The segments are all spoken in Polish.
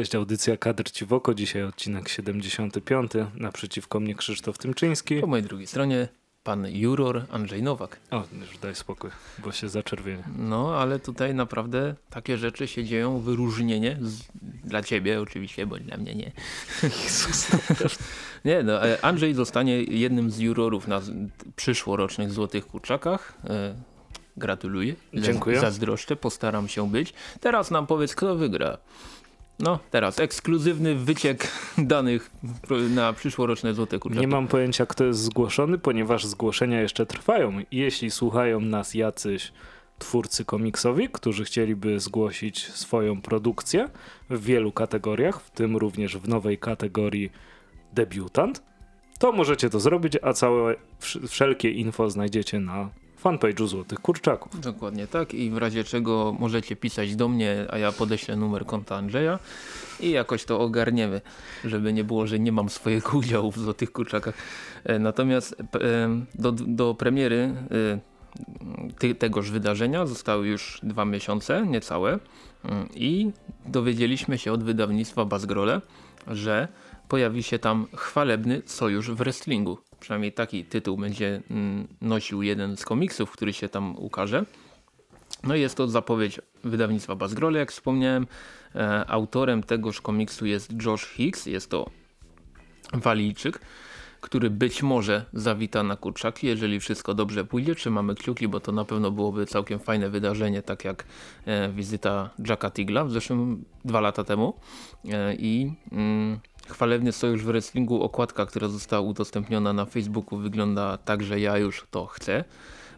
Cześć, audycja Kadr Ci w oko, dzisiaj odcinek 75. Naprzeciwko mnie Krzysztof Tymczyński. Po mojej drugiej stronie pan juror Andrzej Nowak. O, już daj spokój, bo się zaczerwienie. No, ale tutaj naprawdę takie rzeczy się dzieją, wyróżnienie z, dla ciebie oczywiście, bo dla mnie nie. Jezus, nie, no, e, Andrzej zostanie jednym z jurorów na przyszłorocznych Złotych Kurczakach. E, gratuluję. Dziękuję. Zazdroszczę, postaram się być. Teraz nam powiedz, kto wygra. No, teraz ekskluzywny wyciek danych na przyszłoroczne Złote Kurczaki. Nie mam pojęcia, kto jest zgłoszony, ponieważ zgłoszenia jeszcze trwają. Jeśli słuchają nas jacyś twórcy komiksowi, którzy chcieliby zgłosić swoją produkcję w wielu kategoriach, w tym również w nowej kategorii debiutant, to możecie to zrobić, a całe wszelkie info znajdziecie na fanpage'u Złotych Kurczaków. Dokładnie tak i w razie czego możecie pisać do mnie, a ja podeślę numer konta Andrzeja i jakoś to ogarniemy, żeby nie było, że nie mam swojego udziału w Złotych Kurczakach. E, natomiast e, do, do premiery e, tegoż wydarzenia zostały już dwa miesiące, niecałe i dowiedzieliśmy się od wydawnictwa Bazgrole, że pojawi się tam chwalebny sojusz w wrestlingu przynajmniej taki tytuł będzie mm, nosił jeden z komiksów, który się tam ukaże. No i jest to zapowiedź wydawnictwa Bazgrole, jak wspomniałem. E, autorem tegoż komiksu jest Josh Hicks, jest to walijczyk, który być może zawita na kurczaki, jeżeli wszystko dobrze pójdzie. Trzymamy kciuki, bo to na pewno byłoby całkiem fajne wydarzenie, tak jak e, wizyta Jacka Tigla w zeszłym dwa lata temu. E, I mm, Chwalebny sojusz w wrestlingu, okładka, która została udostępniona na Facebooku wygląda tak, że ja już to chcę.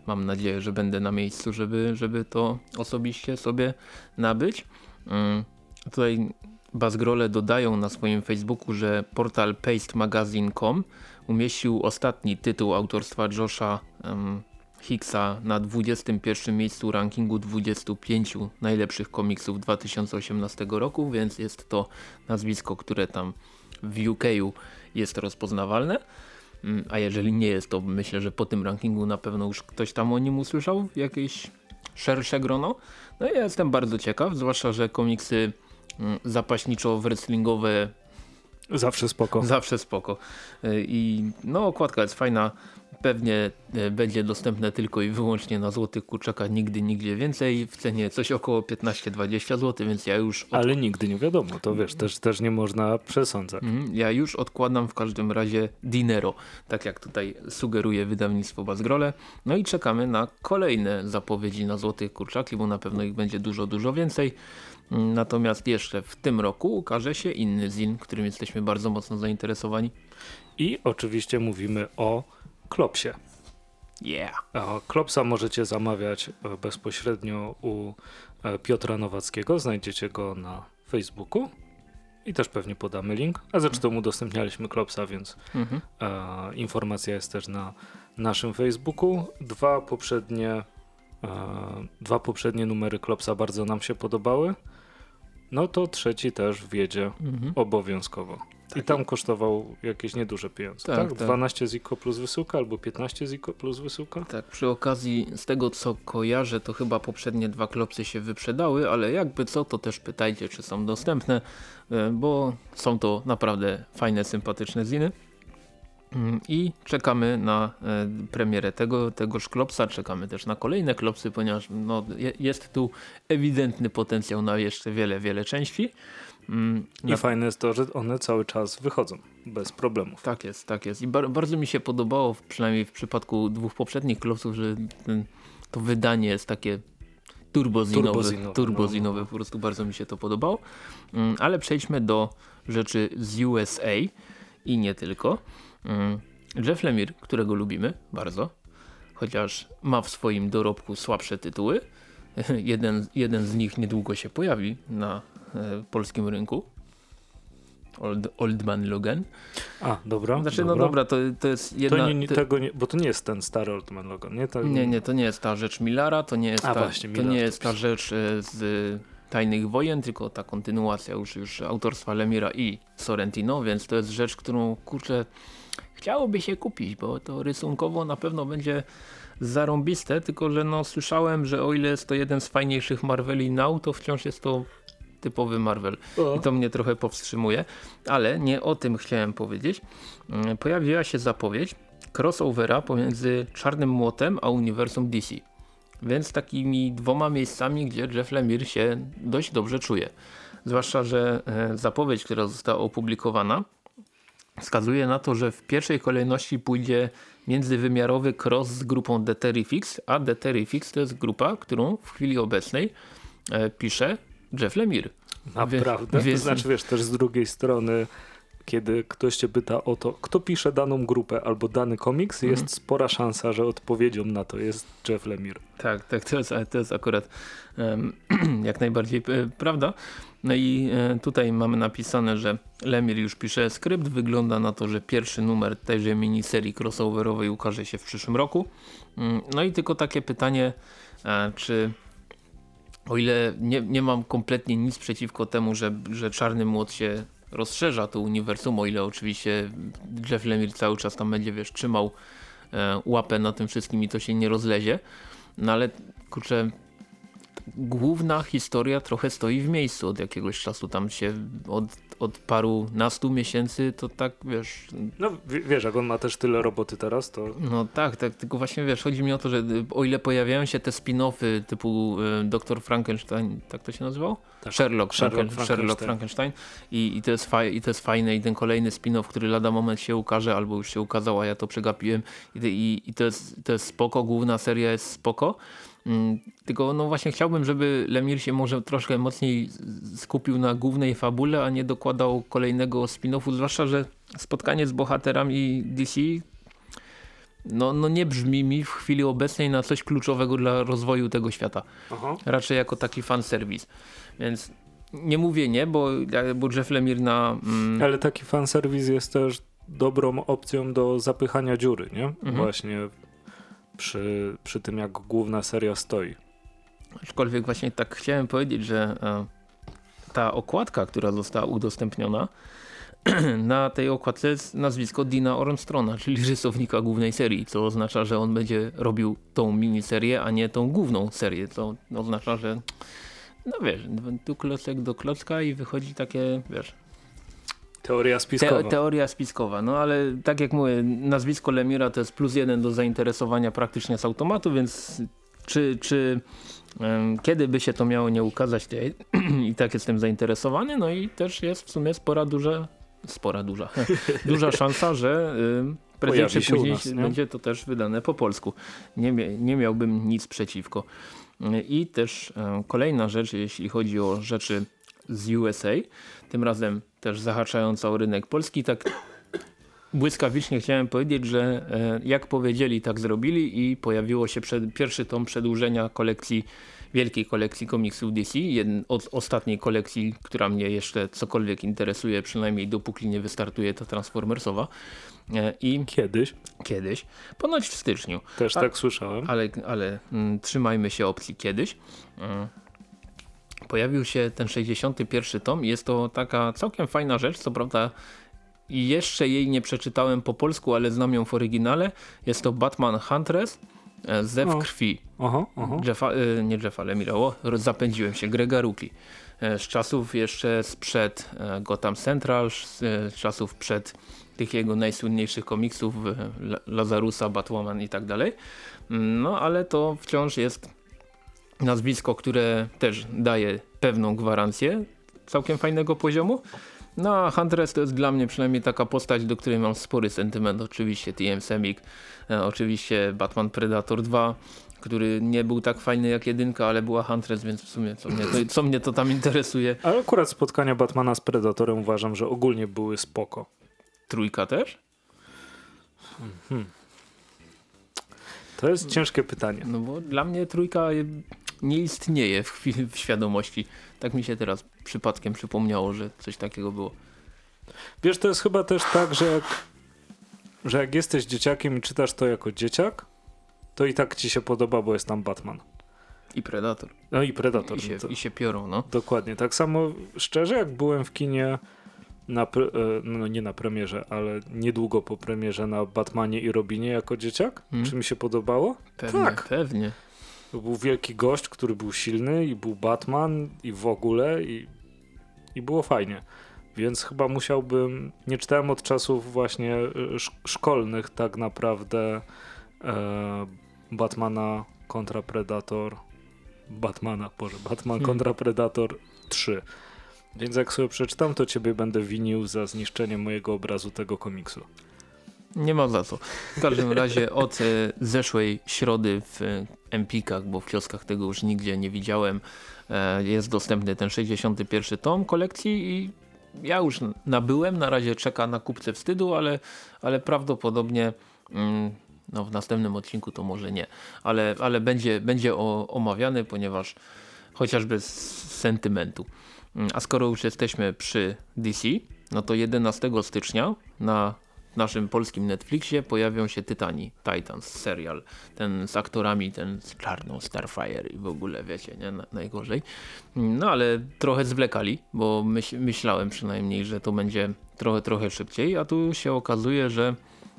Mam nadzieję, że będę na miejscu, żeby, żeby to osobiście sobie nabyć. Mm, tutaj Bazgrole dodają na swoim Facebooku, że portal pastemagazine.com umieścił ostatni tytuł autorstwa Josha um, Hicksa na 21 miejscu rankingu 25 najlepszych komiksów 2018 roku, więc jest to nazwisko, które tam w UK jest rozpoznawalne. Mm, a jeżeli nie jest, to myślę, że po tym rankingu na pewno już ktoś tam o nim usłyszał, jakieś szersze grono. No i ja jestem bardzo ciekaw, zwłaszcza, że komiksy mm, zapaśniczo-wrestlingowe Zawsze spoko. Zawsze spoko. Y, I no okładka jest fajna pewnie e, będzie dostępne tylko i wyłącznie na złotych kurczakach, nigdy, nigdzie więcej. W cenie coś około 15-20 zł, więc ja już... Od... Ale nigdy nie wiadomo, to wiesz, też, też nie można przesądzać. Mhm, ja już odkładam w każdym razie dinero, tak jak tutaj sugeruje wydawnictwo Bazgrole. No i czekamy na kolejne zapowiedzi na złotych kurczaki, bo na pewno ich będzie dużo, dużo więcej. Mm, natomiast jeszcze w tym roku ukaże się inny zin, którym jesteśmy bardzo mocno zainteresowani. I oczywiście mówimy o Klopsie. Yeah. Klopsa możecie zamawiać e, bezpośrednio u e, Piotra Nowackiego. Znajdziecie go na Facebooku. I też pewnie podamy link. A zresztą udostępnialiśmy Klopsa, więc mhm. e, informacja jest też na naszym Facebooku. Dwa poprzednie, e, dwa poprzednie numery Klopsa bardzo nam się podobały. No to trzeci też wjedzie mhm. obowiązkowo. I tam kosztował jakieś nieduże pieniądze, tak? tak? 12 ziko plus wysyłka albo 15 ziko plus wysyłka? Tak, przy okazji z tego co kojarzę, to chyba poprzednie dwa klopsy się wyprzedały, ale jakby co, to też pytajcie, czy są dostępne, e, bo są to naprawdę fajne, sympatyczne ziny. Mm, I czekamy na e, premierę tego, tegoż klopsa, czekamy też na kolejne klopsy, ponieważ no, jest tu ewidentny potencjał na jeszcze wiele, wiele części. Mm, I na... fajne jest to, że one cały czas wychodzą bez problemów. Tak jest, tak jest. I bar bardzo mi się podobało, przynajmniej w przypadku dwóch poprzednich klopsów, że ten, to wydanie jest takie turbozinowe, turbozinowe, turbozinowe no. po prostu bardzo mi się to podobało. Mm, ale przejdźmy do rzeczy z USA i nie tylko. Mm, Jeff Lemire, którego lubimy bardzo, chociaż ma w swoim dorobku słabsze tytuły. jeden, jeden z nich niedługo się pojawi na polskim rynku. Old, Oldman Logan. A, dobra. Znaczy, no dobra. no dobra, to, to jest jedna... To nie, tego nie, bo to nie jest ten stary Oldman Logan, nie? To... Nie, nie, to nie jest ta rzecz Millara, to nie jest, A, ta, właśnie, to nie jest ta rzecz e, z Tajnych Wojen, tylko ta kontynuacja już, już autorstwa Lemira i Sorrentino, więc to jest rzecz, którą, kurczę, chciałoby się kupić, bo to rysunkowo na pewno będzie zarąbiste, tylko że no słyszałem, że o ile jest to jeden z fajniejszych Marveli now, to wciąż jest to typowy Marvel. O. I to mnie trochę powstrzymuje, ale nie o tym chciałem powiedzieć. Mm, Pojawiła się zapowiedź crossovera pomiędzy Czarnym Młotem a uniwersum DC. Więc takimi dwoma miejscami, gdzie Jeff Lemire się dość dobrze czuje. Zwłaszcza, że e, zapowiedź, która została opublikowana, wskazuje na to, że w pierwszej kolejności pójdzie międzywymiarowy cross z grupą The Terrifics, a The Terrifics to jest grupa, którą w chwili obecnej e, pisze Jeff Lemire. Naprawdę? Wie- To znaczy, wiesz, też z drugiej strony, kiedy ktoś cię pyta o to, kto pisze daną grupę albo dany komiks, Mhm. jest spora szansa, że odpowiedzią na to jest Jeff Lemire. Tak, tak, to jest, to jest akurat em, jak najbardziej e, prawda. No i e, tutaj mamy napisane, że Lemir już pisze skrypt. Wygląda na to, że pierwszy numer tejże miniserii crossoverowej ukaże się w przyszłym roku. Mm, No i tylko takie pytanie, e, czy o ile nie, nie mam kompletnie nic przeciwko temu, że, że Czarny Młot się rozszerza to uniwersum, o ile oczywiście Jeff Lemire cały czas tam będzie, wiesz, trzymał e, łapę na tym wszystkim i to się nie rozlezie. No ale kurczę, główna historia trochę stoi w miejscu od jakiegoś czasu. Tam się od, od paru nastu miesięcy to tak wiesz. No wiesz, jak on ma też tyle roboty teraz, to No tak, tak, tylko właśnie wiesz, chodzi mi o to, że y, o ile pojawiają się te spin-offy typu y, Dr. Frankenstein, tak to się nazywał? Tak. Sherlock, Sherlock Franken, Frankenstein. Sherlock Frankenstein i, i, to jest faj, i to jest fajne i ten kolejny spin-off, który lada moment się ukaże albo już się ukazał, a ja to przegapiłem i, i, i to, jest, to jest spoko, główna seria jest spoko. Mm, tylko no właśnie chciałbym, żeby Lemir się może troszkę mocniej skupił na głównej fabule, a nie dokładał kolejnego spin-offu, zwłaszcza, że spotkanie z bohaterami DC no, no nie brzmi mi w chwili obecnej na coś kluczowego dla rozwoju tego świata Aha. raczej jako taki fanserwis. Więc nie mówię nie, bo, bo Jeff Lemire na... Mm, Ale taki fanserwis jest też dobrą opcją do zapychania dziury, nie? Mhm. Właśnie przy, przy tym, jak główna seria stoi. aczkolwiek właśnie tak chciałem powiedzieć, że e, ta okładka, która została udostępniona, na tej okładce jest nazwisko Dina Ormstrona, czyli rysownika głównej serii, co oznacza, że on będzie robił tą miniserię, a nie tą główną serię, co oznacza, że no wiesz, tu klocek do klocka i wychodzi takie, wiesz, Teoria spiskowa. Te, teoria spiskowa, no ale tak jak mówię, nazwisko Lemira to jest plus jeden do zainteresowania praktycznie z automatu, więc czy, czy em, kiedy by się to miało nie ukazać, to ja i tak jestem zainteresowany, no i też jest w sumie spora duża, spora duża, duża szansa, że ym, prędzej czy później nas, będzie to też wydane po polsku. Nie, nie miałbym nic przeciwko. I też e, kolejna rzecz, jeśli chodzi o rzeczy z USA, tym razem też zahaczająca o rynek polski, tak błyskawicznie chciałem powiedzieć, że e, jak powiedzieli, tak zrobili i pojawiło się przed, pierwszy tom przedłużenia kolekcji, wielkiej kolekcji komiksów DC, jeden, od ostatniej kolekcji, która mnie jeszcze cokolwiek interesuje, przynajmniej dopóki nie wystartuje ta Transformersowa. E, I Kiedyś, kiedyś, ponoć w styczniu, też A- tak słyszałem. ale, ale mm, trzymajmy się opcji kiedyś. Mm. Pojawił się ten 61 tom i jest to taka całkiem fajna rzecz, co prawda jeszcze jej nie przeczytałem po polsku, ale znam ją w oryginale. Jest to Batman Huntress e, Zew O. krwi. Aha, aha. Jeffa, e, nie Jeffa Lemira, o, zapędziłem się, Grega Ruki. E, Z czasów jeszcze sprzed Gotham Central, z czasów przed tych jego najsłynniejszych komiksów La- Lazarusa, Batwoman i tak dalej. Mm, No ale to wciąż jest nazwisko, które też daje pewną gwarancję całkiem fajnego poziomu. No a Huntress to jest dla mnie przynajmniej taka postać, do której mam spory sentyment. Oczywiście TM Semik, e, oczywiście Batman Predator 2, który nie był tak fajny jak jedynka, ale była Huntress, więc w sumie co mnie to, co mnie to tam interesuje. Ale akurat spotkania Batmana z Predatorem uważam, że ogólnie były spoko. Trójka też? To jest ciężkie pytanie. No bo dla mnie trójka nie istnieje w chwili w świadomości. Tak mi się teraz przypadkiem przypomniało, że coś takiego było. Wiesz, to jest chyba też tak, że jak, że jak jesteś dzieciakiem i czytasz to jako dzieciak, to i tak ci się podoba, bo jest tam Batman. I Predator. No i Predator. I się, to, i się piorą, no. dokładnie. Tak samo szczerze, jak byłem w kinie na, e, no nie na premierze, ale niedługo po premierze na Batmanie i Robinie jako dzieciak, Hmm. czy mi się podobało? Pewnie, Tak. pewnie. To był wielki gość, który był silny i był Batman i w ogóle i i było fajnie. Więc chyba musiałbym, nie czytałem od czasów właśnie sz szkolnych tak naprawdę e, Batmana kontra Predator, Batmana, Boże, Batman Hmm. kontra Predator 3. Więc jak sobie przeczytam, to ciebie będę winił za zniszczenie mojego obrazu tego komiksu. Nie ma za co. W każdym razie od e, zeszłej środy w e, Empikach, bo w kioskach tego już nigdzie nie widziałem, e, jest dostępny ten 61 tom kolekcji i ja już nabyłem, na razie czeka na kupce wstydu, ale, ale prawdopodobnie mm, no w następnym odcinku to może nie, ale, ale będzie, będzie omawiany, ponieważ chociażby z sentymentu. Mm, A skoro już jesteśmy przy DC, no to 11 stycznia na naszym polskim Netflixie pojawią się Tytani, Titans, serial, ten z aktorami, ten z czarną Starfire i w ogóle wiecie, nie, Na, najgorzej. No ale trochę zwlekali, bo myśl, myślałem przynajmniej, że to będzie trochę, trochę szybciej, a tu się okazuje, że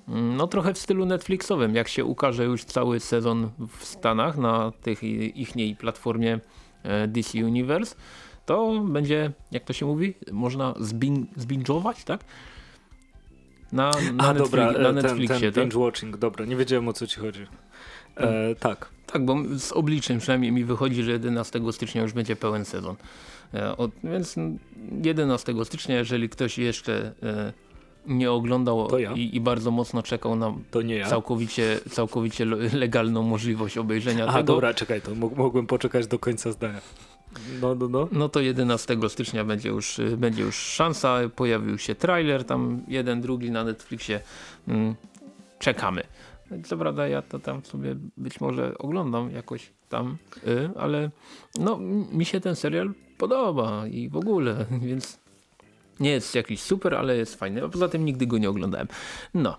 mm, no trochę w stylu Netflixowym, jak się ukaże już cały sezon w Stanach na tych ichniej platformie e, DC Universe, to będzie, jak to się mówi, można zbin, zbingować, tak? Na, na, A Netflix, dobra, na e, ten, Netflixie, ten tak? binge watching, dobra, nie wiedziałem o co ci chodzi. E, tak, Tak, bo z obliczeń przynajmniej mi wychodzi, że 11 stycznia już będzie pełen sezon. E, od, więc 11 stycznia, jeżeli ktoś jeszcze e, nie oglądał ja. i, i bardzo mocno czekał na ja. całkowicie, całkowicie legalną możliwość obejrzenia A tego, dobra, czekaj, to mogłem poczekać do końca zdania. No, no, no. no to 11 stycznia będzie już, y, będzie już szansa. Pojawił się trailer, tam jeden, drugi na Netflixie. Mm, czekamy. Co prawda ja to tam sobie być może oglądam jakoś tam, y, ale no mi się ten serial podoba i w ogóle, więc nie jest jakiś super, ale jest fajny. A poza tym nigdy go nie oglądałem. No.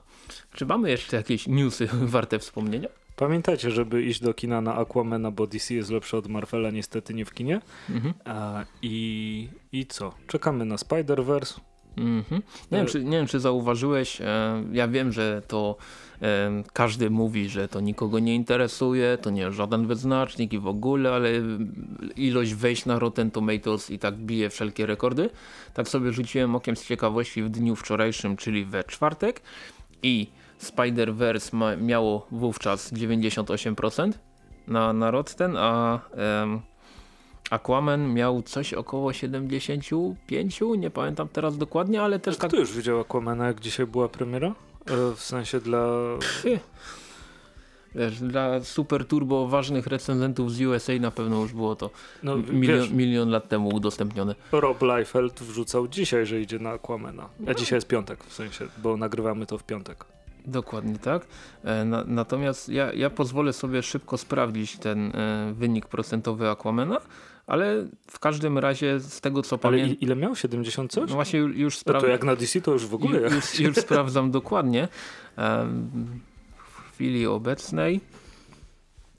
Czy mamy jeszcze jakieś newsy warte wspomnienia? Pamiętajcie, żeby iść do kina na Aquamana, bo DC jest lepsze od Marvela, niestety nie w kinie. Mhm. A, i, I co? Czekamy na Spider-Verse. Mhm. Nie, wiem, czy, nie wiem, czy zauważyłeś, e, ja wiem, że to e, każdy mówi, że to nikogo nie interesuje, to nie jest żaden wyznacznik i w ogóle, ale ilość wejść na Rotten Tomatoes i tak bije wszelkie rekordy. Tak sobie rzuciłem okiem z ciekawości w dniu wczorajszym, czyli we czwartek i Spider-Verse miało wówczas 98% na, na Rotten, a em, Aquaman miał coś około 75, nie pamiętam teraz dokładnie, ale też tak Kto już widział Aquamana, jak dzisiaj była premiera? E, w sensie dla... Wiesz, dla super turbo ważnych recenzentów z USA na pewno już było to No, m- wiesz, milion, milion lat temu udostępnione. Rob Liefeld wrzucał dzisiaj, że idzie na Aquamana. A dzisiaj jest piątek, w sensie, bo nagrywamy to w piątek. Dokładnie tak. E, na, natomiast ja, ja pozwolę sobie szybko sprawdzić ten e, wynik procentowy Aquamana, ale w każdym razie z tego co Ale pamiętam, ile miał? 70 coś? no właśnie już, już No to sprawdzam. jak na DC to już w ogóle. Ju- Jak... Już, już sprawdzam dokładnie. W chwili obecnej.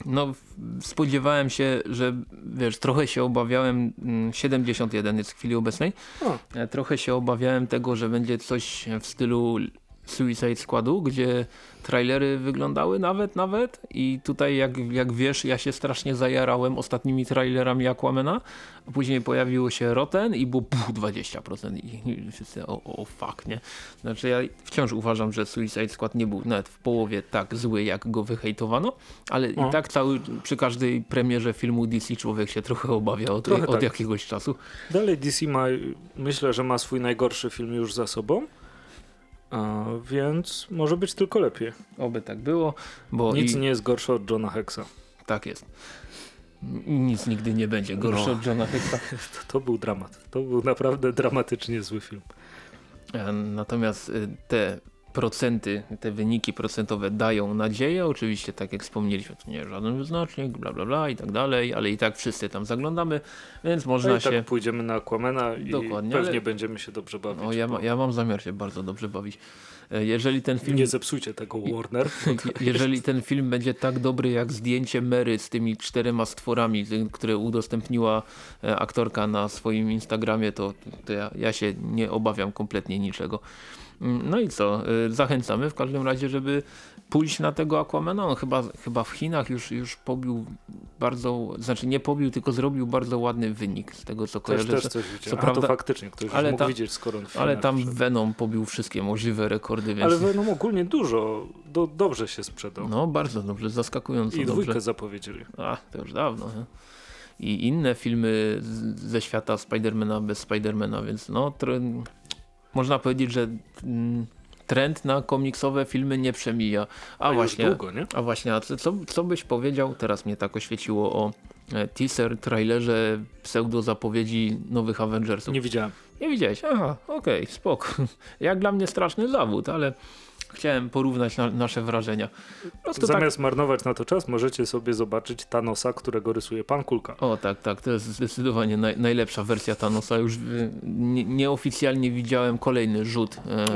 No, spodziewałem się, że wiesz, trochę się obawiałem, mm, 71 jest w chwili obecnej, O. E, trochę się obawiałem tego, że będzie coś w stylu Suicide Squadu, gdzie trailery wyglądały nawet, nawet i tutaj jak, jak wiesz, ja się strasznie zajarałem ostatnimi trailerami Aquamana, a później pojawiło się Rotten i było puh, 20% i wszyscy o, o fuck, nie? Znaczy ja wciąż uważam, że Suicide Squad nie był nawet w połowie tak zły, jak go wyhejtowano, ale i tak cały, przy każdej premierze filmu DC człowiek się trochę obawia od, Trochę od tak. jakiegoś czasu. Dalej DC ma, myślę, że ma swój najgorszy film już za sobą. A, więc może być tylko lepiej. Oby tak było, bo Nic i, nie jest gorsze od Johna Hexa. tak jest. Nic nigdy nie będzie gorsze No. od Johna Hicksa. To, to był dramat. To był naprawdę dramatycznie zły film. E, Natomiast y, te procenty, te wyniki procentowe dają nadzieję. Oczywiście, tak jak wspomnieliśmy, to nie jest żaden wyznacznik, bla bla bla i tak dalej, ale i tak wszyscy tam zaglądamy, więc No można i się... tak pójdziemy na Aquamana i Dokładnie, pewnie ale- będziemy się dobrze bawić. No, ja, ma, ja mam zamiar się bardzo dobrze bawić. E, Jeżeli ten film Nie zepsujcie tego Warner. Je- Jeżeli ten film będzie tak dobry jak zdjęcie Mary z tymi czterema stworami, które udostępniła e, aktorka na swoim Instagramie, to, to ja, ja się nie obawiam kompletnie niczego. Mm, No i co? Y, Zachęcamy w każdym razie, żeby pójść na tego Aquamana. On chyba, chyba w Chinach już, już pobił bardzo, znaczy nie pobił, tylko zrobił bardzo ładny wynik z tego co Też, kojarzę. też że- coś co A prawda- to faktycznie ktoś ale mógł tam- widzieć, skoro ale tam. Venom pobił wszystkie możliwe rekordy, więc Ale Venom ogólnie dużo, do, dobrze się sprzedał. no bardzo dobrze, zaskakująco I dobrze. dwójkę zapowiedzieli. A, to już dawno. Nie? I inne filmy ze świata Spidermana bez Spidermana, więc no można powiedzieć, że mm, trend na komiksowe filmy nie przemija. A, A właśnie, długo, nie? a właśnie, a co, co, byś powiedział, teraz mnie tak oświeciło o e, teaser, trailerze, pseudo zapowiedzi nowych Avengersów. Nie widziałem. Nie widziałeś? Aha, okej, spoko. Jak dla mnie straszny zawód, ale chciałem porównać na, nasze wrażenia. Tak Zamiast marnować na to czas, możecie sobie zobaczyć Thanosa, którego rysuje pan Kulka. O tak, tak, to jest zdecydowanie naj, najlepsza wersja Thanosa. Już y, nie, nieoficjalnie widziałem kolejny rzut e,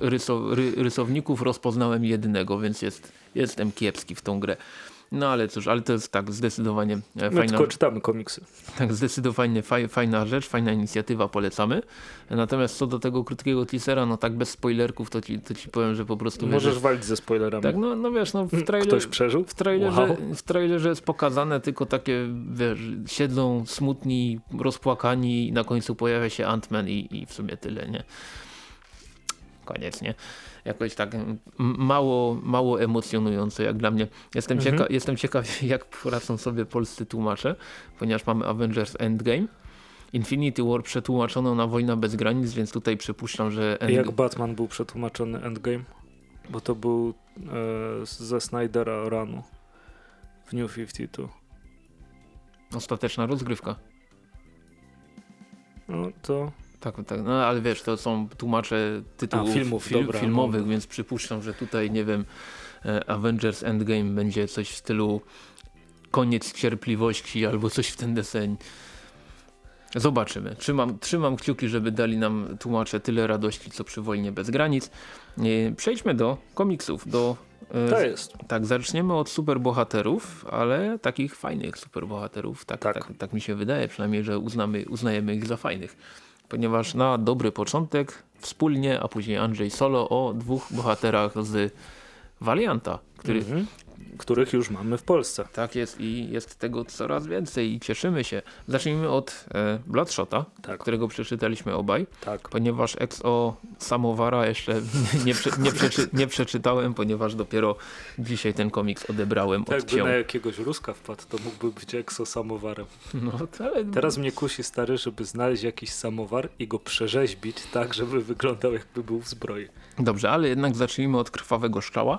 ryso, ry, rysowników, rozpoznałem jednego, więc jest, jestem kiepski w tą grę. No ale cóż, ale to jest tak zdecydowanie e, my fajna, tylko czytamy komiksy. tak, zdecydowanie faj, fajna rzecz, fajna inicjatywa, polecamy. Natomiast co do tego krótkiego teasera, no tak bez spoilerków, to ci, to ci powiem, że po prostu... wiesz, Możesz że- walić ze spoilerami. tak, no, no wiesz, no w trailer, Ktoś przeżył? w trailerze, Wow. w trailerze jest pokazane tylko takie, wiesz, siedzą smutni, rozpłakani i na końcu pojawia się Ant-Man i, i w sumie tyle, nie? Koniec, nie? Jakoś tak mało, mało emocjonujące jak dla mnie. Jestem, Mhm. cieka jestem ciekaw jak poradzą sobie polscy tłumacze, ponieważ mamy Avengers Endgame. Infinity War przetłumaczono na Wojna bez granic, więc tutaj przypuszczam, że Endgame... Jak Batman był przetłumaczony Endgame? Bo to był e, ze Snydera Runu w New 52. ostateczna rozgrywka. No to Tak, tak, no ale wiesz, to są tłumacze tytułów A, filmów, fil- dobra, filmowych, no. więc przypuszczam, że tutaj, nie wiem, e, Avengers Endgame będzie coś w stylu koniec cierpliwości albo coś w ten deseń. Zobaczymy. Trzymam, trzymam kciuki, żeby dali nam tłumacze tyle radości, co przy Wojnie bez granic. E, Przejdźmy do komiksów, do... e, to jest. tak, zaczniemy od superbohaterów, ale takich fajnych superbohaterów. Tak, tak. Tak. tak, mi się wydaje, przynajmniej, że uznamy, uznajemy ich za fajnych. Ponieważ na dobry początek wspólnie, a później Andrzej Solo o dwóch bohaterach z Valianta, który Mhm. Których już mamy w Polsce. tak jest i jest tego coraz więcej i cieszymy się. Zacznijmy od e, Bloodshota, Tak, którego przeczytaliśmy obaj, tak. ponieważ XO Samowara jeszcze nie, prze, nie, przeczy, nie przeczytałem, ponieważ dopiero dzisiaj ten komiks odebrałem Tak od jakby na jakiegoś Ruska wpadł, to mógłby być Exo samowarem. No, ale Teraz mnie kusi stary, żeby znaleźć jakiś samowar i go przerzeźbić tak, żeby wyglądał jakby był w zbroi. Dobrze, ale jednak zacznijmy od krwawego szczała.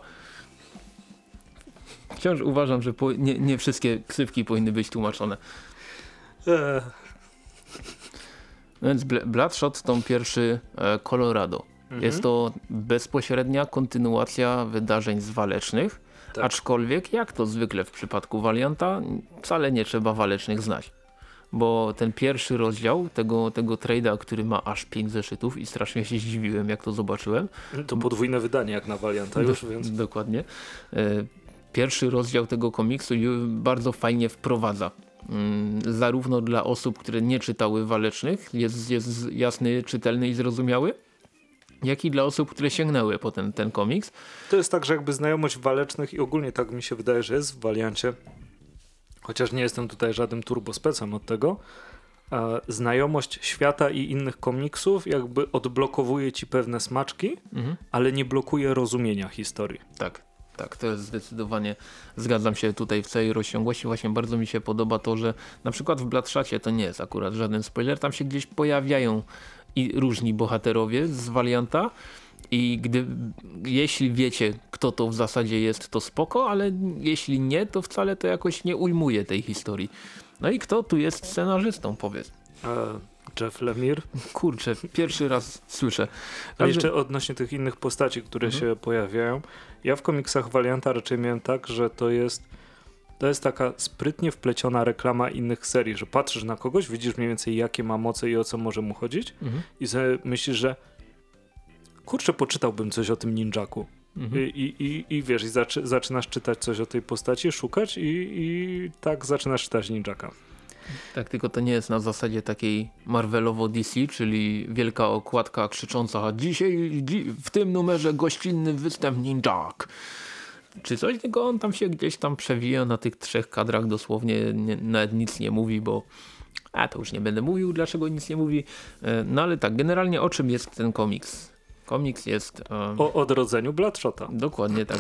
Wciąż uważam, że po, nie, nie wszystkie ksywki powinny być tłumaczone. Eee, Więc Bl- Bloodshot to pierwszy e, Colorado. mhm. Jest to bezpośrednia kontynuacja wydarzeń z walecznych, Tak. aczkolwiek jak to zwykle w przypadku Valianta, wcale nie trzeba walecznych znać. Bo ten pierwszy rozdział tego, tego trade'a, który ma aż 5 zeszytów i strasznie się zdziwiłem jak to zobaczyłem, To podwójne wydanie jak na Valianta już, Do- więc Dokładnie. E, Pierwszy rozdział tego komiksu bardzo fajnie wprowadza. Mm, Zarówno dla osób, które nie czytały walecznych, jest, jest jasny, czytelny i zrozumiały, jak i dla osób, które sięgnęły po ten, ten komiks. to jest tak, że jakby znajomość walecznych i ogólnie tak mi się wydaje, że jest w Valiancie, chociaż nie jestem tutaj żadnym turbospecem od tego, znajomość świata i innych komiksów jakby odblokowuje ci pewne smaczki, Mhm. ale nie blokuje rozumienia historii. Tak. Tak, to jest zdecydowanie, zgadzam się tutaj w całej rozciągłości. Właśnie bardzo mi się podoba to, że na przykład w Bladszhacie to nie jest akurat żaden spoiler, tam się gdzieś pojawiają i różni bohaterowie z Valianta i gdy, jeśli wiecie kto to w zasadzie jest, to spoko, ale jeśli nie, to wcale to jakoś nie ujmuje tej historii. No i kto tu jest scenarzystą, powiedz. E, Jeff Lemire. Kurczę, pierwszy raz słyszę. A jeszcze odnośnie tych innych postaci, które Mhm. się pojawiają. Ja w komiksach Valianta raczej miałem tak, że to jest to jest taka sprytnie wpleciona reklama innych serii, że patrzysz na kogoś, widzisz mniej więcej jakie ma moce i o co może mu chodzić Mhm. i sobie myślisz, że kurczę, poczytałbym coś o tym ninjaku. Mhm. I, i, i, wiesz, i zaczy, zaczynasz czytać coś o tej postaci, szukać i, i tak zaczynasz czytać ninjaka. Tak, tylko to nie jest na zasadzie takiej Marvelowo DC, czyli wielka okładka krzycząca dzisiaj dzi w tym numerze gościnny występ Ninjak. Czy coś, tylko on tam się gdzieś tam przewija na tych trzech kadrach dosłownie, nie, nawet nic nie mówi, bo a to już nie będę mówił, dlaczego nic nie mówi. E, no ale tak, generalnie o czym jest ten komiks? Komiks jest... Um, O odrodzeniu Bloodshota. Dokładnie tak.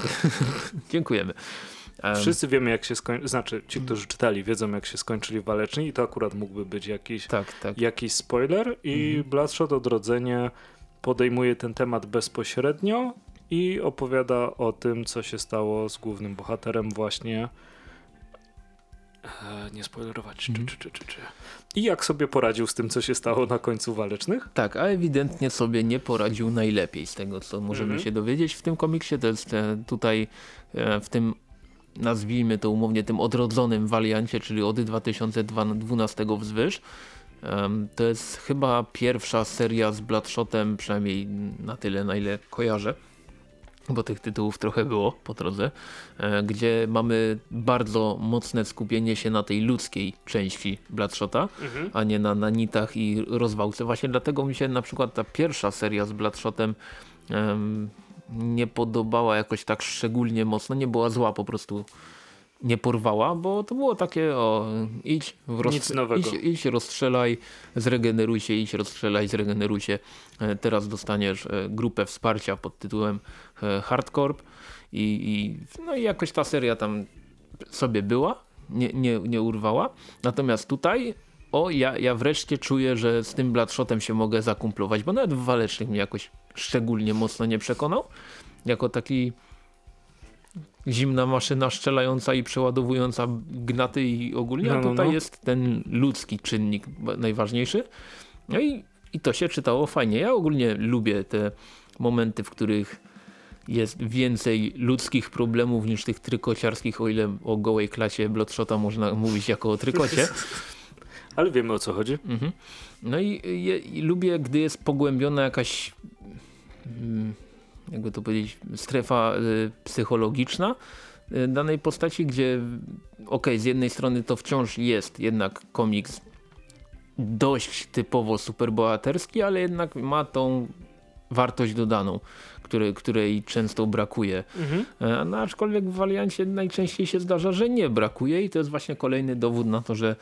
Dziękujemy. Wszyscy wiemy jak się skończy, znaczy ci, którzy czytali wiedzą jak się skończyli waleczni i to akurat mógłby być jakiś, tak, tak. jakiś spoiler i Mhm. Bloodshot Odrodzenie podejmuje ten temat bezpośrednio i opowiada o tym, co się stało z głównym bohaterem właśnie e, nie spoilerować, czy, Mhm. czy, czy, czy, czy. I jak sobie poradził z tym, co się stało na końcu Walecznych? Tak, a ewidentnie sobie nie poradził najlepiej z tego, co możemy Mhm. się dowiedzieć w tym komiksie. To jest e, tutaj e, w tym, nazwijmy to umownie, tym odrodzonym wariancie, czyli od 2012 wzwyż. To jest chyba pierwsza seria z Bloodshotem, przynajmniej na tyle, na ile kojarzę. Bo tych tytułów trochę było po drodze, e, gdzie mamy bardzo mocne skupienie się na tej ludzkiej części Bloodshota a nie na, na nitach i rozwałce. Właśnie dlatego mi się na przykład ta pierwsza seria z Bloodshotem em, nie podobała jakoś tak szczególnie mocno. Nie była zła, po prostu nie porwała, bo to było takie o idź, nowego. idź, idź rozstrzelaj, zregeneruj się, idź rozstrzelaj, zregeneruj się. E, Teraz dostaniesz e, grupę wsparcia pod tytułem e, Hardcore i, i, no i jakoś ta seria tam sobie była, nie, nie, nie urwała. Natomiast tutaj o, ja, ja wreszcie czuję, że z tym Bloodshotem się mogę zakumplować, bo nawet w Walecznych mnie jakoś szczególnie mocno nie przekonał. Jako taki zimna maszyna strzelająca i przeładowująca gnaty i ogólnie, No, a no, tutaj no. jest ten ludzki czynnik najważniejszy. No i, i to się czytało fajnie. Ja ogólnie lubię te momenty, w których jest więcej ludzkich problemów niż tych trykociarskich, o ile o gołej klacie Bloodshota można mówić jako o trykocie. Ale wiemy o co chodzi. Mhm. No i, i lubię, gdy jest pogłębiona jakaś, mm, jakby to powiedzieć, strefa y, psychologiczna y, danej postaci, gdzie okej, z jednej strony to wciąż jest jednak komiks dość typowo superbohaterski, ale jednak ma tą wartość dodaną, której, której często brakuje. Mhm. E, No, aczkolwiek w wariancie najczęściej się zdarza, że nie brakuje i to jest właśnie kolejny dowód na to, że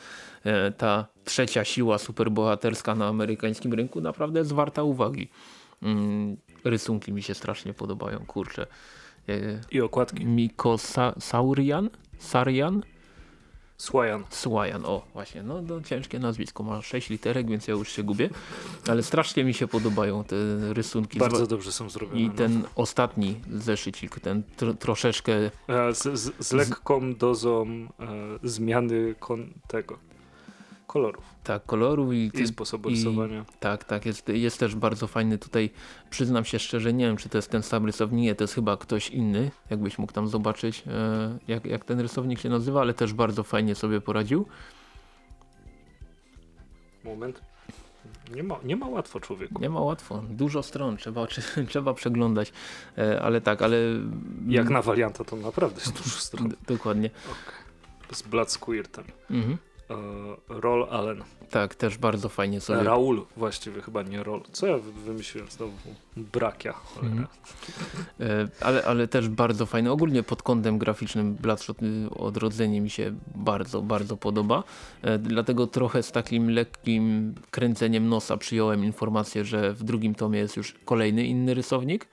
e, ta trzecia siła superbohaterska na amerykańskim rynku naprawdę jest warta uwagi. Mm, rysunki mi się strasznie podobają, kurczę. E, I okładki. Miko Sa Saurian? Sarian? Słajan. Słajan, o właśnie, no, no ciężkie nazwisko, ma 6 literek, więc ja już się gubię, ale strasznie mi się podobają te rysunki. Bardzo dobrze są zrobione. I no. ten ostatni zeszycik, ten tr z, E, Z, z, z lekką dozą e, zmiany kon, tego kolorów tak, koloru i, i sposobu i- rysowania. tak, tak, jest, jest też bardzo fajny tutaj, przyznam się szczerze, nie wiem czy to jest ten sam rysownik, nie, to jest chyba ktoś inny, jakbyś mógł tam zobaczyć e, jak, jak ten rysownik się nazywa, ale też bardzo fajnie sobie poradził. Moment. Nie ma, nie ma łatwo człowieku. Nie ma łatwo, dużo stron, trzeba, trzeba przeglądać, e, ale tak, ale... Jak na warianta to naprawdę jest dużo stron. Dokładnie. Z Blood Squirtem. Mhm. E, Roll Allen. Tak, też bardzo fajnie sobie Raul właściwie chyba nie Roll. Co ja wy- wymyśliłem znowu? Brakia. Mhm. E, Ale, ale też bardzo fajny. Ogólnie pod kątem graficznym Bloodshot y, Odrodzenie mi się bardzo, bardzo podoba. E, Dlatego trochę z takim lekkim kręceniem nosa przyjąłem informację, że w drugim tomie jest już kolejny inny rysownik.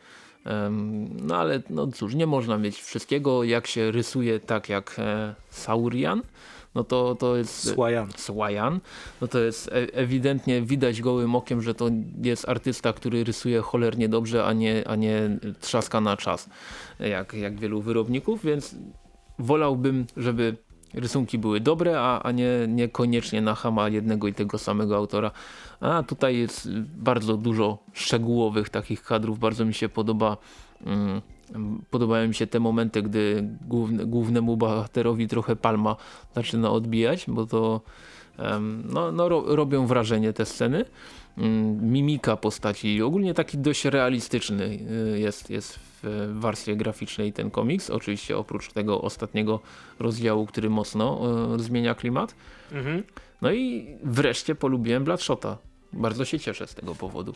No ale no cóż, nie można mieć wszystkiego. Jak się rysuje tak jak Saurian, no to, to jest... Słajan. Słajan, no to jest e ewidentnie widać gołym okiem, że to jest artysta, który rysuje cholernie dobrze, a nie, a nie trzaska na czas, jak, jak wielu wyrobników, więc wolałbym, żeby rysunki były dobre, a, a nie niekoniecznie na chama jednego i tego samego autora. A tutaj jest bardzo dużo szczegółowych takich kadrów, bardzo mi się podoba mm, Podobają mi się te momenty, gdy główne, głównemu bohaterowi trochę palma zaczyna odbijać, bo to no, no, ro, robią wrażenie te sceny. Mm, Mimika postaci, ogólnie taki dość realistyczny y, jest, jest w warstwie graficznej ten komiks. Oczywiście oprócz tego ostatniego rozdziału, który mocno y, zmienia klimat. Mhm. No i wreszcie polubiłem Bloodshota. Bardzo się cieszę z tego powodu.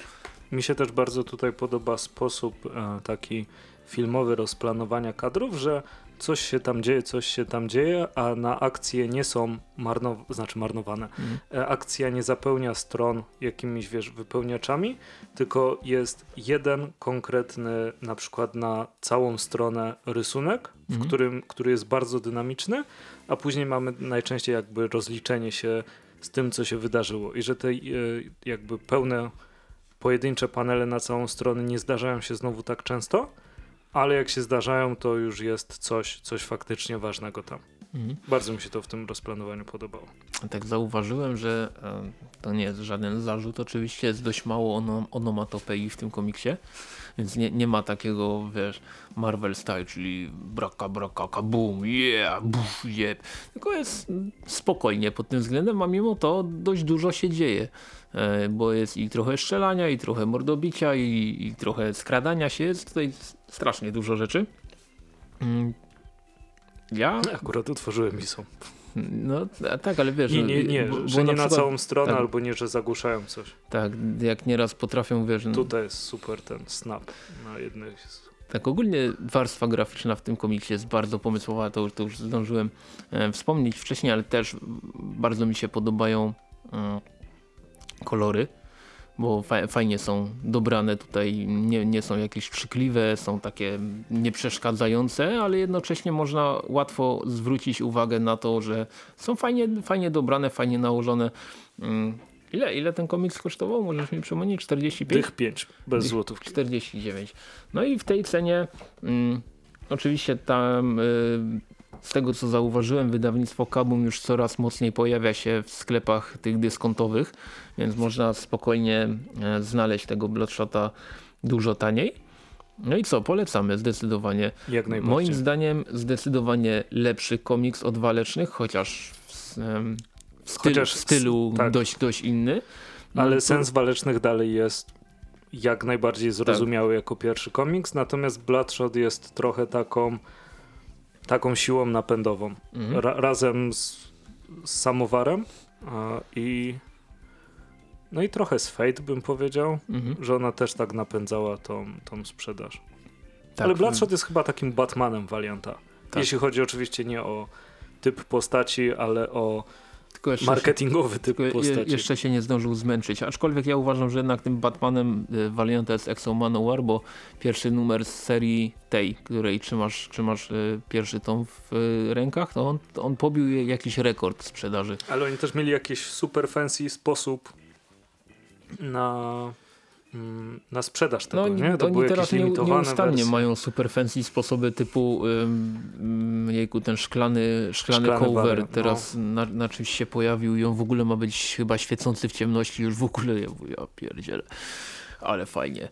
Mi się też bardzo tutaj podoba sposób e, taki filmowy rozplanowania kadrów, że coś się tam dzieje, coś się tam dzieje, a na akcje nie są marnow znaczy marnowane. Mhm. E, akcja nie zapełnia stron jakimiś, wiesz, wypełniaczami, tylko jest jeden konkretny, na przykład na całą stronę rysunek, w Mhm. którym, który jest bardzo dynamiczny, a później mamy najczęściej jakby rozliczenie się z tym, co się wydarzyło i że te e, jakby pełne pojedyncze panele na całą stronę nie zdarzają się znowu tak często, ale jak się zdarzają, to już jest coś, coś faktycznie ważnego tam. Mhm. Bardzo mi się to w tym rozplanowaniu podobało. Tak zauważyłem, że e, to nie jest żaden zarzut. Oczywiście jest dość mało onom onomatopei w tym komiksie, więc nie, nie ma takiego, wiesz, Marvel style, czyli braka, braka, kabum, yeah, buf, jeb. Tylko jest spokojnie pod tym względem, a mimo to dość dużo się dzieje. E, bo jest i trochę strzelania, i trochę mordobicia, i, i trochę skradania się. Jest tutaj strasznie dużo rzeczy. Mm. Ja Akurat utworzyłem i są. no tak, ale wiesz, Nie, nie, nie, bo- że bo nie na przykład- całą stronę, tak. albo nie, że zagłuszają coś. Tak, jak nieraz potrafią, wiesz, no, Tutaj jest super ten snap na jednych. z- tak ogólnie warstwa graficzna w tym komiksie jest bardzo pomysłowa, to, to już zdążyłem e, wspomnieć wcześniej, ale też bardzo mi się podobają e, kolory, bo fa fajnie są dobrane tutaj, nie, nie są jakieś krzykliwe, są takie nieprzeszkadzające, ale jednocześnie można łatwo zwrócić uwagę na to, że są fajnie, fajnie dobrane, fajnie nałożone. Mm, Ile, ile ten komiks kosztował? Możesz mi przypomnieć? 45? Tych pięć, bez Tych- złotówki. 49. No i w tej cenie mm, oczywiście tam y, z tego co zauważyłem wydawnictwo Kabum już coraz mocniej pojawia się w sklepach tych dyskontowych, więc można spokojnie e, znaleźć tego Bloodshota dużo taniej. No i co, polecamy zdecydowanie. Jak najbardziej. Moim zdaniem zdecydowanie lepszy komiks od Walecznych, chociaż w, w, stylu, Chociaż w stylu tak. dość, dość inny. Ale No to- sens walecznych dalej jest jak najbardziej zrozumiały jako pierwszy komiks, natomiast Bloodshot jest trochę taką taką siłą napędową. Mhm. Ra razem z, z samowarem a, i no i trochę z Fate bym powiedział, Mhm. że ona też tak napędzała tą, tą sprzedaż. Tak, Ale Bloodshot jest chyba takim Batmanem Valianta. Tak. Jeśli chodzi oczywiście nie o typ postaci, ale o jeszcze marketingowy typ postaci. jeszcze się nie zdążył zmęczyć. Aczkolwiek ja uważam, że jednak tym Batmanem y, Valianta jest Exo Manowar, bo pierwszy numer z serii tej, której trzymasz, trzymasz y, pierwszy tom w y, rękach, to on, on pobił jakiś rekord sprzedaży. Ale oni też mieli jakiś super fancy sposób na, na sprzedaż tego, No nie? To oni były teraz jakieś nie, limitowane nieustannie wersje. mają super fancy sposoby typu ym, jejku, ten szklany, szklany, Szklany cover wariant, no. teraz na, na czymś się pojawił i on w ogóle ma być chyba świecący w ciemności już w ogóle, ja, mówię, ja pierdzielę, ale fajnie.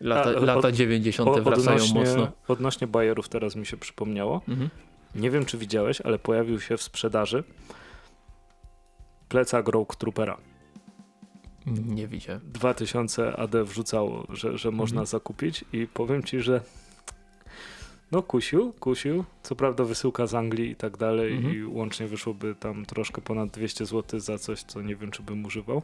Lata, A, od- lata 90. O, wracają odnośnie, mocno. odnośnie bajerów teraz mi się przypomniało. Mhm. Nie wiem, czy widziałeś, ale pojawił się w sprzedaży plecak Rogue Troopera. Nie widziałem. 2000 AD wrzucało, że, że można Mhm. zakupić i powiem ci, że no kusił, kusił. Co prawda wysyłka z Anglii i tak dalej Mhm. i łącznie wyszłoby tam troszkę ponad 200 zł za coś, co nie wiem, czy bym używał.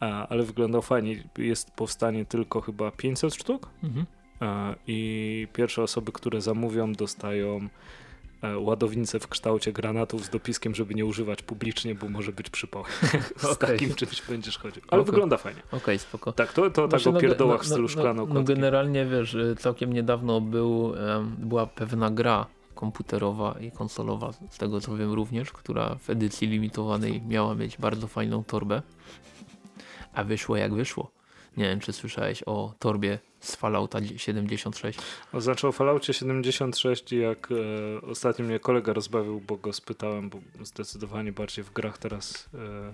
A, ale wyglądał fajnie. Jest powstanie tylko chyba 500 sztuk Mhm. a, i pierwsze osoby, które zamówią dostają ładownicę w kształcie granatów z dopiskiem, żeby nie używać publicznie, bo może być przypał. z takim czymś będziesz chodził. Ale Okej. wygląda fajnie. Okej, spoko. Tak, to, to Znaczy, tak o pierdołach no, w stylu no, szklane no, no generalnie wiesz, y, całkiem niedawno był, była pewna gra komputerowa i konsolowa, z tego co wiem również, która w edycji limitowanej miała mieć bardzo fajną torbę, a wyszło jak wyszło. Nie wiem, czy słyszałeś o torbie z Fallouta 76. Oznaczał w Falloutie 76, jak e, ostatnio mnie kolega rozbawił, bo go spytałem, bo zdecydowanie bardziej w grach teraz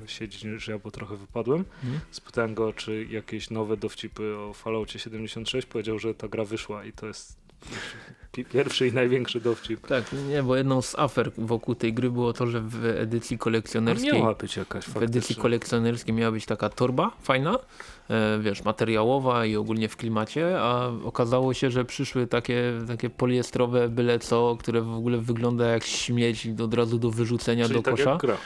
e, siedzi niż ja, bo trochę wypadłem. Mhm. Spytałem go, czy jakieś nowe dowcipy o Falloutie 76. Powiedział, że ta gra wyszła i to jest Pierwszy i największy dowcip. Tak, nie, bo jedną z afer wokół tej gry było to, że w edycji kolekcjonerskiej miała być jakaś w edycji faktycznie. kolekcjonerskiej miała być taka torba fajna, e, wiesz, materiałowa i ogólnie w klimacie, a okazało się, że przyszły takie, takie poliestrowe byle co, które w ogóle wygląda jak śmieć od razu do wyrzucenia Czyli do tak kosza. jak gra.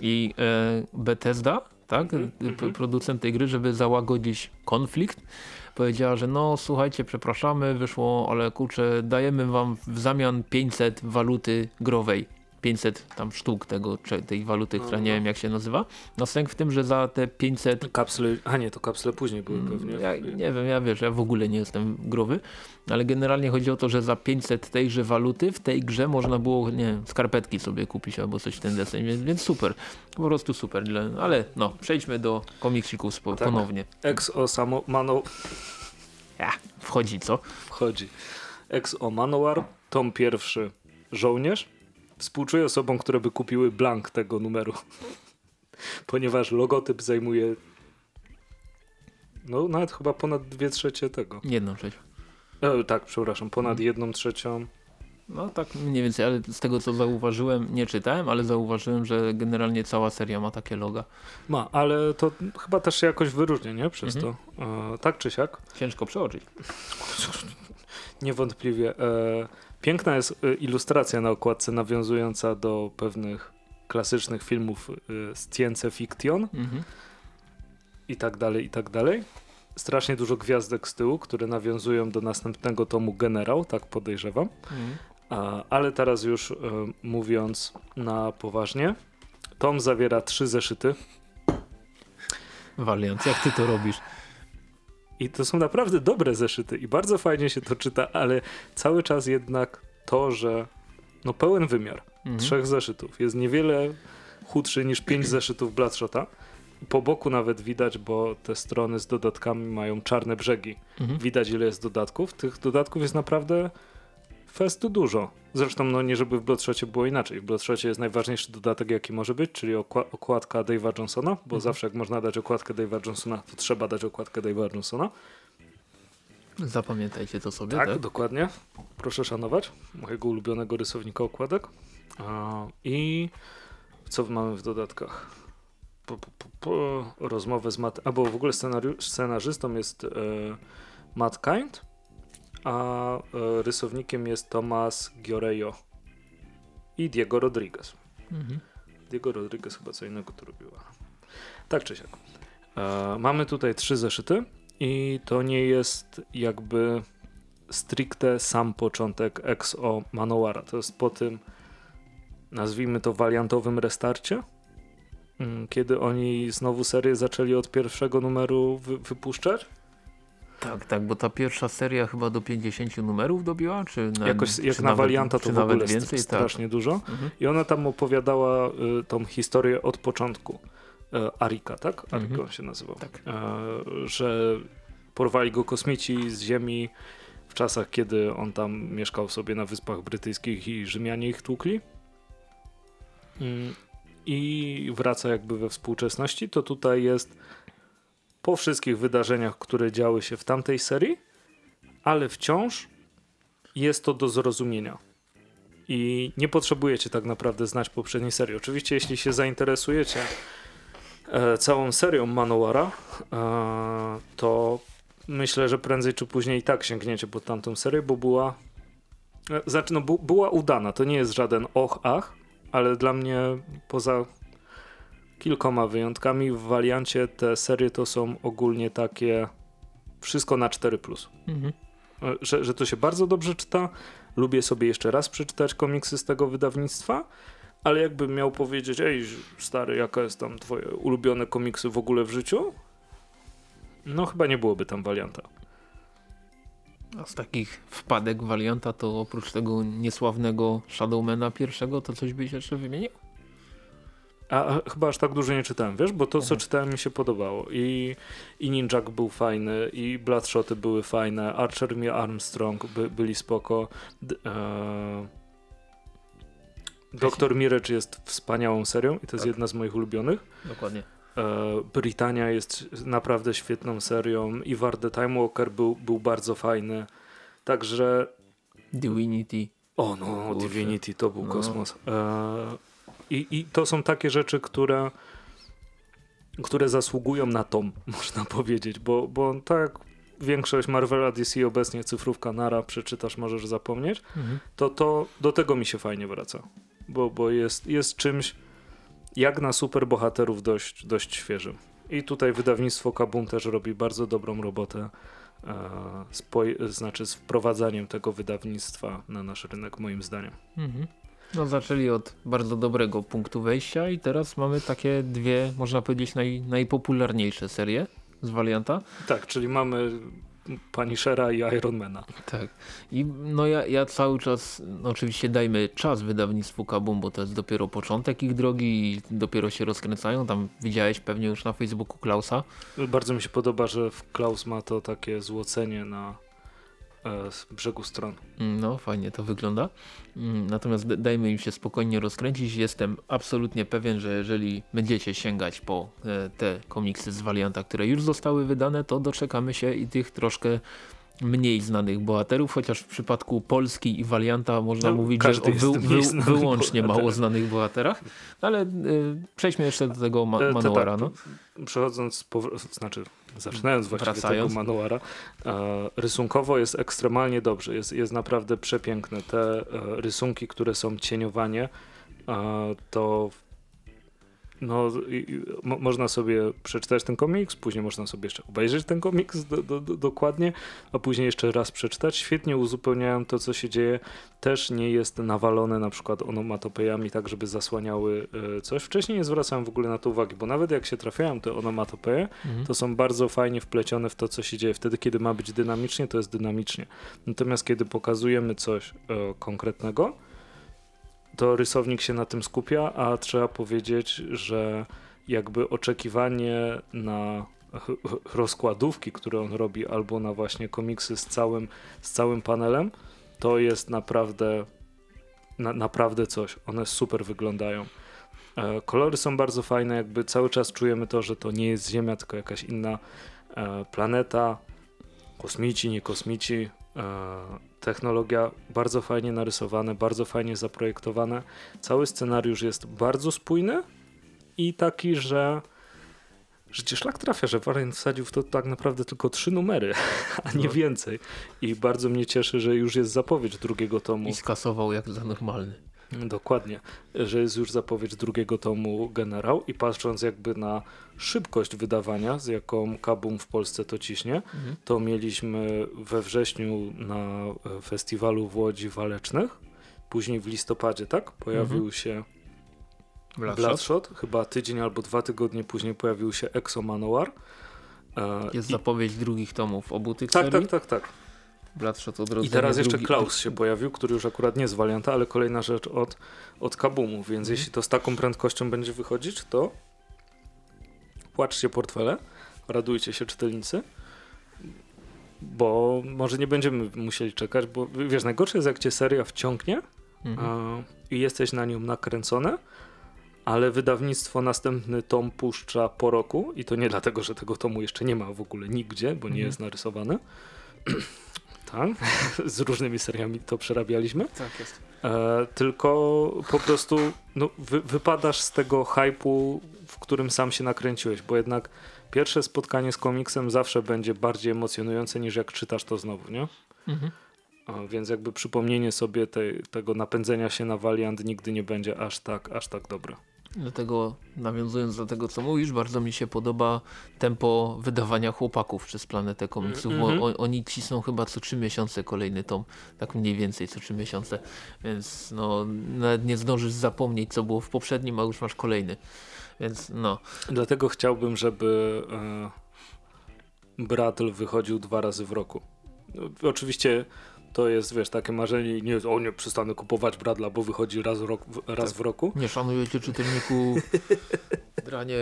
I e, Bethesda, tak, p- mhm. producent tej gry, żeby załagodzić konflikt, powiedziała, że no słuchajcie, przepraszamy, wyszło, ale kurczę, dajemy wam w zamian 500 waluty growej. 500 tam sztuk tego, tej waluty, która No, nie no. wiem jak się nazywa. No sęk w tym, że za te 500 Kapsle, a nie, to kapsle później były pewnie. Mm, ja nie wiem, ja wiesz, ja w ogóle nie jestem growy, ale generalnie chodzi o to, że za 500 tejże waluty w tej grze można było, nie wiem, skarpetki sobie kupić albo coś w ten deseń, więc, więc super, po prostu super, ale no, przejdźmy do komiksików Tak. ponownie. Ex-O samo, mano, Ja, wchodzi, co? wchodzi. Ex-O Manowar, tom pierwszy, żołnierz. Współczuję osobom, które by kupiły blank tego numeru. Ponieważ logotyp zajmuje no nawet chyba ponad dwie trzecie tego. Jedną trzecią. E, tak, przepraszam, ponad Mhm. jedną trzecią. No tak mniej więcej, ale z tego co zauważyłem, nie czytałem, ale zauważyłem, że generalnie cała seria ma takie loga. Ma, ale to chyba też się jakoś wyróżnia, nie? Przez Mhm. to. E, tak czy siak. Ciężko przeoczyć. Niewątpliwie. E, piękna jest e, ilustracja na okładce nawiązująca do pewnych klasycznych filmów e, Science Fiction Mhm. i tak dalej, i tak dalej. Strasznie dużo gwiazdek z tyłu, które nawiązują do następnego tomu Generał, tak podejrzewam. Mhm. A, ale teraz już e, mówiąc na poważnie, tom zawiera trzy zeszyty Valiant, jak ty to robisz? I to są naprawdę dobre zeszyty i bardzo fajnie się to czyta, ale cały czas jednak to, że no pełen wymiar Mhm. trzech zeszytów jest niewiele chudszy niż pięć zeszytów Bloodshota. Po boku nawet widać, bo te strony z dodatkami mają czarne brzegi. Mhm. Widać ile jest dodatków. Tych dodatków jest naprawdę festu dużo. Zresztą no nie żeby w Bloodshocie było inaczej. W Bloodshocie jest najważniejszy dodatek jaki może być, czyli okła- okładka Dave'a Johnsona, bo Mhm. zawsze jak można dać okładkę Dave'a Johnsona, to trzeba dać okładkę Dave'a Johnsona. Zapamiętajcie to sobie, Tak, tak? dokładnie. Proszę szanować mojego ulubionego rysownika okładek. I co mamy w dodatkach? Po, po, po, po, rozmowę z Matt... Albo w ogóle scenariusz, scenarzystą jest e, Matt Kind, a e, rysownikiem jest Tomas Giorejo i Diego Rodriguez. Mhm. Diego Rodriguez chyba co innego tu robiła. Tak czy siak. E, mamy tutaj trzy zeszyty i to nie jest jakby stricte sam początek XO Manowara. To jest po tym, nazwijmy to waliantowym restarcie, mm, kiedy oni znowu serię zaczęli od pierwszego numeru wy, wypuszczać. Tak, tak, bo ta pierwsza seria chyba do 50 numerów dobiła, czy nawet, Jakoś jak czy na nawet, walianta to w ogóle nawet więcej, tak. strasznie dużo. Mhm. I ona tam opowiadała y, tą historię od początku. E, Arika, tak? Arik Mhm. on się nazywał. Tak. E, że porwali go kosmici z Ziemi w czasach, kiedy on tam mieszkał sobie na Wyspach Brytyjskich i Rzymianie ich tłukli. Mm, I wraca jakby we współczesności. To tutaj jest po wszystkich wydarzeniach, które działy się w tamtej serii, ale wciąż jest to do zrozumienia. I nie potrzebujecie tak naprawdę znać poprzedniej serii. Oczywiście, jeśli się zainteresujecie e, całą serią Manowara, e, to myślę, że prędzej czy później i tak sięgniecie po tamtą serię, bo była e, znaczy, no, bu, była udana. To nie jest żaden och, ach, ale dla mnie poza kilkoma wyjątkami w Valiancie te serie to są ogólnie takie wszystko na 4+. Mhm. E, że, że to się bardzo dobrze czyta. Lubię sobie jeszcze raz przeczytać komiksy z tego wydawnictwa, ale jakbym miał powiedzieć, ej stary, jaka jest tam twoje ulubione komiksy w ogóle w życiu? No chyba nie byłoby tam warianta. A z takich wpadek Valianta to oprócz tego niesławnego Shadowmana pierwszego, to coś byś jeszcze wymienił? A, chyba aż tak dużo nie czytałem, wiesz, bo to co Mhm. czytałem mi się podobało. I, i Ninjak był fajny, i Bloodshoty były fajne, Archer i Armstrong by, byli spoko. D, e, Doktor Mirage jest wspaniałą serią i to jest Tak. jedna z moich ulubionych. Dokładnie. E, Britannia jest naprawdę świetną serią. Ivar the Time Walker był, był bardzo fajny. Także Divinity. O no. Divinity to był No. kosmos. E, i, I to są takie rzeczy, które, które zasługują na tom, można powiedzieć, bo, bo tak większość Marvela DC obecnie cyfrówka nara, przeczytasz, możesz zapomnieć, Mhm. to, to do tego mi się fajnie wraca, bo, bo jest, jest czymś jak na superbohaterów dość, dość świeżym. I tutaj wydawnictwo Kabum też robi bardzo dobrą robotę e, z, znaczy z wprowadzaniem tego wydawnictwa na nasz rynek, moim zdaniem. Mhm. No zaczęli od bardzo dobrego punktu wejścia i teraz mamy takie dwie, można powiedzieć, naj, najpopularniejsze serie z Valianta. Tak, czyli mamy Punishera i Ironmana. Tak. I no ja, ja cały czas, no oczywiście dajmy czas wydawnictwu Kabum, bo to jest dopiero początek ich drogi i dopiero się rozkręcają. Tam widziałeś pewnie już na Facebooku Klausa. Bardzo mi się podoba, że Klaus ma to takie złocenie na z brzegu stron. Mm, No, fajnie to wygląda. Mm, Natomiast dajmy im się spokojnie rozkręcić. Jestem absolutnie pewien, że jeżeli będziecie sięgać po e, te komiksy z Valianta, które już zostały wydane, to doczekamy się i tych troszkę mniej znanych bohaterów, chociaż w przypadku Polski i Valianta można No, mówić, że o wy, wy, wyłącznie mało znanych bohaterach. Ale y, przejdźmy jeszcze do tego ma E, to Manowara. tak, no. Przechodząc, powr- znaczy zaczynając właściwie Wracając. tego Manowara, e, rysunkowo jest ekstremalnie dobrze, jest, jest naprawdę przepiękne. Te e, rysunki, które są cieniowanie, e, to no, mo, można sobie przeczytać ten komiks, później można sobie jeszcze obejrzeć ten komiks do, do, do, dokładnie, a później jeszcze raz przeczytać. Świetnie uzupełniają to, co się dzieje. Też nie jest nawalone na przykład onomatopejami, tak żeby zasłaniały e, coś. Wcześniej nie zwracałem w ogóle na to uwagi, bo nawet jak się trafiają te onomatopeje, Mhm. to są bardzo fajnie wplecione w to, co się dzieje. Wtedy, kiedy ma być dynamicznie, to jest dynamicznie. Natomiast kiedy pokazujemy coś e, konkretnego, to rysownik się na tym skupia, a trzeba powiedzieć, że jakby oczekiwanie na rozkładówki, które on robi, albo na właśnie komiksy z całym, z całym panelem, to jest naprawdę na, naprawdę coś. One super wyglądają. E, kolory są bardzo fajne, jakby cały czas czujemy to, że to nie jest Ziemia, tylko jakaś inna e, planeta, kosmici, nie kosmici. E, technologia bardzo fajnie narysowane, bardzo fajnie zaprojektowane. Cały scenariusz jest bardzo spójny i taki, że cię szlak trafia, że Warren wsadził w to tak naprawdę tylko trzy numery, a nie No. więcej. I bardzo mnie cieszy, że już jest zapowiedź drugiego tomu. I skasował jak za normalny. Dokładnie, że jest już zapowiedź drugiego tomu Generał i patrząc jakby na szybkość wydawania, z jaką Kabum w Polsce to ciśnie, Mhm. to mieliśmy we wrześniu na festiwalu w Łodzi Walecznych, później w listopadzie, tak? Pojawił Mhm. się Bloodshot. Bloodshot, chyba tydzień albo dwa tygodnie później pojawił się Exo Manowar. E, Jest i- zapowiedź drugich tomów obu tych tak, serii. tak, tak, tak. Bloodshot odrodzenie. I teraz jeszcze drugi... Klaus się pojawił, który już akurat nie z Valianta, ale kolejna rzecz od, od Kabumu, więc Mhm. jeśli to z taką prędkością będzie wychodzić, to płaczcie portfele, radujcie się czytelnicy, bo może nie będziemy musieli czekać, bo wiesz, najgorsze jest jak cię seria wciągnie Mhm. a, i jesteś na nią nakręcony, ale wydawnictwo następny tom puszcza po roku i to nie dlatego, że tego tomu jeszcze nie ma w ogóle nigdzie, bo nie Mhm. jest narysowany. tak, z różnymi seriami to przerabialiśmy. Tak jest. E, tylko po prostu no, wy, wypadasz z tego hypu, w którym sam się nakręciłeś, bo jednak pierwsze spotkanie z komiksem zawsze będzie bardziej emocjonujące niż jak czytasz to znowu, nie? Mhm. A, więc jakby przypomnienie sobie tej, tego napędzenia się na Valiant nigdy nie będzie aż tak, aż tak dobre. Dlatego nawiązując do tego, co mówisz, bardzo mi się podoba tempo wydawania chłopaków przez planetę komiksów, bo Mhm. o, oni cisną chyba co trzy miesiące kolejny tom, tak mniej więcej co trzy miesiące, więc no nawet nie zdążysz zapomnieć, co było w poprzednim, a już masz kolejny. Więc no, Dlatego chciałbym, żeby e, Bratl wychodził dwa razy w roku. No, oczywiście to jest, wiesz, takie marzenie i nie jest, o nie, przestanę kupować Bradla, bo wychodzi raz, w rok, raz Tak. w roku. nie szanujecie czytelniku, dranie.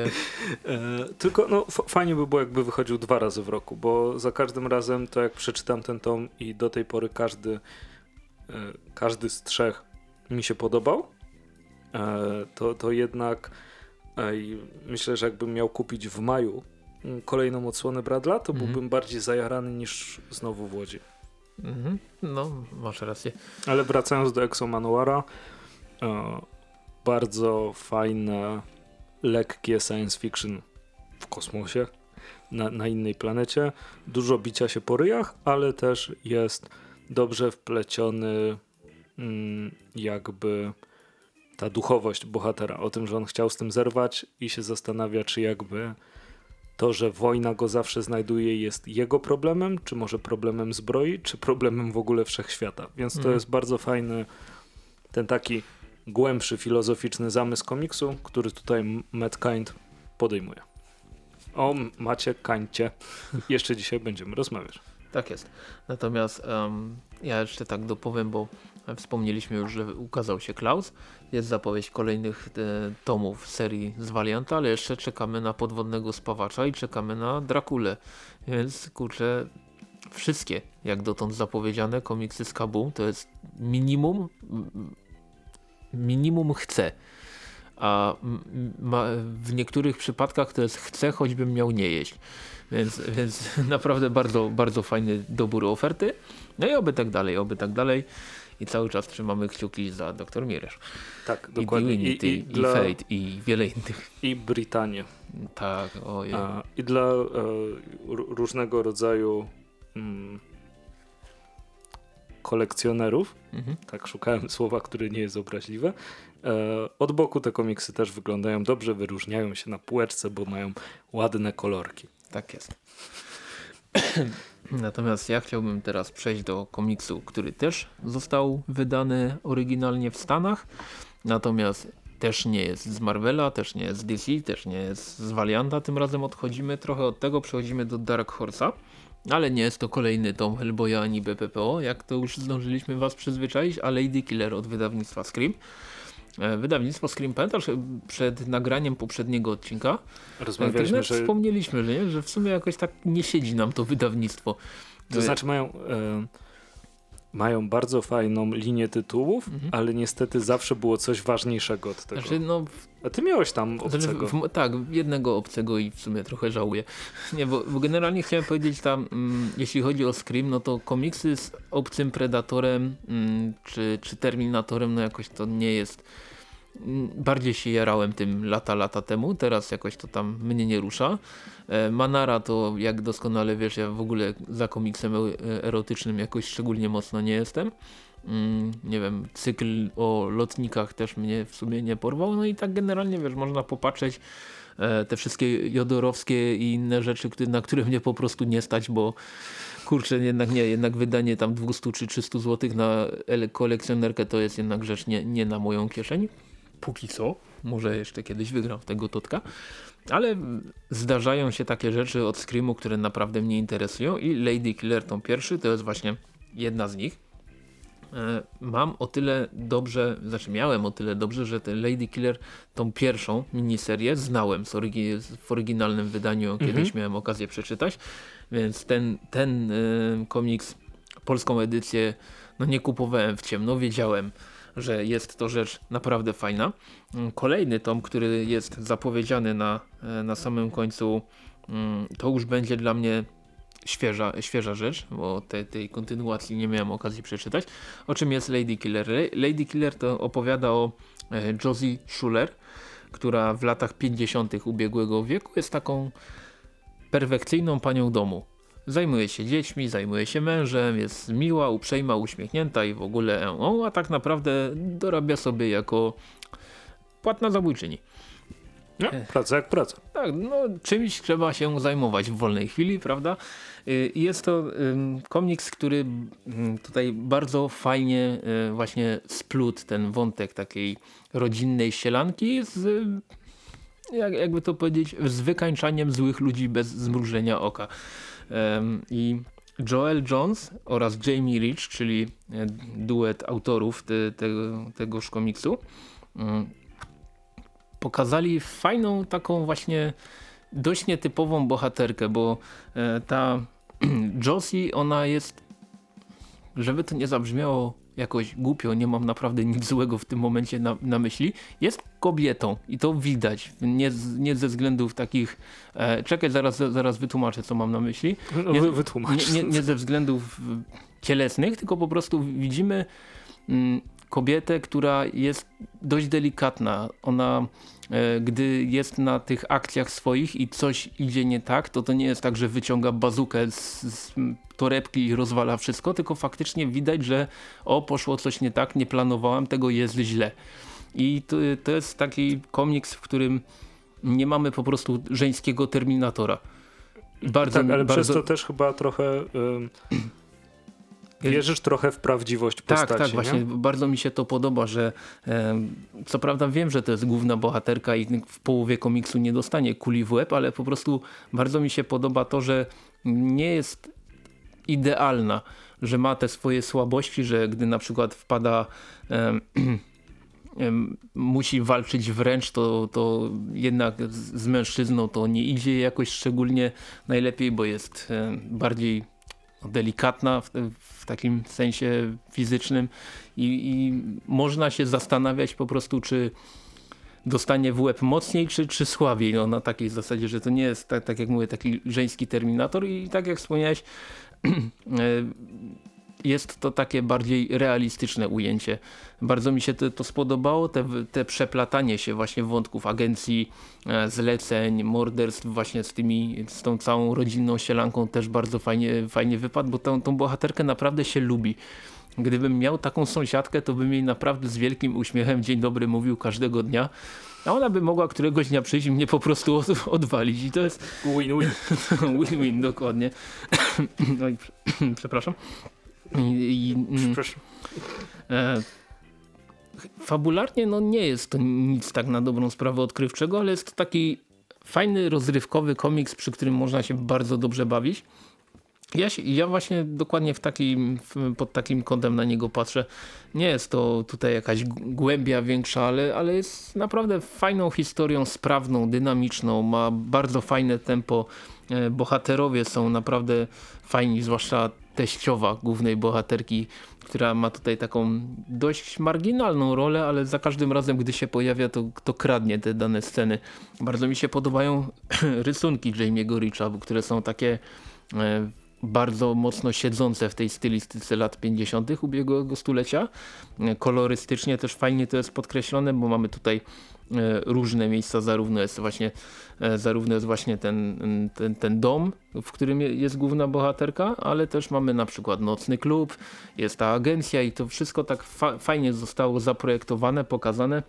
E, tylko no, fajnie by było, jakby wychodził dwa razy w roku, bo za każdym razem to jak przeczytam ten tom i do tej pory każdy, e, każdy z trzech mi się podobał, e, to, to jednak e, myślę, że jakbym miał kupić w maju mm, kolejną odsłonę Bradla, to Mhm. byłbym bardziej zajarany niż znowu w Łodzi. Mhm. No, masz rację. Ale wracając do Exo Manuara, e, bardzo fajne, lekkie science fiction w kosmosie, na, na innej planecie. Dużo bicia się po ryjach, ale też jest dobrze wpleciony mm, jakby ta duchowość bohatera. O tym, że on chciał z tym zerwać i się zastanawia, czy jakby to, że wojna go zawsze znajduje, jest jego problemem, czy może problemem zbroi, czy problemem w ogóle wszechświata. Więc to Mhm. jest bardzo fajny, ten taki głębszy, filozoficzny zamysł komiksu, który tutaj Matt Kind podejmuje. O Macie Kańcie jeszcze dzisiaj będziemy rozmawiać. Tak jest. Natomiast em, ja jeszcze tak dopowiem, bo wspomnieliśmy już, że ukazał się Klaus. Jest zapowiedź kolejnych e, tomów serii z Valianta, ale jeszcze czekamy na podwodnego spawacza i czekamy na Drakulę. Więc kurczę, wszystkie jak dotąd zapowiedziane komiksy z Kabu to jest minimum minimum chcę. A w niektórych przypadkach to jest chcę, choćbym miał nie jeść. Więc, więc naprawdę bardzo, bardzo fajny dobór oferty. No i oby tak dalej, oby tak dalej. I cały czas trzymamy kciuki za Dr. Mirror. Tak, I dokładnie. Divinity, I, i, i, dla, Fate, i wiele innych. I Brytanię. Tak, ojej. A, I dla e, różnego rodzaju mm, kolekcjonerów, Mhm. tak szukałem słowa, które nie jest obraźliwe, e, od boku te komiksy też wyglądają dobrze, wyróżniają się na półeczce, bo mają ładne kolorki. Tak jest. Natomiast ja chciałbym teraz przejść do komiksu, który też został wydany oryginalnie w Stanach. Natomiast też nie jest z Marvela, też nie jest z DC, też nie jest z Valianta. Tym razem odchodzimy trochę od tego, przechodzimy do Dark Horse'a. Ale nie jest to kolejny tom Hellboya ani BPPO, jak to już zdążyliśmy was przyzwyczaić, a Lady Killer od wydawnictwa Scream. E, Wydawnictwo Scream, pamiętasz e, przed nagraniem poprzedniego odcinka Rozmawialiśmy, tak, że wspomnieliśmy, że, nie? że w sumie jakoś tak nie siedzi nam to wydawnictwo. to znaczy mają, e, mają bardzo fajną linię tytułów, Mhm. ale niestety zawsze było coś ważniejszego od tego. Znaczy, no, A ty miałeś tam znaczy, obcego. w, tak, jednego obcego i w sumie trochę żałuję. Nie, bo, bo generalnie chciałem powiedzieć tam, mm, jeśli chodzi o Scream, no to komiksy z obcym Predatorem mm, czy, czy Terminatorem, no jakoś to nie jest... Bardziej się jarałem tym lata, lata temu, teraz jakoś to tam mnie nie rusza. E, Manara to jak doskonale wiesz, ja w ogóle za komiksem e- erotycznym jakoś szczególnie mocno nie jestem. Mm, nie wiem, cykl o lotnikach też mnie w sumie nie porwał. No i tak generalnie wiesz, można popatrzeć e, te wszystkie jodorowskie i inne rzeczy, na które mnie po prostu nie stać, bo kurczę, jednak nie, jednak wydanie tam 200 czy 300 zł na kolekcjonerkę to jest jednak rzecz nie, nie na moją kieszeń. Póki co. Może jeszcze kiedyś wygram w tego totka. Ale zdarzają się takie rzeczy od Screamu, które naprawdę mnie interesują i Lady Killer tą pierwszy to jest właśnie jedna z nich. E, Mam o tyle dobrze, znaczy miałem o tyle dobrze, że ten Lady Killer, tą pierwszą miniserię znałem w oryginalnym wydaniu, Mhm. kiedyś miałem okazję przeczytać, więc ten, ten y, komiks, polską edycję, no nie kupowałem w ciemno, wiedziałem, że jest to rzecz naprawdę fajna. Mm, Kolejny tom, który jest zapowiedziany na, e, na samym końcu, mm, to już będzie dla mnie świeża, świeża rzecz, bo te, tej kontynuacji nie miałem okazji przeczytać. O czym jest Lady Killer? La- Lady Killer to opowiada o e, Josie Schuler, która w latach 50. ubiegłego wieku jest taką perfekcyjną panią domu. Zajmuje się dziećmi, zajmuje się mężem, jest miła, uprzejma, uśmiechnięta i w ogóle e, a tak naprawdę dorabia sobie jako płatna zabójczyni. No, praca jak praca. Tak, no czymś trzeba się zajmować w wolnej chwili, prawda? Y, Jest to komiks, który tutaj bardzo fajnie y, właśnie splótł ten wątek takiej rodzinnej sielanki z, jak, jakby to powiedzieć, z wykańczaniem złych ludzi bez zmrużenia oka. I Joel Jones oraz Jamie Rich, czyli e, duet autorów te, tego, tegoż komiksu, ym, pokazali fajną taką właśnie dość nietypową bohaterkę, bo e, ta Josie, ona jest, żeby to nie zabrzmiało jakoś głupio, nie mam naprawdę nic złego w tym momencie na, na myśli, jest kobietą i to widać, nie, nie ze względów takich, e, czekaj zaraz, zaraz wytłumaczę co mam na myśli, Nie- wy, wytłumacz. nie, nie, nie ze względów cielesnych, tylko po prostu widzimy mm, kobietę, która jest dość delikatna. Ona e, gdy jest na tych akcjach swoich i coś idzie nie tak, to to nie jest tak, że wyciąga bazukę z, z torebki i rozwala wszystko, tylko faktycznie widać, że o, poszło coś nie tak, nie planowałem, tego jest źle. I to, to jest taki komiks, w którym nie mamy po prostu żeńskiego Terminatora. Bardzo, tak, ale bardzo... przez to też chyba trochę... Wierzysz trochę w prawdziwość postaci, Tak, tak, nie? właśnie bardzo mi się to podoba, że co prawda wiem, że to jest główna bohaterka i w połowie komiksu nie dostanie kuli w łeb, ale po prostu bardzo mi się podoba to, że nie jest idealna, że ma te swoje słabości, że gdy na przykład wpada musi walczyć wręcz, to, to jednak z, z mężczyzną to nie idzie jakoś szczególnie najlepiej, bo jest bardziej delikatna w, w takim sensie fizycznym i, i, można się zastanawiać po prostu, czy dostanie w łeb mocniej, czy, czy słabiej. No, na takiej zasadzie, że to nie jest, tak, tak jak mówię, taki żeński terminator i tak jak wspomniałeś, e, jest to takie bardziej realistyczne ujęcie. Bardzo mi się to, to spodobało, te, te, przeplatanie się właśnie wątków agencji, e, zleceń, morderstw właśnie z tymi, z tą całą rodzinną sielanką też bardzo fajnie, fajnie wypadł, bo tą, tą bohaterkę naprawdę się lubi. Gdybym miał taką sąsiadkę, to bym jej naprawdę z wielkim uśmiechem dzień dobry mówił każdego dnia. A ona by mogła któregoś dnia przyjść i mnie po prostu od, odwalić. I to jest win-win. Win-win, dokładnie. no i przepraszam. I, mm, e, fabularnie no nie jest to nic tak na dobrą sprawę odkrywczego, ale jest to taki fajny, rozrywkowy komiks, przy którym można się bardzo dobrze bawić. Ja, ja właśnie dokładnie w takim, pod takim kątem na niego patrzę. Nie jest to tutaj jakaś głębia większa, ale, ale jest naprawdę fajną historią, sprawną, dynamiczną, ma bardzo fajne tempo. E, bohaterowie są naprawdę fajni, zwłaszcza teściowa głównej bohaterki, która ma tutaj taką dość marginalną rolę, ale za każdym razem, gdy się pojawia, to, to kradnie te dane sceny. Bardzo mi się podobają rysunki Jamie'ego Richa, które są takie e, bardzo mocno siedzące w tej stylistyce lat 50. ubiegłego stulecia. E, kolorystycznie też fajnie to jest podkreślone, bo mamy tutaj różne miejsca, zarówno jest właśnie, e, zarówno jest właśnie ten, ten, ten dom, w którym jest główna bohaterka, ale też mamy na przykład nocny klub, jest ta agencja i to wszystko tak fa fajnie zostało zaprojektowane, pokazane.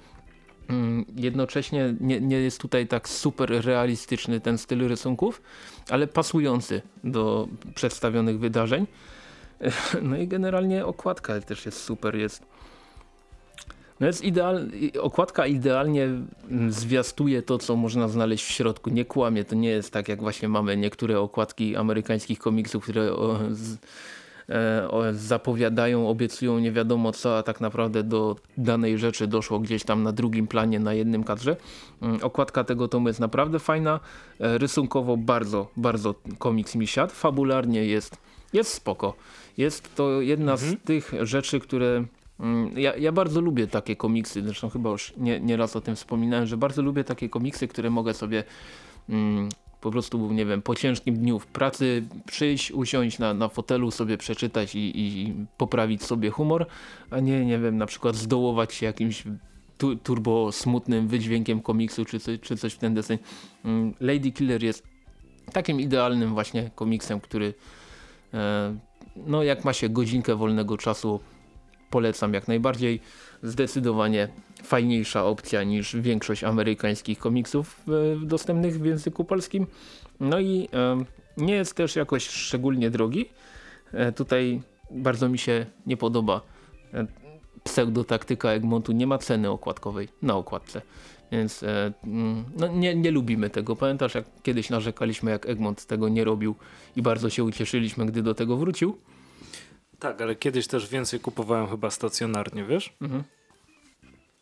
Mm, jednocześnie nie, nie jest tutaj tak super realistyczny ten styl rysunków, ale pasujący do przedstawionych wydarzeń. No i generalnie okładka też jest super, jest no jest ideal, okładka idealnie mm, zwiastuje to, co można znaleźć w środku. Nie kłamie, to nie jest tak, jak właśnie mamy niektóre okładki amerykańskich komiksów, które o, z, e, o, zapowiadają, obiecują nie wiadomo co, a tak naprawdę do danej rzeczy doszło gdzieś tam na drugim planie, na jednym kadrze. Mm, okładka tego tomu jest naprawdę fajna, e, rysunkowo bardzo, bardzo komiks mi siadł, fabularnie jest, jest spoko. Jest to jedna mhm. z tych rzeczy, które ja, ja, bardzo lubię takie komiksy, zresztą chyba już nie, nie raz o tym wspominałem, że bardzo lubię takie komiksy, które mogę sobie mm, po prostu, nie wiem, po ciężkim dniu w pracy przyjść, usiąść na, na fotelu, sobie przeczytać i, i poprawić sobie humor, a nie, nie wiem, na przykład zdołować się jakimś tu, turbo smutnym wydźwiękiem komiksu czy, czy coś w ten deseń. Mm, Lady Killer jest takim idealnym właśnie komiksem, który e, no jak ma się godzinkę wolnego czasu polecam jak najbardziej. Zdecydowanie fajniejsza opcja niż większość amerykańskich komiksów e, dostępnych w języku polskim. No i e, nie jest też jakoś szczególnie drogi. E, tutaj bardzo mi się nie podoba pseudotaktyka Egmontu. Nie ma ceny okładkowej na okładce. Więc mm, no, nie, nie lubimy tego. Pamiętasz jak kiedyś narzekaliśmy jak Egmont tego nie robił i bardzo się ucieszyliśmy gdy do tego wrócił. Tak, ale kiedyś też więcej kupowałem chyba stacjonarnie, wiesz? Mhm.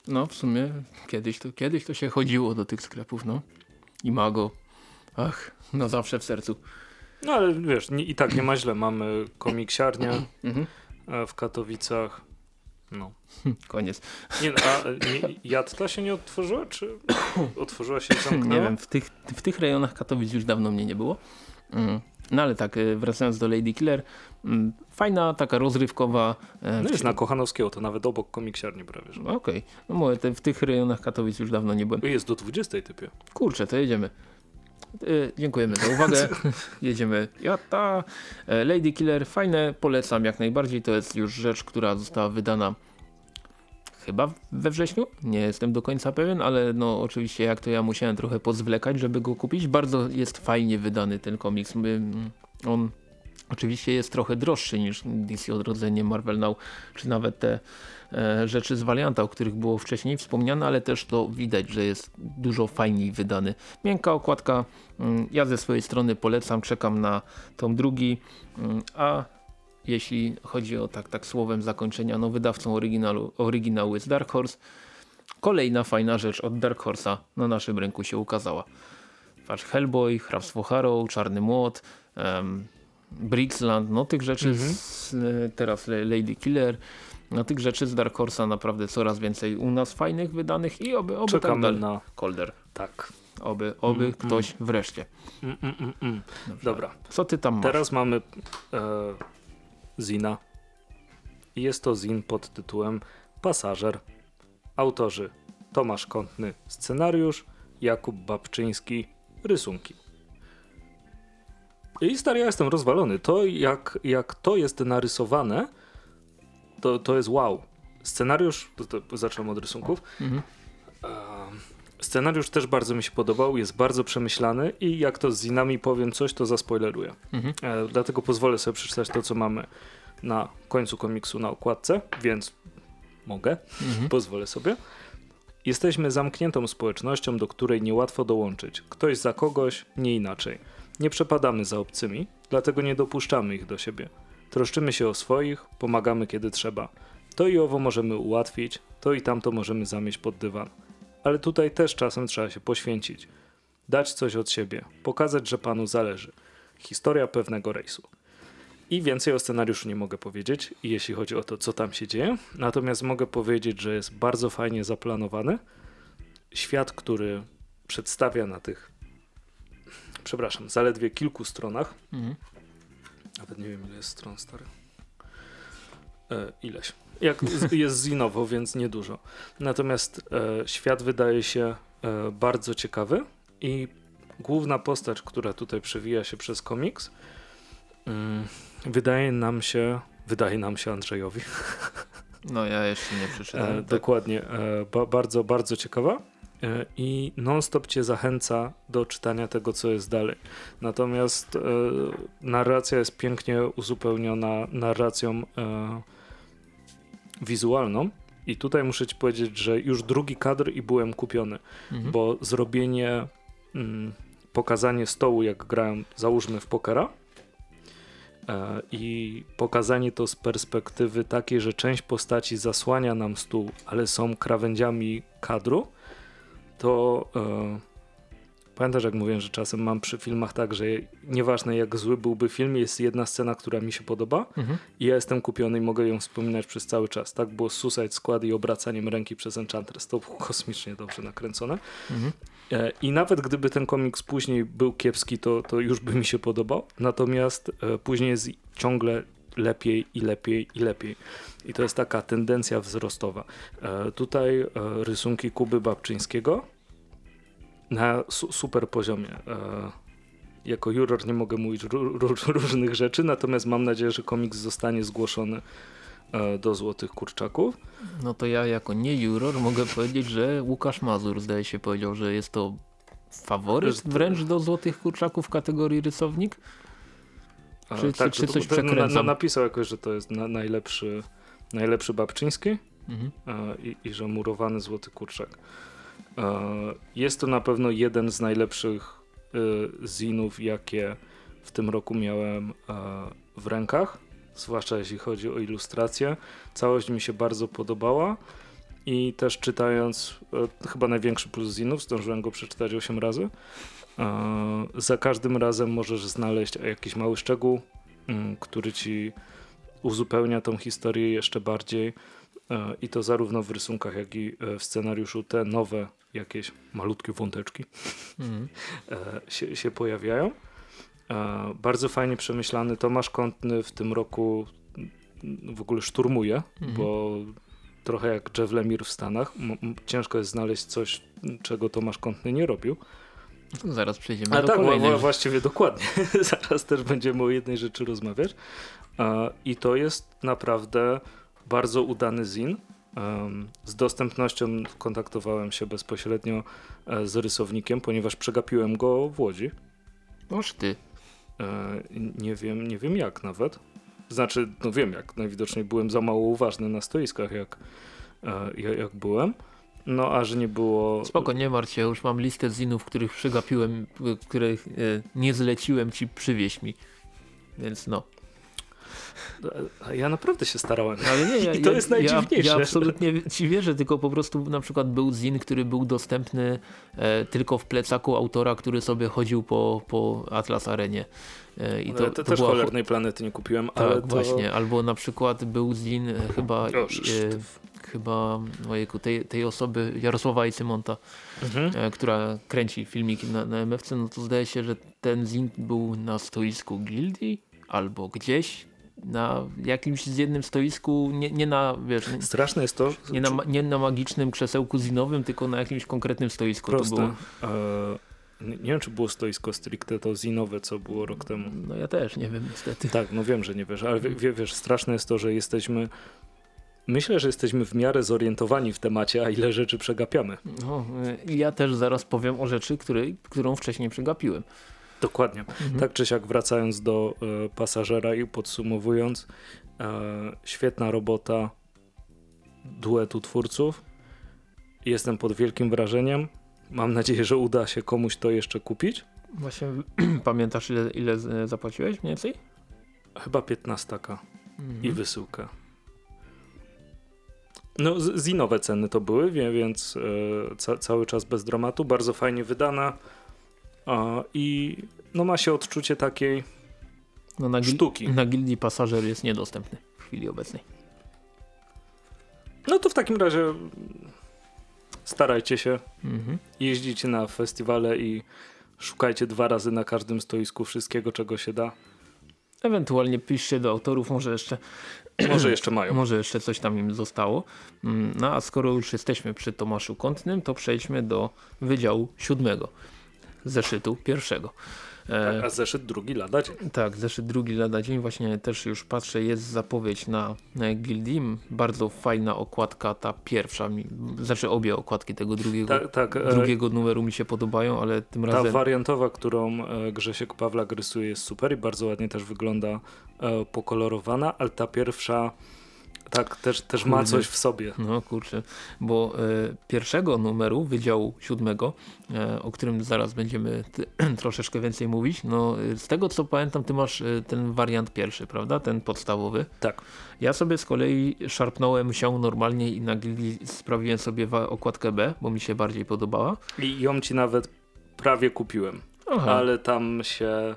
No w sumie kiedyś to, kiedyś to się chodziło do tych sklepów, no. I mago. Ach, no zawsze w sercu. No ale wiesz, nie, i tak nie ma źle. Mamy komiksiarnię mhm. w Katowicach. No. Koniec. Nie, a nie, Jadta się nie otworzyła, czy otworzyła się i zamknęła? Nie wiem, w tych, w tych rejonach Katowic już dawno mnie nie było. Mm. No ale tak, e, wracając do Lady Killer, mm, fajna, taka rozrywkowa. e, No jest na Kochanowskiego, to nawet obok komiksiarni prawie. Że. Okej, no mówię, te, w tych rejonach Katowic już dawno nie byłem. Jest do 20 typie. Kurczę, to jedziemy. E, dziękujemy za uwagę. Jedziemy. Jata. Lady Killer, fajne, polecam jak najbardziej. To jest już rzecz, która została wydana chyba we wrześniu. Nie jestem do końca pewien, ale no oczywiście jak to ja musiałem trochę pozwlekać, żeby go kupić. Bardzo jest fajnie wydany ten komiks. Mm, On oczywiście jest trochę droższy niż DC Odrodzenie, Marvel Now, czy nawet te e, rzeczy z Valianta, o których było wcześniej wspomniane, ale też to widać, że jest dużo fajniej wydany. Miękka okładka, mm, ja ze swojej strony polecam, czekam na tom drugi, mm, a jeśli chodzi o tak, tak słowem zakończenia, no wydawcą oryginalu, oryginału jest Dark Horse. Kolejna fajna rzecz od Dark Horse'a na naszym rynku się ukazała. Patrz, Hellboy, Hrabstwo Harrow, Czarny Młot, um, Brixland, no tych rzeczy Mhm. z, e, teraz Lady Killer, no tych rzeczy z Dark Horse'a naprawdę coraz więcej u nas fajnych wydanych i oby, oby tak Czekamy dalej. na... Kolder, Tak. oby, oby Mm, ktoś wreszcie. Mm, mm, mm, mm. Dobra. Co ty tam masz? Teraz mamy e, Zina. I Jest to Zin pod tytułem Pasażer. Autorzy Tomasz Kątny, scenariusz, Jakub Babczyński, rysunki. I stary, ja jestem rozwalony. To jak, jak to jest narysowane, to, to jest wow. Scenariusz, to, to zacząłem od rysunków. Mhm. Scenariusz też bardzo mi się podobał, jest bardzo przemyślany i jak to z Zinami powiem coś, to zaspoileruję. Mhm. E, dlatego pozwolę sobie przeczytać to, co mamy na końcu komiksu na okładce, więc mogę, Mhm. pozwolę sobie. Jesteśmy zamkniętą społecznością, do której niełatwo dołączyć. Ktoś za kogoś, nie inaczej. Nie przepadamy za obcymi, dlatego nie dopuszczamy ich do siebie. Troszczymy się o swoich, pomagamy kiedy trzeba. To i owo możemy ułatwić, to i tamto możemy zamieść pod dywan. Ale tutaj też czasem trzeba się poświęcić. Dać coś od siebie, pokazać, że panu zależy. Historia pewnego rejsu. I więcej o scenariuszu nie mogę powiedzieć, jeśli chodzi o to, co tam się dzieje. Natomiast mogę powiedzieć, że jest bardzo fajnie zaplanowany. Świat, który przedstawia na tych, przepraszam, zaledwie kilku stronach. Mhm. Nawet nie wiem, ile jest stron stary. E, ileś. Jak jest zinowo, więc niedużo. Natomiast e, świat wydaje się e, bardzo ciekawy i główna postać, która tutaj przewija się przez komiks, mm, wydaje nam się, wydaje nam się Andrzejowi, No ja jeszcze nie e, przeczytałem. tak. dokładnie, e, ba, bardzo, bardzo ciekawa. E, I non-stop cię zachęca do czytania tego, co jest dalej. Natomiast e, narracja jest pięknie uzupełniona narracją e, wizualną. I tutaj muszę ci powiedzieć, że już drugi kadr i byłem kupiony, Mhm. bo zrobienie, mm, pokazanie stołu, jak grają, załóżmy w pokera, e, i pokazanie to z perspektywy takiej, że część postaci zasłania nam stół, ale są krawędziami kadru, to e, pamiętasz jak mówiłem, że czasem mam przy filmach tak, że nieważne jak zły byłby film, jest jedna scena, która mi się podoba Mhm. i ja jestem kupiony i mogę ją wspominać przez cały czas. Tak było z Suicide Squad i obracaniem ręki przez Enchantress. To było kosmicznie dobrze nakręcone. Mhm. E, I nawet gdyby ten komiks później był kiepski, to, to już by mi się podobał. Natomiast e, później jest ciągle lepiej i lepiej i lepiej. I to jest taka tendencja wzrostowa. E, tutaj rysunki Kuby Babczyńskiego na su super poziomie. E, jako juror nie mogę mówić ró- ró- różnych rzeczy, natomiast mam nadzieję, że komiks zostanie zgłoszony e, do Złotych Kurczaków. No to ja jako nie juror mogę powiedzieć, że Łukasz Mazur zdaje się powiedział, że jest to faworyt wręcz do Złotych Kurczaków w kategorii rysownik. Czy- czy- czy to- coś to- na, na, przekręcam? napisał jakoś, że to jest na, najlepszy, najlepszy Babczyński Mhm. e, i, i że murowany złoty kurczak. E, jest to na pewno jeden z najlepszych e, zinów, jakie w tym roku miałem e, w rękach, zwłaszcza jeśli chodzi o ilustrację. Całość mi się bardzo podobała i też czytając, chyba największy plus zinów, zdążyłem go przeczytać 8 razy. Za każdym razem możesz znaleźć jakiś mały szczegół, mm, który ci uzupełnia tą historię jeszcze bardziej. E, I to zarówno w rysunkach, jak i e, w scenariuszu te nowe jakieś malutkie wąteczki e, się, się pojawiają. Bardzo fajnie przemyślany. Tomasz Kątny w tym roku mm, w ogóle szturmuje, Mhm. bo trochę jak Jeff Lemire w Stanach. Ciężko jest znaleźć coś, czego Tomasz Kątny nie robił. Zaraz przejdziemy A do tak, kolejnej. wła- właściwie dokładnie. Zaraz też będziemy o jednej rzeczy rozmawiać. I to jest naprawdę bardzo udany zin. Z dostępnością kontaktowałem się bezpośrednio e, z rysownikiem, ponieważ przegapiłem go w Łodzi. Noż ty. E, Nie wiem, nie wiem jak nawet. Znaczy, no wiem jak. Najwidoczniej byłem za mało uważny na stoiskach, jak, e, jak, byłem. No, a że nie było. Spoko, nie martw się, już mam listę zinów, których przegapiłem, których nie zleciłem ci przywieźć mi. Więc no. Ja naprawdę się starałem. Ale nie, ja, I to ja, jest ja, najdziwniejsze. ja absolutnie ci wierzę, tylko po prostu na przykład był zin, który był dostępny e, tylko w plecaku autora, który sobie chodził po, po Atlas Arenie. E, I To, to, to, to też była- cholernej planety nie kupiłem, Tak, ale to... właśnie. Albo na przykład był zin e, chyba, O, e, chyba ojejku, tej, tej osoby, Jarosława Icymonta, Mhm. e, która kręci filmiki na, na MFC, no to zdaje się, że ten zin był na stoisku gildii albo gdzieś na jakimś z jednym stoisku, nie, nie na, wiesz, Straszne jest to, nie na, nie na magicznym krzesełku zinowym, tylko na jakimś konkretnym stoisku to proste. było. E, nie wiem, czy było stoisko stricte to zinowe, co było rok temu. No ja też nie wiem niestety. Tak, no wiem, że nie wiesz, ale wie, wiesz, straszne jest to, że jesteśmy... Myślę, że jesteśmy w miarę zorientowani w temacie, a ile rzeczy przegapiamy. No, y, ja też zaraz powiem o rzeczy, której, którą wcześniej przegapiłem. Dokładnie. Mhm. Tak czy siak wracając do e, pasażera i podsumowując, e, świetna robota duetu twórców. Jestem pod wielkim wrażeniem. Mam nadzieję, że uda się komuś to jeszcze kupić. Właśnie pamiętasz ile, ile z- zapłaciłeś mniej więcej? Chyba 15 Mhm. i wysyłkę. No, z- zinowe ceny to były, więc e, ca cały czas bez dramatu. Bardzo fajnie wydana. I no ma się odczucie takiej no, na, sztuki. na gildii pasażer jest niedostępny w chwili obecnej. No to w takim razie starajcie się, Mhm. jeździcie na festiwale i szukajcie dwa razy na każdym stoisku wszystkiego, czego się da. Ewentualnie piszcie do autorów, może jeszcze, Może jeszcze mają. może jeszcze coś tam im zostało. Mm, No a skoro już jesteśmy przy Tomaszu Kątnym, to przejdźmy do Wydziału Siódmego. Zeszytu pierwszego. E, A zeszyt drugi lada dzień. Tak, zeszyt drugi lada dzień, właśnie też już patrzę, jest zapowiedź na, Gildii, bardzo fajna okładka, ta pierwsza, znaczy obie okładki tego drugiego, Tak, tak. drugiego numeru mi się podobają, ale tym Ta razem wariantowa, którą e, Grzesiek Pawlak rysuje jest super i bardzo ładnie też wygląda pokolorowana, ale ta pierwsza tak też, też ma coś w sobie. No kurczę, bo e, pierwszego numeru Wydziału Siódmego, e, o którym zaraz będziemy troszeczkę więcej mówić, no z tego co pamiętam ty masz e, ten wariant pierwszy, prawda, ten podstawowy. Tak. Ja sobie z kolei szarpnąłem się normalnie i na sprawiłem sobie okładkę B, bo mi się bardziej podobała. I ją ci nawet prawie kupiłem, Aha, ale tam się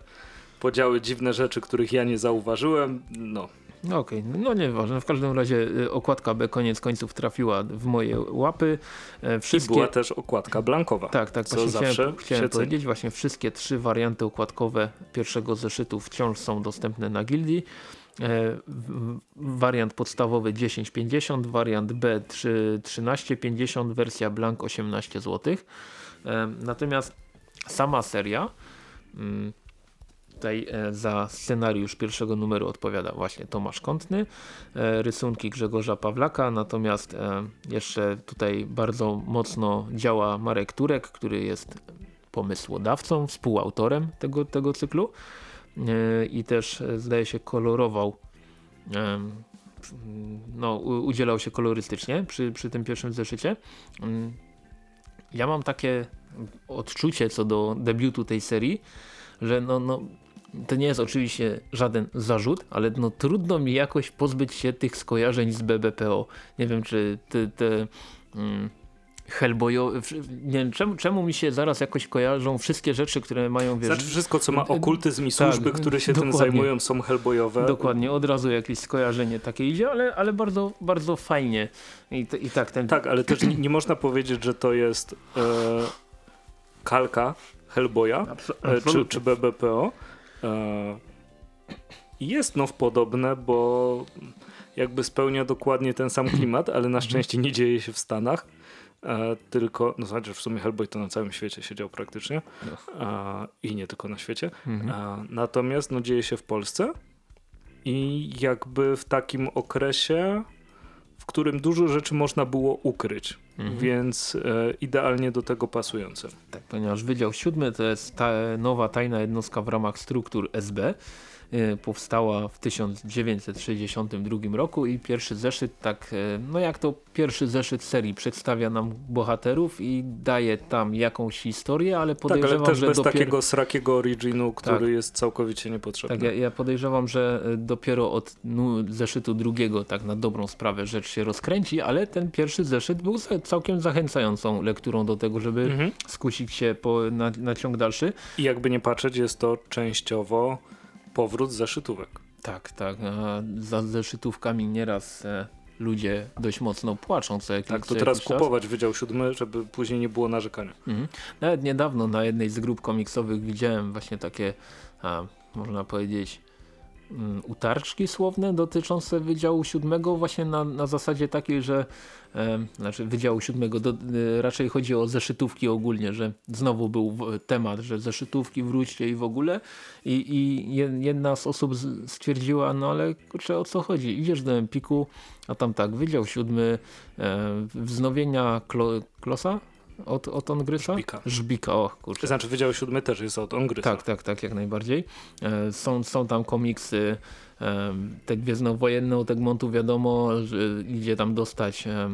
podziały dziwne rzeczy, których ja nie zauważyłem. No, no okej, no nieważne, w każdym razie y, okładka B koniec końców trafiła w moje łapy. E, i Wszystkie... była też okładka blankowa. Tak, tak, co właśnie zawsze chciałem, chciałem powiedzieć, właśnie wszystkie trzy warianty okładkowe pierwszego zeszytu wciąż są dostępne na gildii. E, wariant podstawowy 10,50, wariant B 3 13,50, wersja blank 18 zł. E, natomiast sama seria mm, tutaj e, za scenariusz pierwszego numeru odpowiada właśnie Tomasz Kątny, e, rysunki Grzegorza Pawlaka, natomiast e, jeszcze tutaj bardzo mocno działa Marek Turek, który jest pomysłodawcą, współautorem tego, tego cyklu i też zdaje się kolorował no, udzielał się kolorystycznie przy, przy tym pierwszym zeszycie. Ja mam takie odczucie co do debiutu tej serii, że no, no to nie jest oczywiście żaden zarzut, ale no trudno mi jakoś pozbyć się tych skojarzeń z BBPO. Nie wiem, czy te, te mm, nie wiem, czemu, czemu mi się zaraz jakoś kojarzą wszystkie rzeczy, które mają, wiesz, Znaczy wszystko, co ma e, okultyzm i tak, służby, które się tym zajmują, są hellboyowe. dokładnie, od razu jakieś skojarzenie takie idzie, ale, ale bardzo, bardzo fajnie. I, i tak, ten, Tak, ale też nie, nie można powiedzieć, że to jest e, kalka Hellboya e, czy, czy BBPO. E, jest no podobne, bo jakby spełnia dokładnie ten sam klimat, ale na szczęście nie dzieje się w Stanach. E, tylko, no znaczy w sumie Hellboy to na całym świecie siedział praktycznie e, i nie tylko na świecie. Mhm. E, natomiast no, dzieje się w Polsce i jakby w takim okresie, w którym dużo rzeczy można było ukryć, Mhm. więc e, idealnie do tego pasujące. Tak, ponieważ Wydział Siódmy to jest ta nowa tajna jednostka w ramach struktur SB. Y, Powstała w 1962 roku i pierwszy zeszyt, tak y, no jak to pierwszy zeszyt serii, przedstawia nam bohaterów i daje tam jakąś historię, ale Tak, ale podejrzewam, też że bez dopiero... takiego srakiego originu, który Tak. jest całkowicie niepotrzebny. Tak, ja, ja podejrzewam, że y, dopiero od nu, zeszytu drugiego tak na dobrą sprawę rzecz się rozkręci, ale ten pierwszy zeszyt był całkiem zachęcającą lekturą do tego, żeby Mhm. skusić się po, na, na ciąg dalszy. I jakby nie patrzeć, jest to częściowo powrót zeszytówek. Tak, tak. A za zeszytówkami nieraz e, ludzie dość mocno płaczą co jakiś, Tak, to teraz jakiś czas. kupować Wydział Siódmy, żeby później nie było narzekania. Mhm. Nawet niedawno na jednej z grup komiksowych widziałem właśnie takie, a, można powiedzieć, utarczki słowne dotyczące Wydziału Siódmego właśnie na, na zasadzie takiej, że e, znaczy Wydziału Siódmego do, e, raczej chodzi o zeszytówki ogólnie, że znowu był temat, że zeszytówki wróćcie i w ogóle i, i je- jedna z osób stwierdziła, no ale kurczę o co chodzi, idziesz do Empiku, a tam tak, Wydział Siódmy, e, wznowienia Klo, Klosa? Od, od Ongrysa? Żbika. Żbika, o kurczę. Znaczy Wydział Siódmy też jest od Ongrysa. Tak, tak, tak, jak najbardziej. E, są, są tam komiksy e, te gwiezdnowojenne od Egmontu wiadomo, że idzie tam dostać e,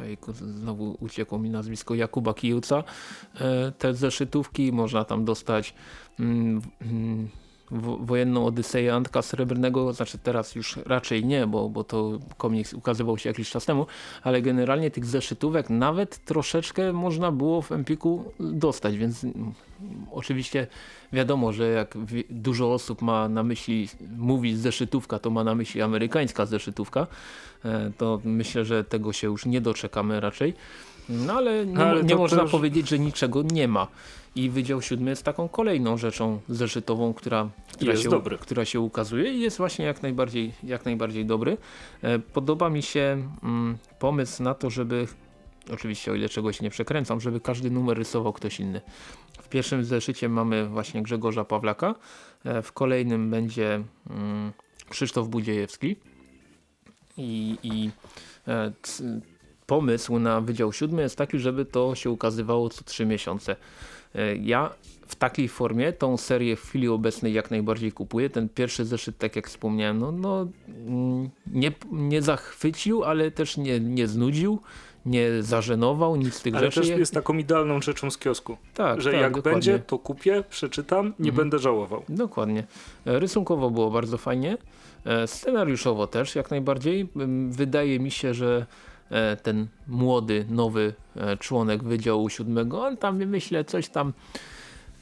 ojejku, znowu uciekło mi nazwisko Jakuba Kijuca. Te zeszytówki można tam dostać mm, mm, wojenną Odyseję Antka Srebrnego, znaczy teraz już raczej nie, bo, bo to komiks ukazywał się jakiś czas temu, ale generalnie tych zeszytówek nawet troszeczkę można było w Empiku dostać, więc mm, oczywiście wiadomo, że jak dużo osób ma na myśli, mówi zeszytówka, to ma na myśli amerykańska zeszytówka, e, to myślę, że tego się już nie doczekamy raczej. No ale nie, Ale nie można powiedzieć, że niczego nie ma. I Wydział Siódmy jest taką kolejną rzeczą zeszytową, która, która, się, dobry. która się ukazuje i jest właśnie jak najbardziej, jak najbardziej dobry. E, Podoba mi się mm, pomysł na to, żeby, oczywiście o ile czegoś nie przekręcam, żeby każdy numer rysował ktoś inny. W pierwszym zeszycie mamy właśnie Grzegorza Pawlaka, e, w kolejnym będzie mm, Krzysztof Budziejewski i, i e, pomysł na Wydział Siódmy jest taki, żeby to się ukazywało co trzy miesiące. E, Ja w takiej formie tą serię w chwili obecnej jak najbardziej kupuję. Ten pierwszy zeszyt, tak jak wspomniałem, no, no mm, nie, nie zachwycił, ale też nie, nie znudził, nie zażenował, nic z tych Ale rzeczy. też Jak- jest taką idealną rzeczą z kiosku. tak, że tak, jak dokładnie. będzie, to kupię, przeczytam, nie Mhm. będę żałował. Dokładnie. E, Rysunkowo było bardzo fajnie. E, Scenariuszowo też jak najbardziej. Wydaje mi się, że ten młody, nowy e, członek Wydziału Siódmego, on tam myślę coś tam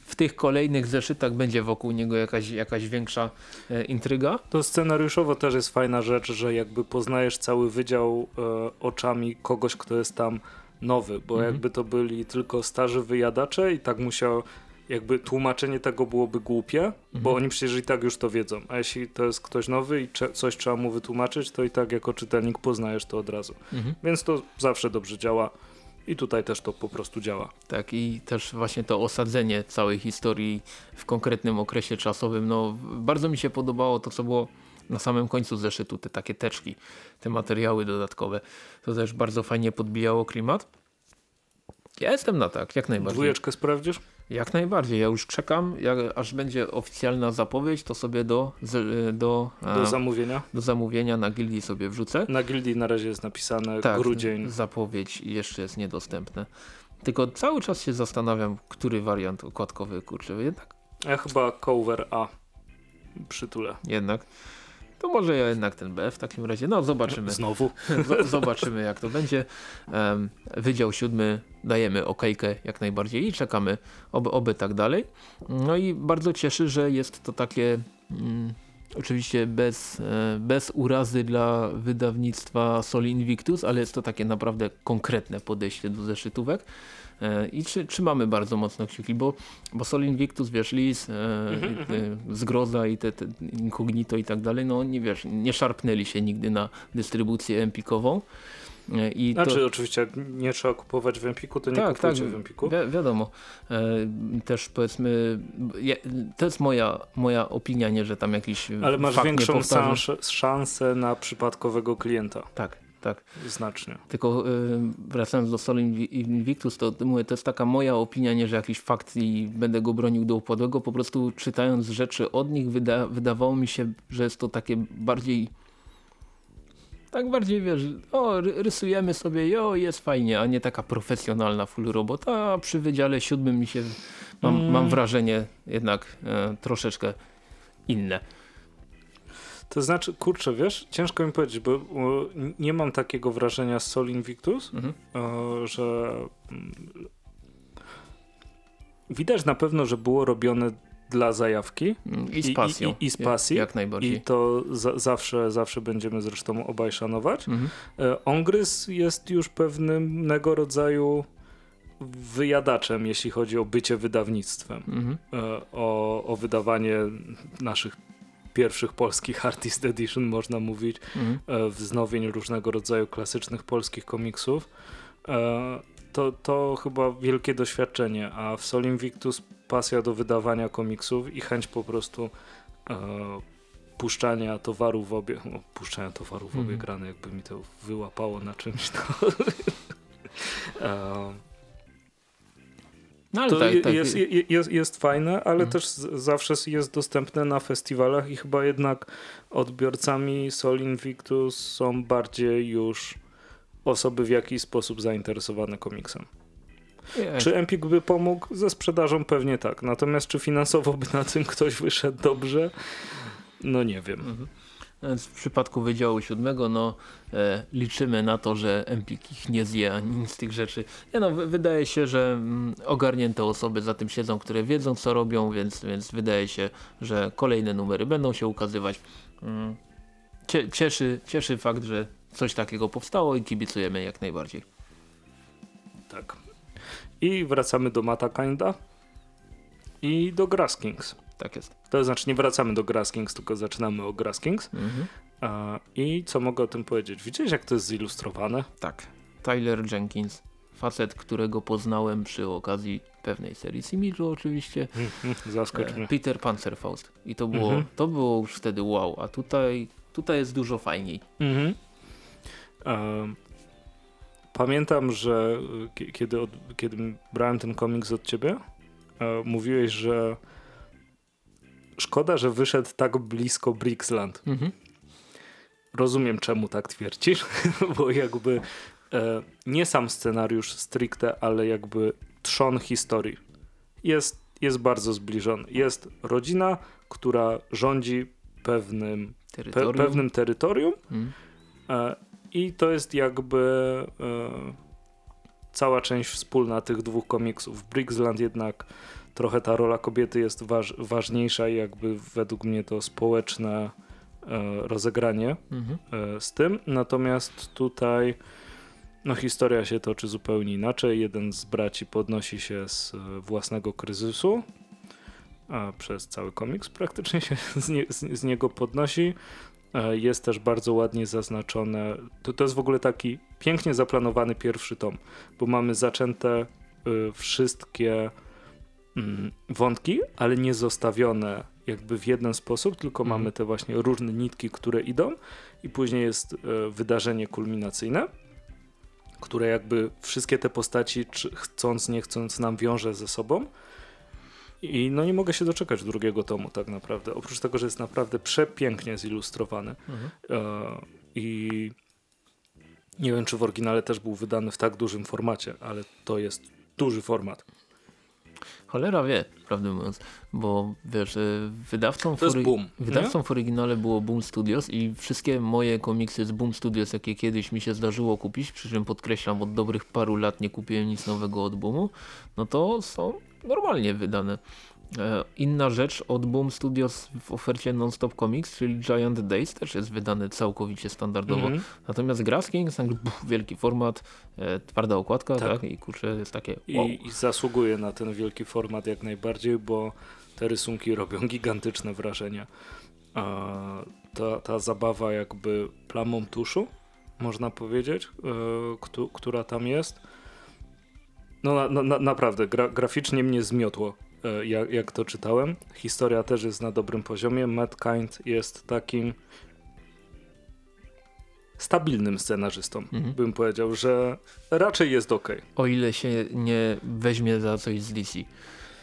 w tych kolejnych zeszytach będzie wokół niego jakaś, jakaś większa e, intryga. To scenariuszowo też jest fajna rzecz, że jakby poznajesz cały wydział e, oczami kogoś, kto jest tam nowy, bo Mhm. jakby to byli tylko starzy wyjadacze i tak musiał, jakby tłumaczenie tego byłoby głupie, bo Mhm. oni przecież i tak już to wiedzą, a jeśli to jest ktoś nowy i coś trzeba mu wytłumaczyć, to i tak jako czytelnik poznajesz to od razu. Mhm. Więc to zawsze dobrze działa i tutaj też to po prostu działa. Tak i też właśnie to osadzenie całej historii w konkretnym okresie czasowym. No, bardzo mi się podobało to, co było na samym końcu zeszytu, te takie teczki, te materiały dodatkowe. To też bardzo fajnie podbijało klimat. Ja jestem na tak, jak najbardziej. Dwójeczkę sprawdzisz? Jak najbardziej. Ja już czekam, jak, aż będzie oficjalna zapowiedź, to sobie do, z, do, Do e, zamówienia. do zamówienia na gildii sobie wrzucę. Na gildii na razie jest napisane Tak, grudzień. zapowiedź jeszcze jest niedostępne. Tylko cały czas się zastanawiam, który wariant okładkowy, kurczę, jednak, Ja chyba cover A przytulę. jednak. To może ja jednak ten B w takim razie. No zobaczymy. Znowu. Z- zobaczymy jak to będzie. Em, Wydział siódmy dajemy okejkę jak najbardziej i czekamy oby, oby tak dalej. No i bardzo cieszy, że jest to takie mm, Oczywiście bez, e, bez urazy dla wydawnictwa Sol Invictus, ale jest to takie naprawdę konkretne podejście do zeszytówek. E, I trzy, trzymamy bardzo mocno kciuki, bo, bo Sol Invictus, wiesz, Lis, e, Mhm, e, Zgroza i te, te Incognito i tak dalej, no nie wiesz, nie szarpnęli się nigdy na dystrybucję empikową. I Znaczy to, oczywiście jak nie trzeba kupować w Empiku, to nie tak, tak, kupujcie w Empiku. wi wiadomo. Też powiedzmy, to jest moja, moja opinia, nie, że tam jakiś Ale masz większą szansę na przypadkowego klienta. Tak, tak. Znacznie. Tylko y, wracając do Sol Invi- Invictus, to mówię, to jest taka moja opinia, nie, że jakiś fakt i będę go bronił do upadłego. Po prostu czytając rzeczy od nich, wyda wydawało mi się, że jest to takie bardziej tak bardziej, wiesz, o, ry- rysujemy sobie, jo, jest fajnie, a nie taka profesjonalna full robota, a przy wydziale siódmym mi się, mam, Mm. mam wrażenie jednak e, troszeczkę inne. To znaczy, kurczę, wiesz, ciężko mi powiedzieć, bo nie mam takiego wrażenia z Sol Invictus, Mhm. że mm, widać na pewno, że było robione dla zajawki Mm, I I- z i- pasją. i- i z pasji. Jak, jak najbardziej. i to za, zawsze, zawsze będziemy zresztą obaj szanować. Mhm. E, Ongryz jest już pewnego rodzaju wyjadaczem, jeśli chodzi o bycie wydawnictwem. Mhm. E, o, o wydawanie naszych pierwszych polskich Artist Edition, można mówić, Mhm. e, wznowień różnego rodzaju klasycznych polskich komiksów. E, To, to chyba wielkie doświadczenie, a w Sol Invictus pasja do wydawania komiksów i chęć po prostu e, puszczania towaru w obie, no, puszczania towaru w obie Mhm. grane, jakby mi to wyłapało na czymś. To, e, No ale to tak, tak. Jest, je- jest, jest fajne, ale Mhm. też zawsze jest dostępne na festiwalach i chyba jednak odbiorcami Sol Invictus są bardziej już osoby w jakiś sposób zainteresowane komiksem. Czy Empik by pomógł? Ze sprzedażą pewnie tak. Natomiast czy finansowo by na tym ktoś wyszedł dobrze? No nie wiem. Mhm. Więc w przypadku Wydziału Siódmego no, e, liczymy na to, że Empik ich nie zje ani nic z tych rzeczy. Nie no, wy- wydaje się, że mm, ogarnięte osoby za tym siedzą, które wiedzą co robią, więc, więc wydaje się, że kolejne numery będą się ukazywać. Mm. Cie, cieszy, cieszy fakt, że coś takiego powstało i kibicujemy jak najbardziej. Tak. I wracamy do Mata Kinda i do Grass Kings. Tak jest. To znaczy nie wracamy do Grass Kings, tylko zaczynamy o Grass Kings. Mhm. I co mogę o tym powiedzieć? Widziałeś jak to jest zilustrowane? Tak. Tyler Jenkins. Facet, którego poznałem przy okazji pewnej serii Similu oczywiście. Zaskocz E, mnie. Peter Panzerfaust. I to było, Mhm. to było już wtedy wow, a tutaj, tutaj jest dużo fajniej. Mhm. Em, pamiętam, że kie- kiedy, od, kiedy brałem ten komiks od ciebie, e, mówiłeś, że szkoda, że wyszedł tak blisko Brixland. Rozumiem, czemu tak twierdzisz, bo jakby e, nie sam scenariusz stricte, ale jakby trzon historii jest, jest bardzo zbliżony. Jest rodzina, która rządzi pewnym, pe, Terytorium. pewnym terytorium Mhm. e, i to jest jakby e, cała część wspólna tych dwóch komiksów. Brixland jednak trochę ta rola kobiety jest waż, ważniejsza i jakby według mnie to społeczne e, rozegranie Mhm. e, z tym. Natomiast tutaj no, historia się toczy zupełnie inaczej. Jeden z braci podnosi się z e, własnego kryzysu, a przez cały komiks praktycznie się z, nie, z, z niego podnosi. Jest też bardzo ładnie zaznaczone. To, to jest w ogóle taki pięknie zaplanowany pierwszy tom, bo mamy zaczęte y, wszystkie wątki, ale nie zostawione jakby w jeden sposób, tylko Mhm. mamy te właśnie różne nitki, które idą i później jest e, wydarzenie kulminacyjne, które jakby wszystkie te postaci chcąc, nie chcąc nam wiąże ze sobą. I no nie mogę się doczekać drugiego tomu tak naprawdę. Oprócz tego, że jest naprawdę przepięknie zilustrowany. Mhm. E, I nie wiem, czy w oryginale też był wydany w tak dużym formacie, ale to jest duży format. Cholera wie, prawdę mówiąc, bo wiesz, y, wydawcą, To w, boom. wydawcą w oryginale było Boom Studios i wszystkie moje komiksy z Boom Studios, jakie kiedyś mi się zdarzyło kupić, przy czym podkreślam, od dobrych paru lat nie kupiłem nic nowego od Boomu, no to są normalnie wydane. E, inna rzecz od Boom Studios w ofercie Non-Stop Comics, czyli Giant Days też jest wydany całkowicie standardowo. Mhm. Natomiast Grass Kings, buf, wielki format, e, twarda okładka, tak. Tak. i kurczę jest takie wow. I, I zasługuje na ten wielki format jak najbardziej, bo te rysunki robią gigantyczne wrażenie. A ta, ta zabawa jakby plamą tuszu, można powiedzieć, e, któ- która tam jest, no na, na, na, naprawdę gra, graficznie mnie zmiotło, e, jak, jak to czytałem. Historia też jest na dobrym poziomie. Matt Kind jest takim stabilnym scenarzystą, Mhm. bym powiedział, że raczej jest ok. O ile się nie weźmie za coś z DC.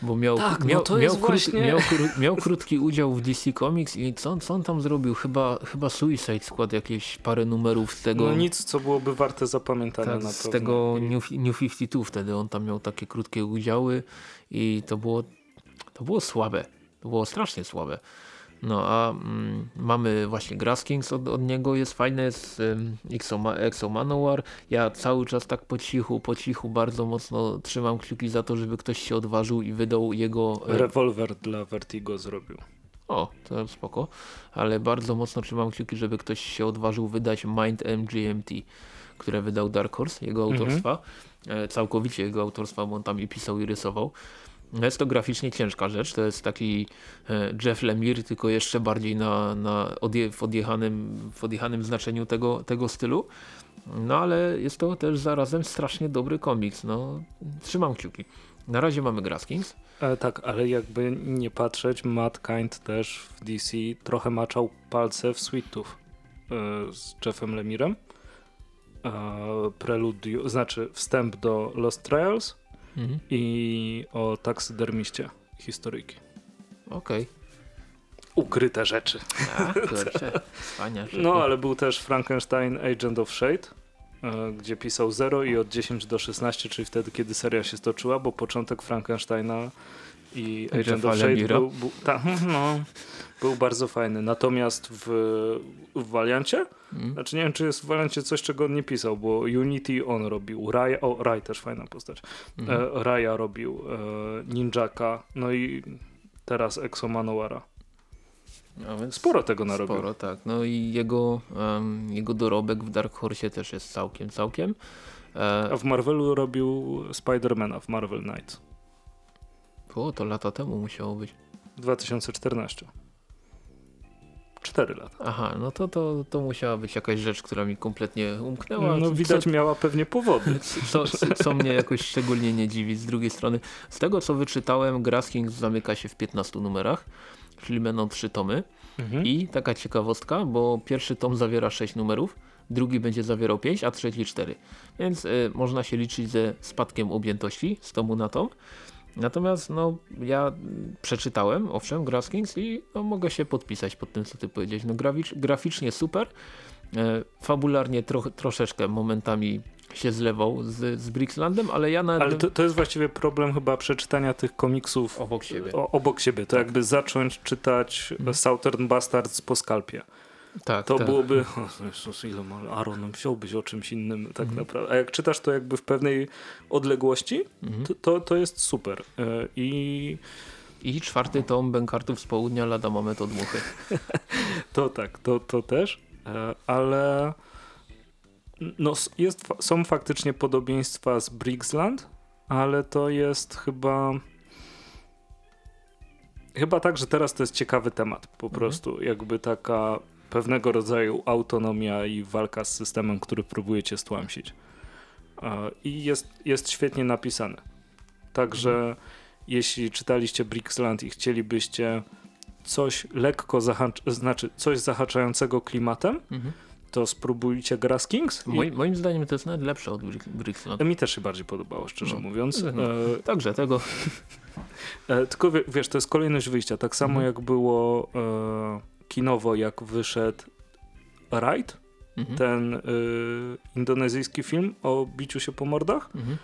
Bo miał, Tak, no miał, to miał, jest krót, właśnie- miał, miał krótki udział w DC Comics i co, co on tam zrobił? Chyba, chyba Suicide Squad, jakieś parę numerów z tego. No nic, co byłoby warte zapamiętania tak, na z pewno. tego I- New, New 52 wtedy on tam miał takie krótkie udziały i to było, to było słabe. To było strasznie słabe. No a mm, mamy właśnie Grass Kings od, od niego, jest fajne, jest um, Exo, Exo Manowar. Ja cały czas tak po cichu, po cichu bardzo mocno trzymam kciuki za to, żeby ktoś się odważył i wydał jego... e, Rewolwer dla Vertigo zrobił. o, to spoko, ale bardzo mocno trzymam kciuki, żeby ktoś się odważył wydać Mind MGMT, które wydał Dark Horse, jego Mhm. autorstwa. E, całkowicie jego autorstwa, bo on tam i pisał i rysował. Jest to graficznie ciężka rzecz, to jest taki e, Jeff Lemire, tylko jeszcze bardziej na, na odje, w, odjechanym, w odjechanym znaczeniu tego, tego stylu. No ale jest to też zarazem strasznie dobry komiks, no trzymam kciuki. Na razie mamy Grass Kings. E, tak, ale jakby nie patrzeć, Matt Kind też w DC trochę maczał palce w Sweetów e, z Jeffem Lemirem. E, preludium, znaczy wstęp do Lost Trials Mhm. i o taksydermiście historyjki. Okej. Ukryte rzeczy. A, kurczę. No, ale był też Frankenstein Agent of Shade, e, gdzie pisał 0 i od 10 do 16, czyli wtedy, kiedy seria się stoczyła, bo początek Frankensteina i Agent of Shade był, był, ta, no, był bardzo fajny. Natomiast w, w Valiancie, Mm. znaczy nie wiem, czy jest w Valiancie coś, czego on nie pisał, bo Unity on robił, Raya, o, Ray też fajna postać, Mhm. e, Raya robił, e, Ninjaka, no i teraz Exo Manowara. No, więc Sporo tego narobił. Sporo, tak. No i jego, em, jego dorobek w Dark Horse też jest całkiem, całkiem. E, A w Marvelu robił Spidermana w Marvel Knights o, to lata temu musiało być. 2014. 4 lata. Aha, no to, to, to musiała być jakaś rzecz, która mi kompletnie umknęła. No co- widać miała pewnie powody. Co, co, co mnie jakoś szczególnie nie dziwi. Z drugiej strony, z tego co wyczytałem, Grass Kings zamyka się w 15 numerach, czyli będą trzy tomy. Mhm. I taka ciekawostka, bo pierwszy tom zawiera 6 numerów, drugi będzie zawierał 5, a trzeci 4. Więc y, można się liczyć ze spadkiem objętości z tomu na tom. Natomiast no, ja przeczytałem, owszem, Grass Kings i no, mogę się podpisać pod tym, co ty powiedziałeś. No, graficz, graficznie super, e, fabularnie tro, troszeczkę momentami się zlewał z, z Brixlandem, ale ja nawet Ale to, to jest właściwie problem chyba przeczytania tych komiksów obok siebie. o, obok siebie. To jakby zacząć czytać Mhm. Southern Bastards po skalpie. Tak, To tak. byłoby, o Jezus, ile ma Aaron, wziąłbyś o czymś innym tak Mhm. naprawdę. A jak czytasz to jakby w pewnej odległości, Mhm. to, to, to jest super. E, I I czwarty tom Bękartów z południa lada moment odmuchy. To tak, to, to też, e, ale no, jest, są faktycznie podobieństwa z Brixland, ale to jest chyba chyba tak, że teraz to jest ciekawy temat po Mhm. prostu, jakby taka pewnego rodzaju autonomia i walka z systemem, który próbujecie stłamsić. E, I jest, jest świetnie napisane. Także Mhm. jeśli czytaliście Brixland i chcielibyście coś lekko zahacz- znaczy coś zahaczającego klimatem, Mhm. to spróbujcie Grass Kings. I- Moim, moim zdaniem to jest nawet lepsze od Brixland. Mi też się bardziej podobało, szczerze No. mówiąc. No. E, Także tego. e, tylko wie, wiesz, to jest kolejność wyjścia. Tak samo Mhm. jak było e, kinowo, jak wyszedł Ride, Mhm. ten e, indonezyjski film o biciu się po mordach, Mhm.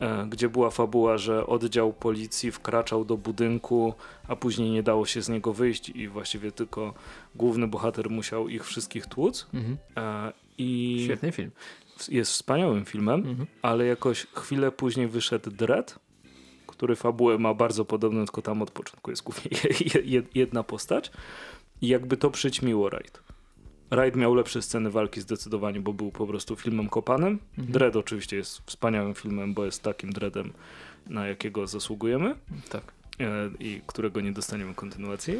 e, gdzie była fabuła, że oddział policji wkraczał do budynku, a później nie dało się z niego wyjść i właściwie tylko główny bohater musiał ich wszystkich tłuc. Mhm. I Świetny film. jest wspaniałym filmem, Mhm. ale jakoś chwilę później wyszedł Dread, który fabułę ma bardzo podobną, tylko tam od początku jest głównie je- je- jedna postać. I jakby to przyćmiło Raid. Raid miał lepsze sceny walki zdecydowanie, bo był po prostu filmem kopanem. Mhm. Dread oczywiście jest wspaniałym filmem, bo jest takim Dreadem, na jakiego zasługujemy Tak. e, i którego nie dostaniemy kontynuacji.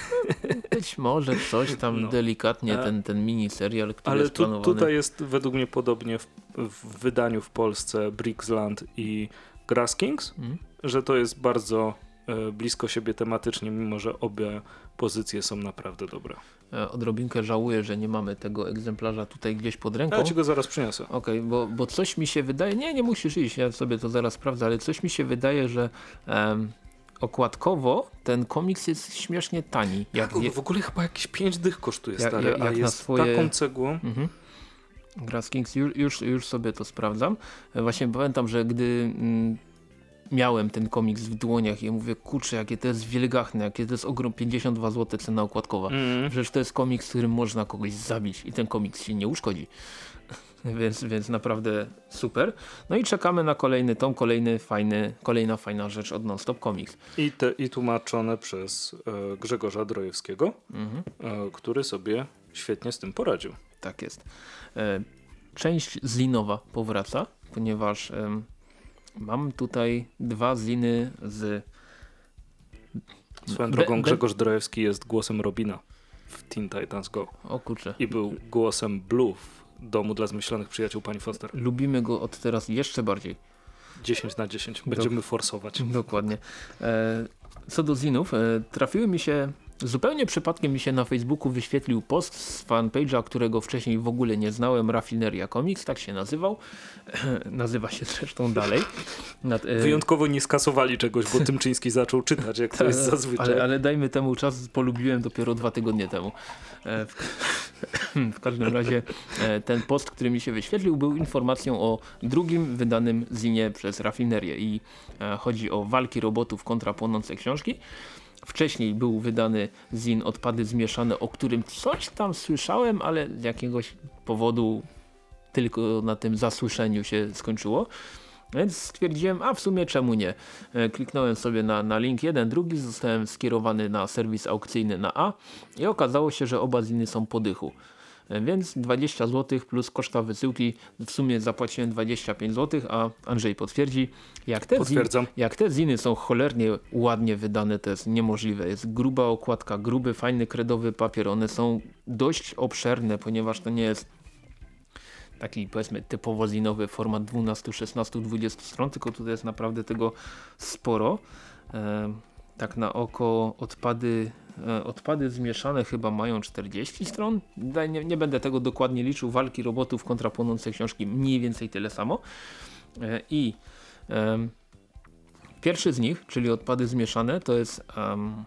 Być może coś tam No. delikatnie, E, ten, ten mini serial, który Ale jest tu, planowany. tutaj jest według mnie podobnie w, w wydaniu w Polsce Brixland i Grass Kings, Mhm. że to jest bardzo e, blisko siebie tematycznie, mimo że obie pozycje są naprawdę dobre. E, Odrobinkę żałuję, że nie mamy tego egzemplarza tutaj gdzieś pod ręką. Ja ci go zaraz przyniosę. Okej, bo, bo coś mi się wydaje, nie, nie musisz iść, ja sobie to zaraz sprawdzę, ale coś mi się wydaje, że em, okładkowo ten komiks jest śmiesznie tani. Jak, Jak, je, w ogóle chyba jakieś 5 dych kosztuje Jak- stary, jak- jak a na jest swoje- taką cegłą. mhm. Grass Kings, już, już, już sobie to sprawdzam. E, Właśnie pamiętam, że gdy mm, miałem ten komiks w dłoniach i mówię, kurczę, jakie to jest wielgachne, jakie to jest ogrom 52 zł cena okładkowa. Mm. Przecież to jest komiks, którym można kogoś zabić i ten komiks się nie uszkodzi. więc, więc naprawdę super. No i czekamy na kolejny tom, kolejny fajny, kolejna fajna rzecz od Nonstop Comics. I, te, I tłumaczone przez e, Grzegorza Drojewskiego, Mhm, e, który sobie świetnie z tym poradził. tak jest. E, część zlinowa powraca, ponieważ mam tutaj dwa zliny z... Swoją drogą be- Grzegorz Drojewski jest głosem Robina w Teen Titans Go. O kurczę. I był głosem Blue w Domu dla Zmyślonych Przyjaciół Pani Foster. Lubimy go od teraz jeszcze bardziej. 10 na 10. Będziemy forsować. Dokładnie. E, co do zinów, e, trafiły mi się, zupełnie przypadkiem mi się na Facebooku wyświetlił post z fanpage'a, którego wcześniej w ogóle nie znałem, Rafineria Comics, tak się nazywał. Nazywa się zresztą dalej. Nad, e, Wyjątkowo nie skasowali czegoś, bo Tymczyński zaczął czytać, jak to jest zazwyczaj. ale, ale dajmy temu czas, polubiłem dopiero dwa tygodnie temu. E, w, w każdym razie e, ten post, który mi się wyświetlił, był informacją o drugim wydanym zinie przez Rafinerię i e, chodzi o walki robotów kontra płonące książki. Wcześniej był wydany zin Odpady Zmieszane, o którym coś tam słyszałem, ale z jakiegoś powodu tylko na tym zasłyszeniu się skończyło. Więc stwierdziłem, a w sumie czemu nie. E, Kliknąłem sobie na, na link jeden, drugi, zostałem skierowany na serwis aukcyjny na A i okazało się, że oba ziny są po dychu. Więc 20 zł plus koszta wysyłki, w sumie zapłaciłem 25 zł, a Andrzej potwierdzi, jak te, zin, jak te ziny są cholernie ładnie wydane, to jest niemożliwe. Jest gruba okładka, gruby, fajny kredowy papier, one są dość obszerne, ponieważ to nie jest taki powiedzmy typowo zinowy format 12, 16, 20 stron, tylko tutaj jest naprawdę tego sporo. Tak na oko odpady, e, odpady zmieszane chyba mają 40 stron. Nie, nie będę tego dokładnie liczył. Walki robotów kontra płonące książki mniej więcej tyle samo. E, I em, pierwszy z nich, czyli odpady zmieszane, to jest em,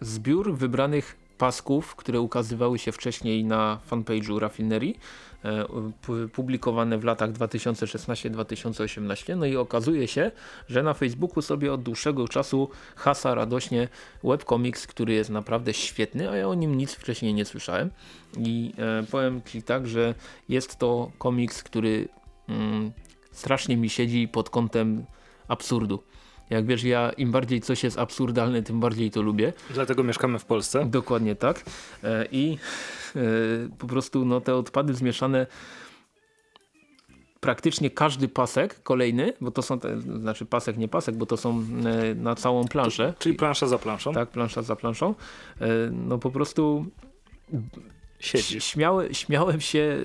zbiór wybranych pasków, które ukazywały się wcześniej na fanpage'u Rafinerii, publikowane w latach 2016-2018. No i okazuje się, że na Facebooku sobie od dłuższego czasu hasa radośnie webcomics, który jest naprawdę świetny, a ja o nim nic wcześniej nie słyszałem. I e, powiem Ci tak, że jest to komiks, który mm, strasznie mi siedzi pod kątem absurdu. Jak wiesz, ja im bardziej coś jest absurdalne, tym bardziej to lubię. Dlatego mieszkamy w Polsce. Dokładnie tak. E, I e, po prostu no, te odpady zmieszane praktycznie każdy pasek kolejny, bo to są, te, znaczy pasek, nie pasek, bo to są e, na całą planszę. Czyli plansza za planszą. Tak, plansza za planszą. No po prostu Siedzisz. Śmiały, śmiałem się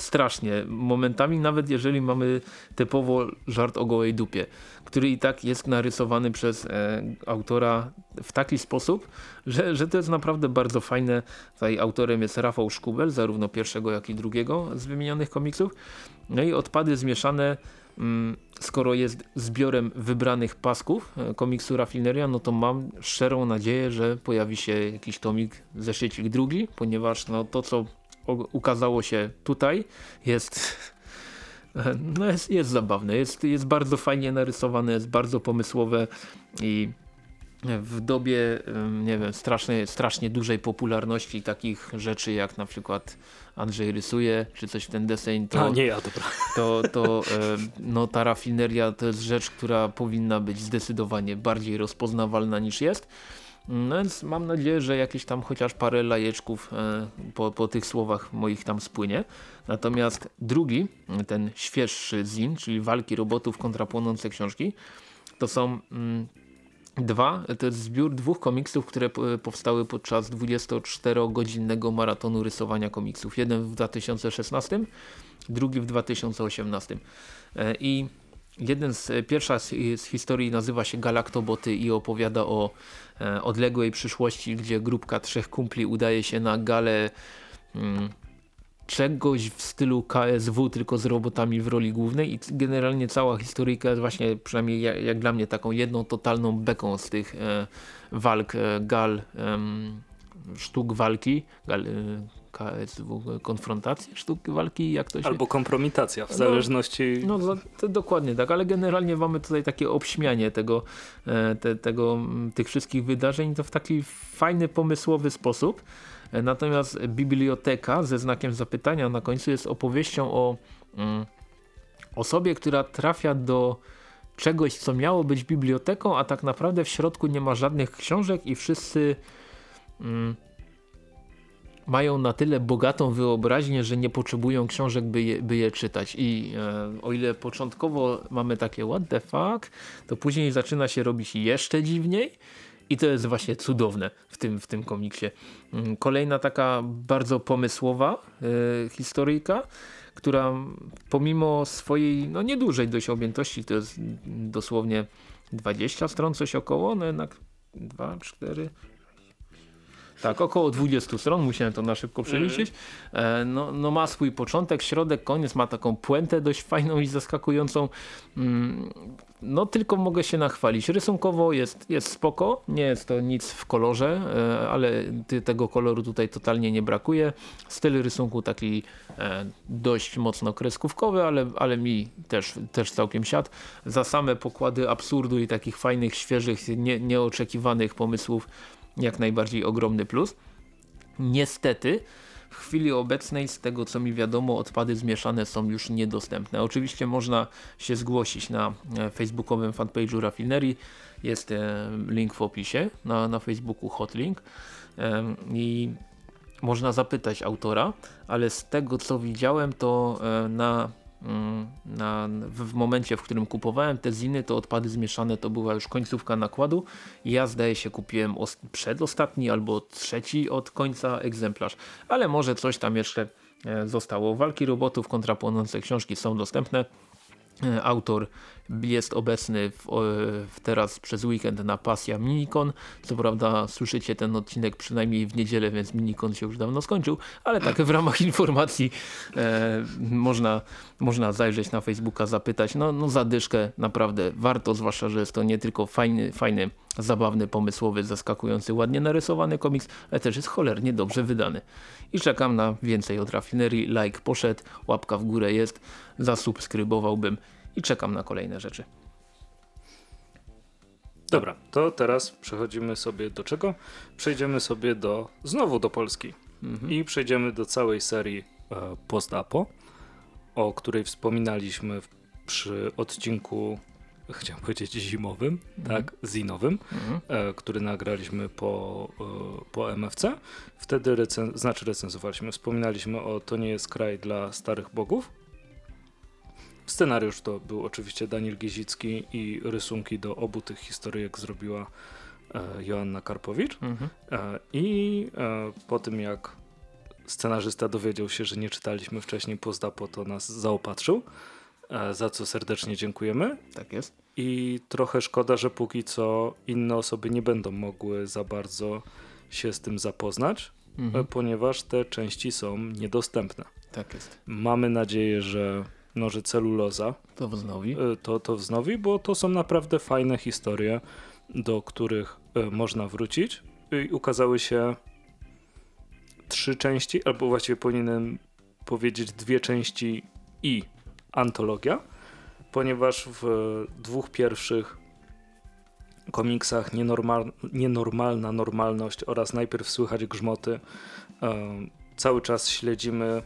strasznie. Momentami nawet jeżeli mamy typowo żart o gołej dupie, który i tak jest narysowany przez e, autora w taki sposób, że, że to jest naprawdę bardzo fajne. Tutaj autorem jest Rafał Szkubel, zarówno pierwszego jak i drugiego z wymienionych komiksów. No i odpady zmieszane mm, skoro jest zbiorem wybranych pasków e, komiksu Rafineria, no to mam szczerą nadzieję, że pojawi się jakiś tomik, zeszycik drugi, ponieważ no, to co ukazało się tutaj jest no jest, jest zabawne, jest, jest bardzo fajnie narysowane, jest bardzo pomysłowe i w dobie, nie wiem, strasznie, strasznie dużej popularności takich rzeczy jak na przykład Andrzej rysuje, czy coś w ten deseń, to, A, nie ja, dobra. to, to no, ta rafineria to jest rzecz, która powinna być zdecydowanie bardziej rozpoznawalna niż jest. No więc mam nadzieję, że jakieś tam chociaż parę lajeczków e, po, po tych słowach moich tam spłynie. Natomiast drugi, ten świeższy zin, czyli walki robotów kontra płonące książki, to są mm, dwa, to jest zbiór dwóch komiksów, które powstały podczas 24-godzinnego maratonu rysowania komiksów. Jeden w 2016, drugi w 2018. E, I jeden z, pierwsza z, z historii nazywa się Galaktoboty i opowiada o e, odległej przyszłości, gdzie grupka trzech kumpli udaje się na galę mm, czegoś w stylu KSW, tylko z robotami w roli głównej. I generalnie cała historyjka jest właśnie, przynajmniej jak, jak dla mnie, taką jedną totalną beką z tych e, walk, e, gal, e, sztuk walki, gal, e, KSW, konfrontacji, sztuk walki, jak to się... Albo kompromitacja, w no, zależności... No, no to dokładnie tak, ale generalnie mamy tutaj takie obśmianie tego, e, te, tego, tych wszystkich wydarzeń to w taki fajny, pomysłowy sposób. E, natomiast biblioteka ze znakiem zapytania na końcu jest opowieścią o mm, osobie, która trafia do czegoś, co miało być biblioteką, a tak naprawdę w środku nie ma żadnych książek i wszyscy mm, mają na tyle bogatą wyobraźnię, że nie potrzebują książek, by je, by je czytać. I e, o ile początkowo mamy takie what the fuck, to później zaczyna się robić jeszcze dziwniej i to jest właśnie cudowne w tym, w tym komiksie. Mm, kolejna taka bardzo pomysłowa y, historyjka, która pomimo swojej no niedużej dość objętości, to jest dosłownie 20 stron, coś około, no jednak 2, 4, tak, około 20 stron, musiałem to na szybko przeliczyć. E, no, no ma swój początek, środek, koniec, ma taką puentę dość fajną i zaskakującą. Mm, no tylko mogę się nachwalić. Rysunkowo jest, jest spoko, nie jest to nic w kolorze, e, ale tego koloru tutaj totalnie nie brakuje. Styl rysunku taki e, dość mocno kreskówkowy, ale, ale mi też, też całkiem siadł. Za same pokłady absurdu i takich fajnych, świeżych, nie, nieoczekiwanych pomysłów jak najbardziej ogromny plus. Niestety w chwili obecnej z tego co mi wiadomo odpady zmieszane są już niedostępne. Oczywiście można się zgłosić na e, facebookowym fanpage'u Rafinerii. Jest e, link w opisie na, na Facebooku hotlink i można zapytać autora, ale z tego co widziałem to e, na na, w momencie, w którym kupowałem te ziny, to odpady zmieszane to była już końcówka nakładu ja zdaje się kupiłem przedostatni albo trzeci od końca egzemplarz, ale może coś tam jeszcze e, zostało. Walki robotów kontra płonące książki są dostępne. E, autor jest obecny w, w teraz przez weekend na Pasja Minikon. Co prawda słyszycie ten odcinek przynajmniej w niedzielę, więc Minikon się już dawno skończył, ale tak w ramach informacji e, można, można zajrzeć na Facebooka, zapytać. No, no zadyszkę naprawdę warto, zwłaszcza, że jest to nie tylko fajny, fajny zabawny, pomysłowy, zaskakujący, ładnie narysowany komiks, ale też jest cholernie dobrze wydany. I czekam na więcej od rafinerii. Like poszedł, łapka w górę jest, zasubskrybowałbym i czekam na kolejne rzeczy. Dobra, to teraz przechodzimy sobie do czego? Przejdziemy sobie do znowu do Polski mhm. i przejdziemy do całej serii e, Post-Apo, o której wspominaliśmy przy odcinku chciałem powiedzieć zimowym, mhm. tak, zinowym, mhm. e, który nagraliśmy po, e, po MFC. Wtedy recen znaczy recenzowaliśmy, wspominaliśmy o To nie jest kraj dla starych bogów. Scenariusz to był oczywiście Daniel Gizicki i rysunki do obu tych historyjek zrobiła e, Joanna Karpowicz. Mhm. E, I e, po tym jak scenarzysta dowiedział się, że nie czytaliśmy wcześniej Pozdapo, to nas zaopatrzył, e, za co serdecznie dziękujemy. Tak jest. I trochę szkoda, że póki co inne osoby nie będą mogły za bardzo się z tym zapoznać, mhm. E, ponieważ te części są niedostępne. Tak jest. Mamy nadzieję, że no, że celuloza to wznowi. E, to, to wznowi, bo to są naprawdę fajne historie, do których e, można wrócić. I ukazały się trzy części, albo właściwie powinienem powiedzieć dwie części i antologia, ponieważ w dwóch pierwszych komiksach nienormal, nienormalna normalność oraz najpierw słychać grzmoty. Cały czas śledzimy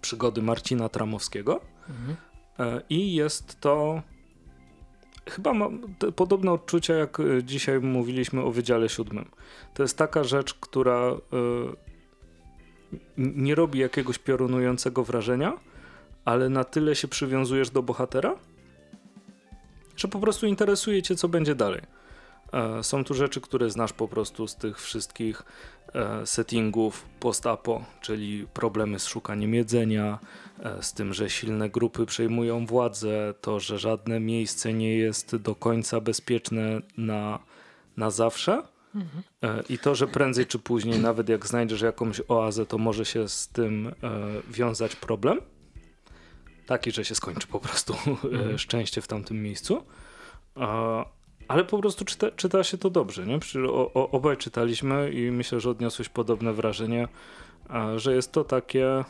przygody Marcina Tramowskiego mhm. E, i jest to chyba mam podobne odczucia jak e, dzisiaj mówiliśmy o Wydziale Siódmym. To jest taka rzecz, która e, nie robi jakiegoś piorunującego wrażenia, ale na tyle się przywiązujesz do bohatera, że po prostu interesuje cię, co będzie dalej. E, są tu rzeczy, które znasz po prostu z tych wszystkich e, settingów post-apo, czyli problemy z szukaniem jedzenia, e, z tym, że silne grupy przejmują władzę, to, że żadne miejsce nie jest do końca bezpieczne na, na zawsze. Mhm. I to, że prędzej czy później, nawet jak znajdziesz jakąś oazę, to może się z tym wiązać problem. Taki, że się skończy po prostu mhm. szczęście w tamtym miejscu ale po prostu czyta, czyta się to dobrze, nie? O, o, obaj czytaliśmy i myślę, że odniosłeś podobne wrażenie, że jest to takie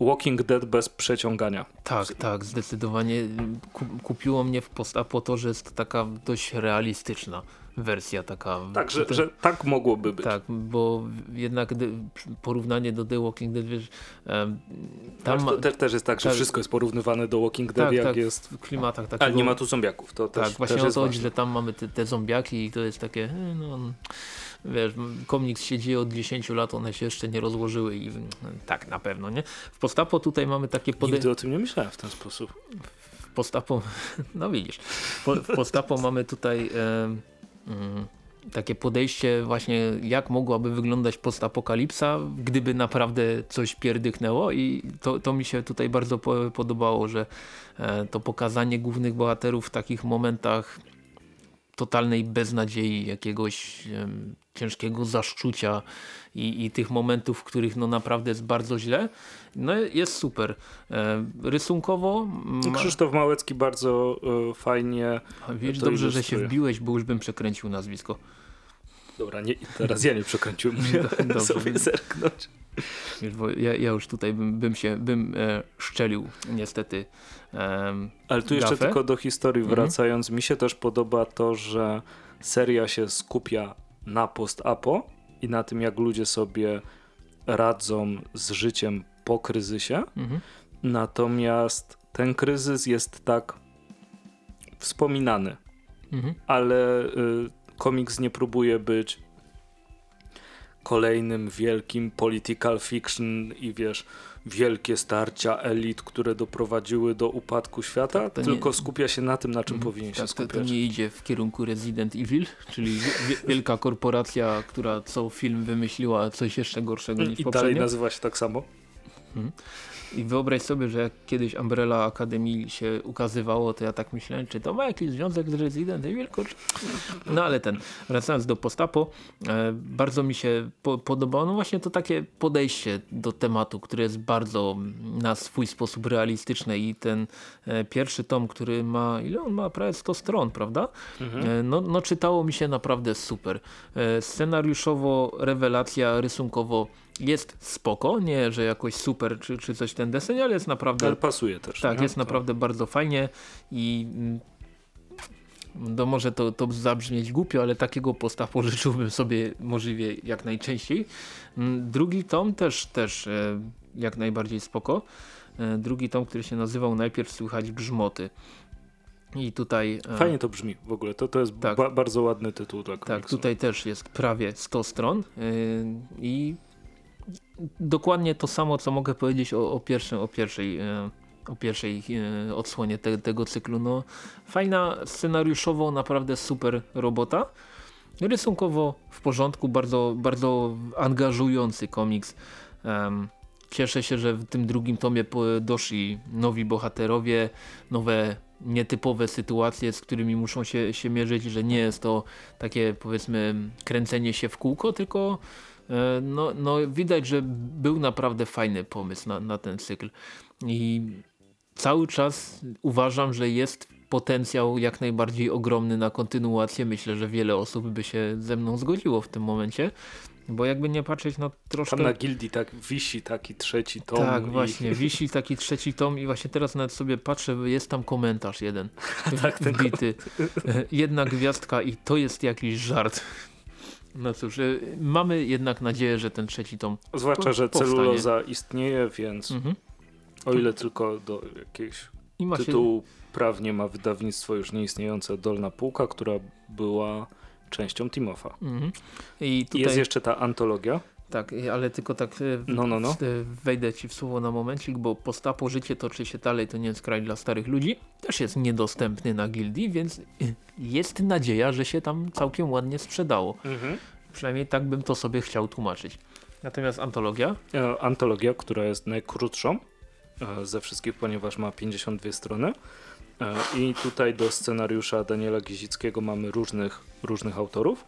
Walking Dead bez przeciągania. Tak, tak, zdecydowanie kupiło mnie w posta po to, że jest taka dość realistyczna wersja taka. Tak, że, ten, że tak mogłoby być. Tak, bo jednak porównanie do The Walking Dead, wiesz, tam... to też, też jest tak, że tak, wszystko jest porównywane do Walking Dead, tak, jak tak, jest... w klimatach takiego... Ale nie ma tu zombiaków, to tak, też właśnie też o to chodzi, że tam mamy te, te zombiaki i to jest takie, e, no, wiesz, komiks się dzieje od 10 lat, one się jeszcze nie rozłożyły i tak na pewno, nie? W Postapo tutaj mamy takie... Pode... Nigdy o tym nie myślałem w ten sposób. W Postapo, no widzisz, w Postapo mamy tutaj... E, takie podejście właśnie jak mogłaby wyglądać postapokalipsa, gdyby naprawdę coś pierdychnęło i to, to mi się tutaj bardzo podobało, że e, to pokazanie głównych bohaterów w takich momentach totalnej beznadziei, jakiegoś um, ciężkiego zaszczucia i, i, tych momentów, w których no naprawdę jest bardzo źle, no jest super. E, rysunkowo... Ma... Krzysztof Małecki bardzo e, fajnie Wiesz, dobrze, że się wbiłeś, bo już bym przekręcił nazwisko. Dobra, nie, teraz ja nie przekręciłem, muszę sobie zerknąć. Wiesz, bo ja, ja, już tutaj bym, bym się bym e, szczelił niestety. Ale tu jeszcze tylko do historii mhm. wracając, mi się też podoba to, że seria się skupia na post-apo i na tym, jak ludzie sobie radzą z życiem po kryzysie. Mhm. Natomiast ten kryzys jest tak wspominany, mhm. ale y, komiks nie próbuje być kolejnym wielkim political fiction i wiesz, wielkie starcia elit, które doprowadziły do upadku świata, to tylko nie... skupia się na tym, na czym mhm. powinien tak, się skupiać. To, to nie idzie w kierunku Resident Evil, czyli wielka korporacja, która co film wymyśliła coś jeszcze gorszego niż I poprzednio. I dalej nazywa się tak samo. Mhm. I wyobraź sobie, że jak kiedyś Umbrella Academy się ukazywało, to ja tak myślałem, czy to ma jakiś związek z Resident Evil? Kurczę. No ale ten, wracając do postapo, e, bardzo mi się po, podobało, no właśnie to takie podejście do tematu, które jest bardzo na swój sposób realistyczne i ten e, pierwszy tom, który ma, ile on ma? Prawie 100 stron, prawda? Mhm. E, no, no czytało mi się naprawdę super. Scenariuszowo, rewelacja, rysunkowo jest spoko, nie, że jakoś super czy, czy coś ten deseń, ale jest naprawdę... Ale pasuje też. Tak, nie? jest naprawdę bardzo fajnie i no może to, to zabrzmieć głupio, ale takiego postawu życzyłbym sobie możliwie jak najczęściej. Mm, drugi tom też, też e, jak najbardziej spoko. E, drugi tom, który się nazywał Najpierw słychać grzmoty. I tutaj... E, Fajnie to brzmi w ogóle, to, to jest tak, ba bardzo ładny tytuł dla Tak, tutaj też jest prawie 100 stron i dokładnie to samo, co mogę powiedzieć o, o, pierwszym, o pierwszej e, o pierwszej e, odsłonie te, tego cyklu. No, fajna scenariuszowo, naprawdę super robota. Rysunkowo w porządku, bardzo, bardzo angażujący komiks. Um, cieszę się, że w tym drugim tomie doszli nowi bohaterowie, nowe nietypowe sytuacje, z którymi muszą się, się mierzyć, że nie jest to takie powiedzmy kręcenie się w kółko, tylko no, no widać, że był naprawdę fajny pomysł na, na ten cykl i cały czas uważam, że jest potencjał jak najbardziej ogromny na kontynuację. Myślę, że wiele osób by się ze mną zgodziło w tym momencie. Bo jakby nie patrzeć, no troszkę... Tam na gildii tak wisi taki trzeci tom. Tak, i... właśnie, wisi taki trzeci tom i właśnie teraz nawet sobie patrzę, jest tam komentarz jeden tak, ten wbity. Jedna gwiazdka i to jest jakiś żart. No cóż, e, mamy jednak nadzieję, że ten trzeci tom Zwłaszcza, po- że powstanie. celuloza istnieje, więc mhm. o ile tylko do jakiegoś ma się... tytułu prawnie ma wydawnictwo już nieistniejące Dolna Półka, która była częścią Timofa. Mhm. I I tutaj, Jest jeszcze ta antologia. Tak, ale tylko tak e, No, no, no. wejdę ci w słowo na momencik, bo postapo życie toczy się dalej, to nie jest kraj dla starych ludzi. Też jest niedostępny na gildii, więc e, jest nadzieja, że się tam całkiem ładnie sprzedało. Przynajmniej tak bym to sobie chciał tłumaczyć. Natomiast antologia, E, Antologia, która jest najkrótszą ze wszystkich, ponieważ ma 52 strony. I tutaj do scenariusza Daniela Gizickiego mamy różnych, różnych autorów.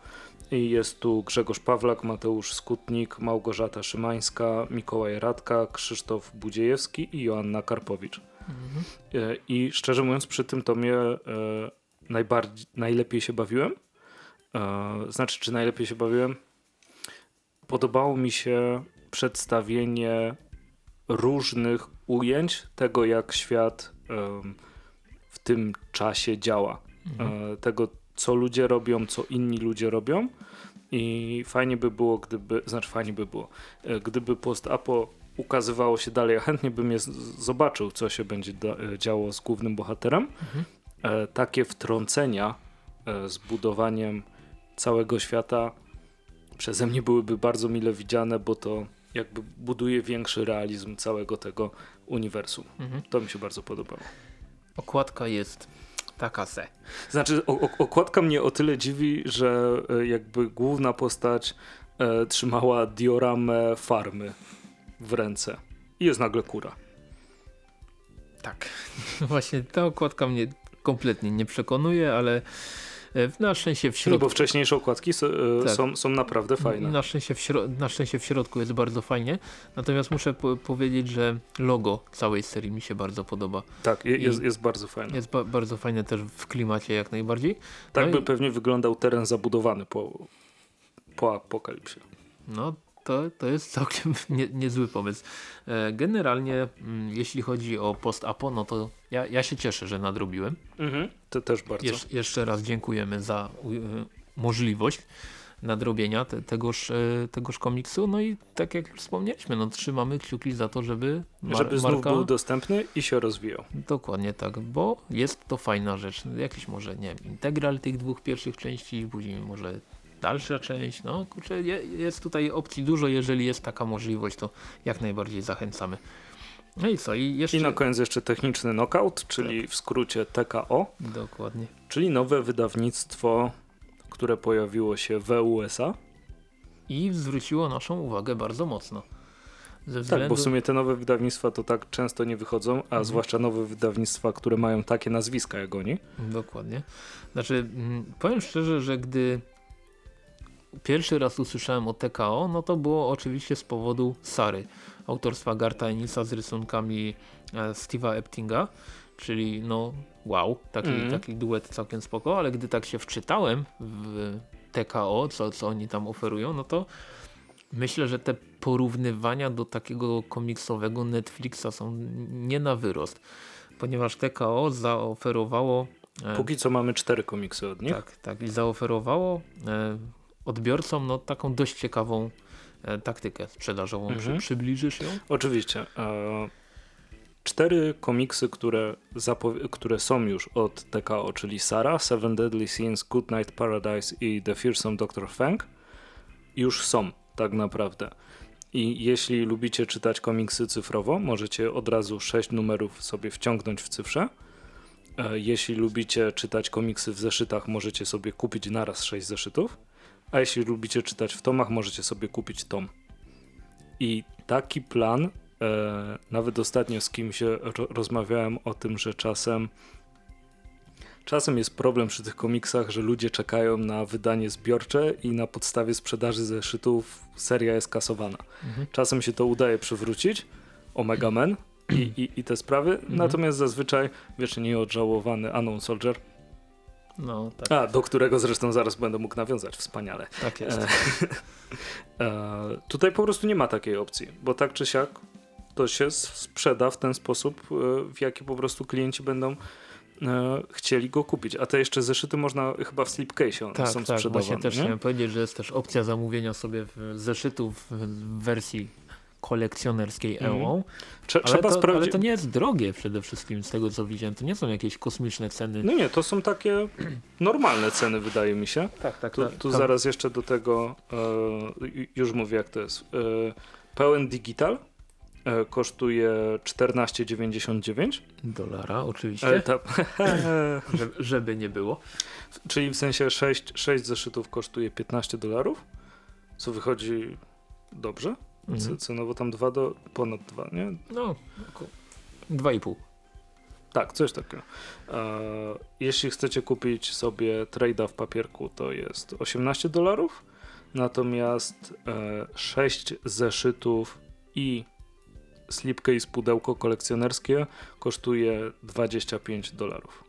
I jest tu Grzegorz Pawlak, Mateusz Skutnik, Małgorzata Szymańska, Mikołaj Radka, Krzysztof Budziejewski i Joanna Karpowicz. E, I szczerze mówiąc, przy tym tomie e, najbardziej, najlepiej się bawiłem. E, znaczy, czy najlepiej się bawiłem? Podobało mi się przedstawienie różnych ujęć tego, jak świat w tym czasie działa. E, tego, co ludzie robią, co inni ludzie robią. I fajnie by było, gdyby, znaczy fajnie by było, e, gdyby post-apo ukazywało się dalej. Ja chętnie bym je zobaczył, co się będzie e, działo z głównym bohaterem. E, takie wtrącenia e, z budowaniem całego świata przeze mnie byłyby bardzo mile widziane, bo to jakby buduje większy realizm całego tego uniwersum. Mhm. To mi się bardzo podobało. okładka jest taka se. Znaczy, okładka mnie o tyle dziwi, że e, jakby główna postać e, trzymała dioramę farmy w ręce. I jest nagle kura. Tak. Właśnie ta okładka mnie kompletnie nie przekonuje, ale na szczęście w środku... bo wcześniejsze okładki e, Tak. są, są naprawdę fajne. Na szczęście, w na szczęście w środku jest bardzo fajnie. Natomiast muszę po powiedzieć, że logo całej serii mi się bardzo podoba. Tak, je, jest, jest bardzo fajne. Jest ba bardzo fajne też w klimacie jak najbardziej. Tak no by i- pewnie wyglądał teren zabudowany po, po apokalipsie. No to, to jest całkiem nie, niezły pomysł. E, generalnie mm, jeśli chodzi o post-apo, no to ja, ja się cieszę, że nadrobiłem. Mhm. To też bardzo. Jesz jeszcze raz dziękujemy za y, możliwość nadrobienia te, tegoż, e, tegoż komiksu. No i tak jak już wspomnieliśmy, no trzymamy kciuki za to, żeby, mar Żeby znów marka... był dostępny i się rozwijał. Dokładnie tak, bo jest to fajna rzecz. Jakiś może, nie wiem, integral tych dwóch pierwszych części, później może dalsza część. No kurczę, je, jest tutaj opcji dużo, jeżeli jest taka możliwość, to jak najbardziej zachęcamy. No i co? I jeszcze... I na koniec jeszcze techniczny knockout, czyli w skrócie TKO, Dokładnie. czyli nowe wydawnictwo, które pojawiło się w USA. I zwróciło naszą uwagę bardzo mocno. Ze Tak, względu... bo w sumie te nowe wydawnictwa to tak często nie wychodzą, a Mhm. zwłaszcza nowe wydawnictwa, które mają takie nazwiska jak oni. Dokładnie. Znaczy, mm, powiem szczerze, że gdy pierwszy raz usłyszałem o TKO, no to było oczywiście z powodu Sary, autorstwa Garta Enisa z rysunkami e, Steve'a Eptinga, czyli no wow, taki, Mhm. taki duet całkiem spoko, ale gdy tak się wczytałem w TKO, co, co oni tam oferują, no to myślę, że te porównywania do takiego komiksowego Netflixa są nie na wyrost, ponieważ TKO zaoferowało e, Póki co mamy cztery komiksy od nich. tak, tak. I zaoferowało e, odbiorcom no, taką dość ciekawą e, taktykę sprzedażową. Mhm. Przy, przybliżysz ją? Oczywiście. E, cztery komiksy, które, które są już od TKO, czyli Sara, Seven Deadly Sins, Good Night Paradise i The Fearsome Dr. Fang, już są tak naprawdę. I jeśli lubicie czytać komiksy cyfrowo, możecie od razu sześć numerów sobie wciągnąć w cyfrze. E, Jeśli lubicie czytać komiksy w zeszytach, możecie sobie kupić naraz sześć zeszytów. A jeśli lubicie czytać w tomach, możecie sobie kupić tom. I taki plan, e, nawet ostatnio z kimś ro, rozmawiałem o tym, że czasem czasem jest problem przy tych komiksach, że ludzie czekają na wydanie zbiorcze i na podstawie sprzedaży zeszytów seria jest kasowana. Mhm. Czasem się to udaje przywrócić, Omega Man i, i, i te sprawy, natomiast zazwyczaj wiecznie nieodżałowany Unknown Soldier No, tak, A, do którego zresztą zaraz będę mógł nawiązać. Wspaniale. tak jest. E, e, tutaj po prostu nie ma takiej opcji, bo tak czy siak to się sprzeda w ten sposób, e, w jaki po prostu klienci będą e, chcieli go kupić. A te jeszcze zeszyty można chyba w slipcase one Tak, są tak, sprzedawane. właśnie też nie? chciałem powiedzieć, że jest też opcja zamówienia sobie zeszytów w wersji kolekcjonerskiej Mhm. EO. Trze- Ale Trzeba to, ale sprawdzić. to nie jest drogie przede wszystkim z tego co widziałem. To nie są jakieś kosmiczne ceny. No nie, to są takie normalne ceny, wydaje mi się. tak, tak. Tu, tu zaraz jeszcze do tego e, ju- już mówię, jak to jest. E, pełen digital e, kosztuje 14,99. Dolara oczywiście, ta, żeby, żeby nie było. czyli w sensie 6, 6 zeszytów kosztuje 15 dolarów, co wychodzi dobrze. Mhm. Cenowo tam 2 do ponad 2, nie? No, około 2,5. Tak, coś takiego. E, jeśli chcecie kupić sobie trade'a w papierku, to jest 18 dolarów, natomiast e, 6 zeszytów i slipcase pudełko kolekcjonerskie kosztuje 25 dolarów.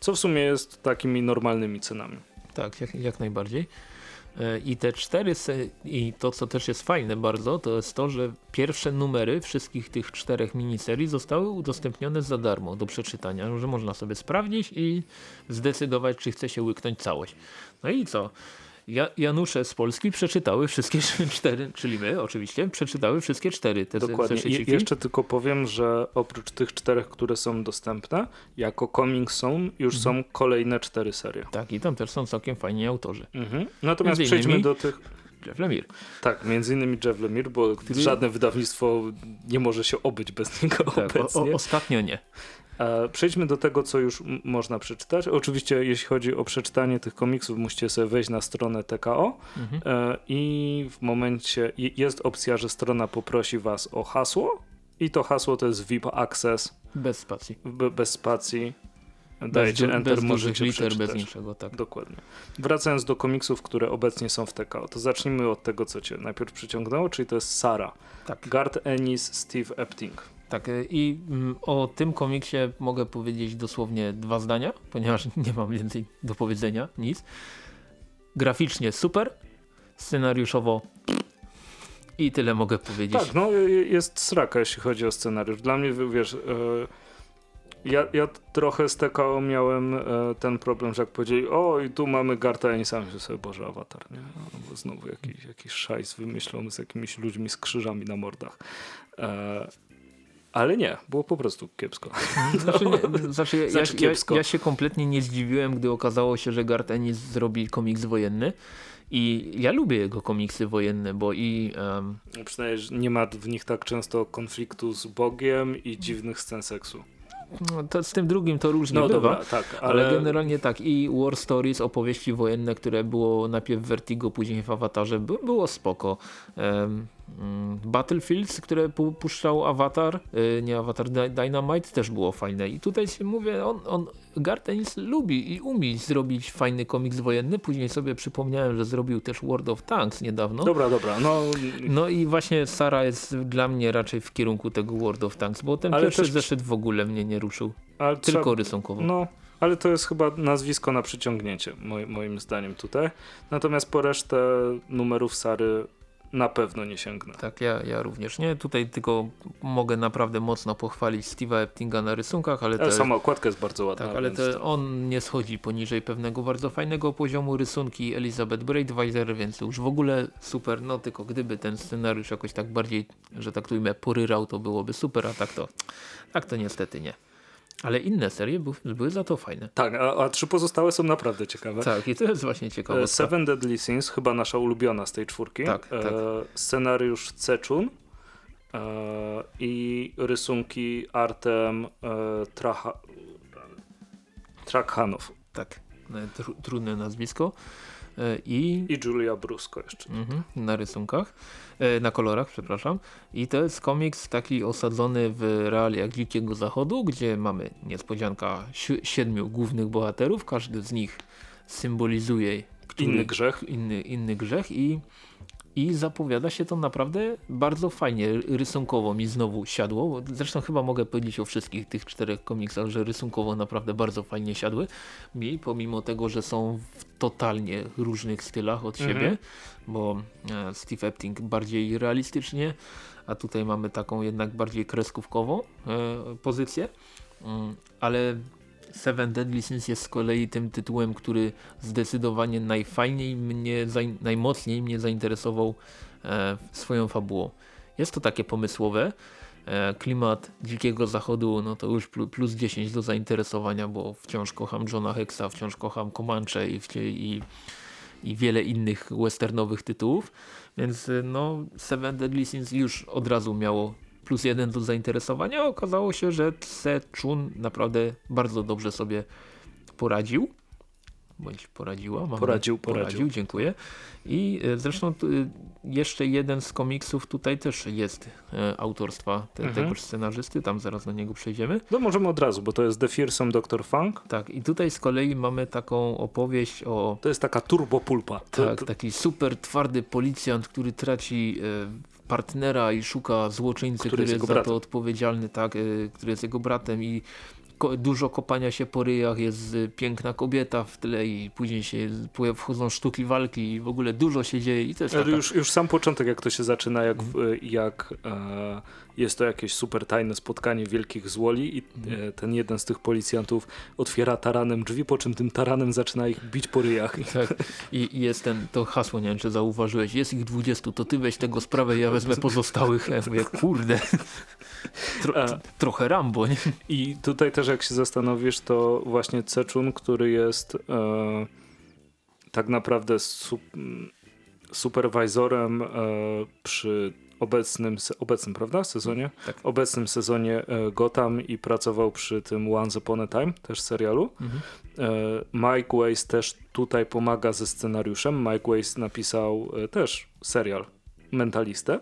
Co w sumie jest takimi normalnymi cenami. Tak, jak, jak najbardziej. I te cztery, i to co też jest fajne bardzo, to jest to, że pierwsze numery wszystkich tych czterech miniserii zostały udostępnione za darmo do przeczytania, że można sobie sprawdzić i zdecydować, czy chce się łyknąć całość. No i co? Ja, Janusze z Polski przeczytały wszystkie cztery, czyli my oczywiście, przeczytały wszystkie cztery te Dokładnie. Zeszyciki. jeszcze tylko powiem, że oprócz tych czterech, które są dostępne, jako Coming Soon już Mhm. są kolejne cztery serie. Tak, i tam też są całkiem fajni autorzy. Mhm. Natomiast Między przejdźmy innymi- do tych. Jeff Lemire. Tak, między innymi Jeff Lemire, bo Który- żadne wydawnictwo nie może się obyć bez niego Tak, o, o, ostatnio nie. E, Przejdźmy do tego, co już można przeczytać. Oczywiście, jeśli chodzi o przeczytanie tych komiksów, musicie sobie wejść na stronę TKO Mhm. e, i w momencie je- jest opcja, że strona poprosi was o hasło i to hasło to jest VIP Access Bez spacji. b- bez spacji. Bez, Dajcie du- enter, bez możecie liter, bez przeczytać. niczego, tak. Dokładnie. Wracając do komiksów, które obecnie są w TKO, to zacznijmy od tego, co cię najpierw przyciągnęło, czyli to jest Sara. Tak. Garth Ennis, Steve Epting. Tak, y, i mm, o tym komiksie mogę powiedzieć dosłownie dwa zdania, ponieważ nie mam więcej do powiedzenia, nic. Graficznie super, scenariuszowo i tyle mogę powiedzieć. Tak, no y- y- jest sraka, jeśli chodzi o scenariusz. Dla mnie, wiesz, e, ja, ja trochę z TKO miałem e, ten problem, że jak powiedzieli, o i tu mamy Garta Ennisa, myślę sobie, Boże, awatar, nie? No, znowu jakiś, jakiś szajs wymyślony z jakimiś ludźmi z krzyżami na mordach. Ale nie, było po prostu kiepsko. Znaczy, nie, znaczy, ja, Znaczy ja, kiepsko. ja, ja się kompletnie nie zdziwiłem, gdy okazało się, że Garth Ennis zrobi komiks wojenny. I ja lubię jego komiksy wojenne, bo i em, Przynajmniej że nie ma w nich tak często konfliktu z Bogiem i dziwnych scen seksu. no, to z tym drugim to różnie No bywa. dobra, tak, Ale... ale, generalnie tak i War Stories, opowieści wojenne, które było najpierw w Vertigo, później w Avatarze, by, było spoko. Um, mm, Battlefields, które pu puszczał Avatar, y, nie Avatar, Dy- Dynamite też było fajne. I tutaj się mówię, on, on Garth Ennis lubi i umie zrobić fajny komiks wojenny. Później sobie przypomniałem, że zrobił też World of Tanks niedawno. Dobra, dobra, no No i właśnie Sara jest dla mnie raczej w kierunku tego World of Tanks, bo ten Ale pierwszy też- zeszyt w ogóle mnie nie ruszył. ale Tylko trzeba- rysunkowo. No, ale to jest chyba nazwisko na przyciągnięcie, moi, moim zdaniem tutaj. Natomiast po resztę numerów Sary na pewno nie sięgnę. Tak, ja, ja również nie. Tutaj tylko mogę naprawdę mocno pochwalić Steve'a Eptinga na rysunkach, ale, Ale te, sama okładka jest bardzo ładna. tak, ale te, to- on nie schodzi poniżej pewnego bardzo fajnego poziomu rysunki Elizabeth Braidweiser, więc już w ogóle super. No tylko gdyby ten scenariusz jakoś tak bardziej, że tak tu poryrał, to byłoby super, a tak to, tak to niestety nie. Ale inne serie były, były za to fajne. Tak, a, a trzy pozostałe są naprawdę ciekawe. Tak, i to jest właśnie E, ciekawe. Seven Deadly Sins, chyba nasza ulubiona z tej czwórki. Tak, E, tak. Scenariusz Cechun e, i rysunki artem e, Traha, Trakhanow Tak, no, tru, trudne nazwisko. E, I i Julia Brusko jeszcze. Mhm, na rysunkach, e, na kolorach, przepraszam. I to jest komiks taki osadzony w realiach Dzikiego Zachodu, gdzie mamy niespodzianka si siedmiu głównych bohaterów, każdy z nich symbolizuje który, Inny grzech. Inny, inny grzech i i zapowiada się to naprawdę bardzo fajnie. Rysunkowo mi znowu siadło. Zresztą chyba mogę powiedzieć o wszystkich tych czterech komiksach, że rysunkowo naprawdę bardzo fajnie siadły mi, pomimo tego, że są w totalnie różnych stylach od Mhm. siebie, bo e, Steve Epting bardziej realistycznie, a tutaj mamy taką jednak bardziej kreskówkową e, pozycję. Mm, ale Seven Deadly Sins jest z kolei tym tytułem, który zdecydowanie najfajniej mnie, najmocniej mnie zainteresował e, swoją fabułą. Jest to takie pomysłowe. E, klimat Dzikiego Zachodu, no to już plu- plus 10 do zainteresowania, bo wciąż kocham Johna Hexa, wciąż kocham Comanche i, i, i wiele innych westernowych tytułów. Więc e, no Seven Deadly Sins już od razu miało plus jeden do zainteresowania. Okazało się, że Tse Chun naprawdę bardzo dobrze sobie poradził. Bądź poradziła. Poradził, na- poradził. poradził. Dziękuję. I e, zresztą e, jeszcze jeden z komiksów tutaj też jest e, autorstwa te, Mhm. tegoż scenarzysty. Tam zaraz do niego przejdziemy. No możemy od razu, bo to jest The Fearsome Dr. Funk. Tak, i tutaj z kolei mamy taką opowieść o To jest taka turbopulpa. Tak, taki super twardy policjant, który traci partnera i szuka złoczyńcy, Który który, jest jest za to odpowiedzialny, tak, e, który jest jego bratem i dużo kopania się po ryjach, jest e, piękna kobieta w tle i później się wchodzą sztuki walki i w ogóle dużo się dzieje i to jest taka, już, już sam początek, jak to się zaczyna, jak, Mhm. jak e, jest to jakieś super tajne spotkanie wielkich złoli i Mhm. e, ten jeden z tych policjantów otwiera taranem drzwi, po czym tym taranem zaczyna ich bić po ryjach. I tak, i, i jest ten, to hasło, nie wiem czy zauważyłeś, jest ich 20, to ty weź tego sprawę, ja wezmę pozostałych. Ja mówię, kurde, Tro, A. trochę Rambo, nie? I tutaj też jak się zastanowisz, to właśnie Cechun, który jest e, tak naprawdę su superwajzorem e, przy obecnym, obecnym, prawda, sezonie? Tak. Obecnym sezonie e, Gotham i pracował przy tym Once Upon a Time, też serialu. Mhm. E, Mike Weiss też tutaj pomaga ze scenariuszem. Mike Weiss napisał e, też serial Mentalistę.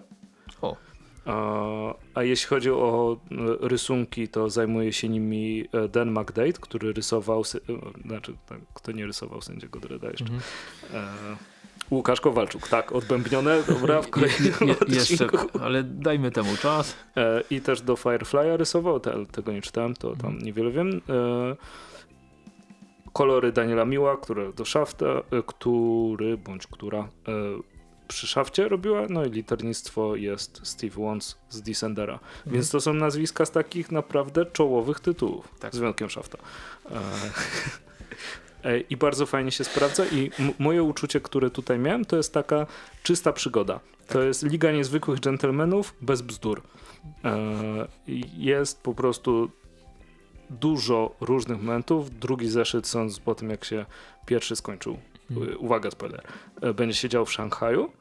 O, A, a jeśli chodzi o rysunki, to zajmuje się nimi Dan McDade, który rysował, znaczy tak, kto nie rysował sędziego Dreda jeszcze. mhm. E, Łukasz Kowalczuk, tak, odbębnione, dobra, w Je, kolejnym je, jeszcze, odcinku. ale dajmy temu czas. E, I też do Firefly'a rysował, tego nie czytałem, to tam niewiele wiem. E, Kolory Daniela Miła, które do Shafta, e, który, bądź która przy Szafcie robiła, no i liternictwo jest Steve Wons z Descendera. Więc to są nazwiska z takich naprawdę czołowych tytułów, Tak. z wyjątkiem Shafta. E, e, I bardzo fajnie się sprawdza i moje uczucie, które tutaj miałem, to jest taka czysta przygoda. To jest Liga Niezwykłych Dżentelmenów bez bzdur. E, jest po prostu dużo różnych momentów. Drugi zeszyt, sądząc po tym, jak się pierwszy skończył, y, uwaga, spoiler, e, będzie się działo w Szanghaju.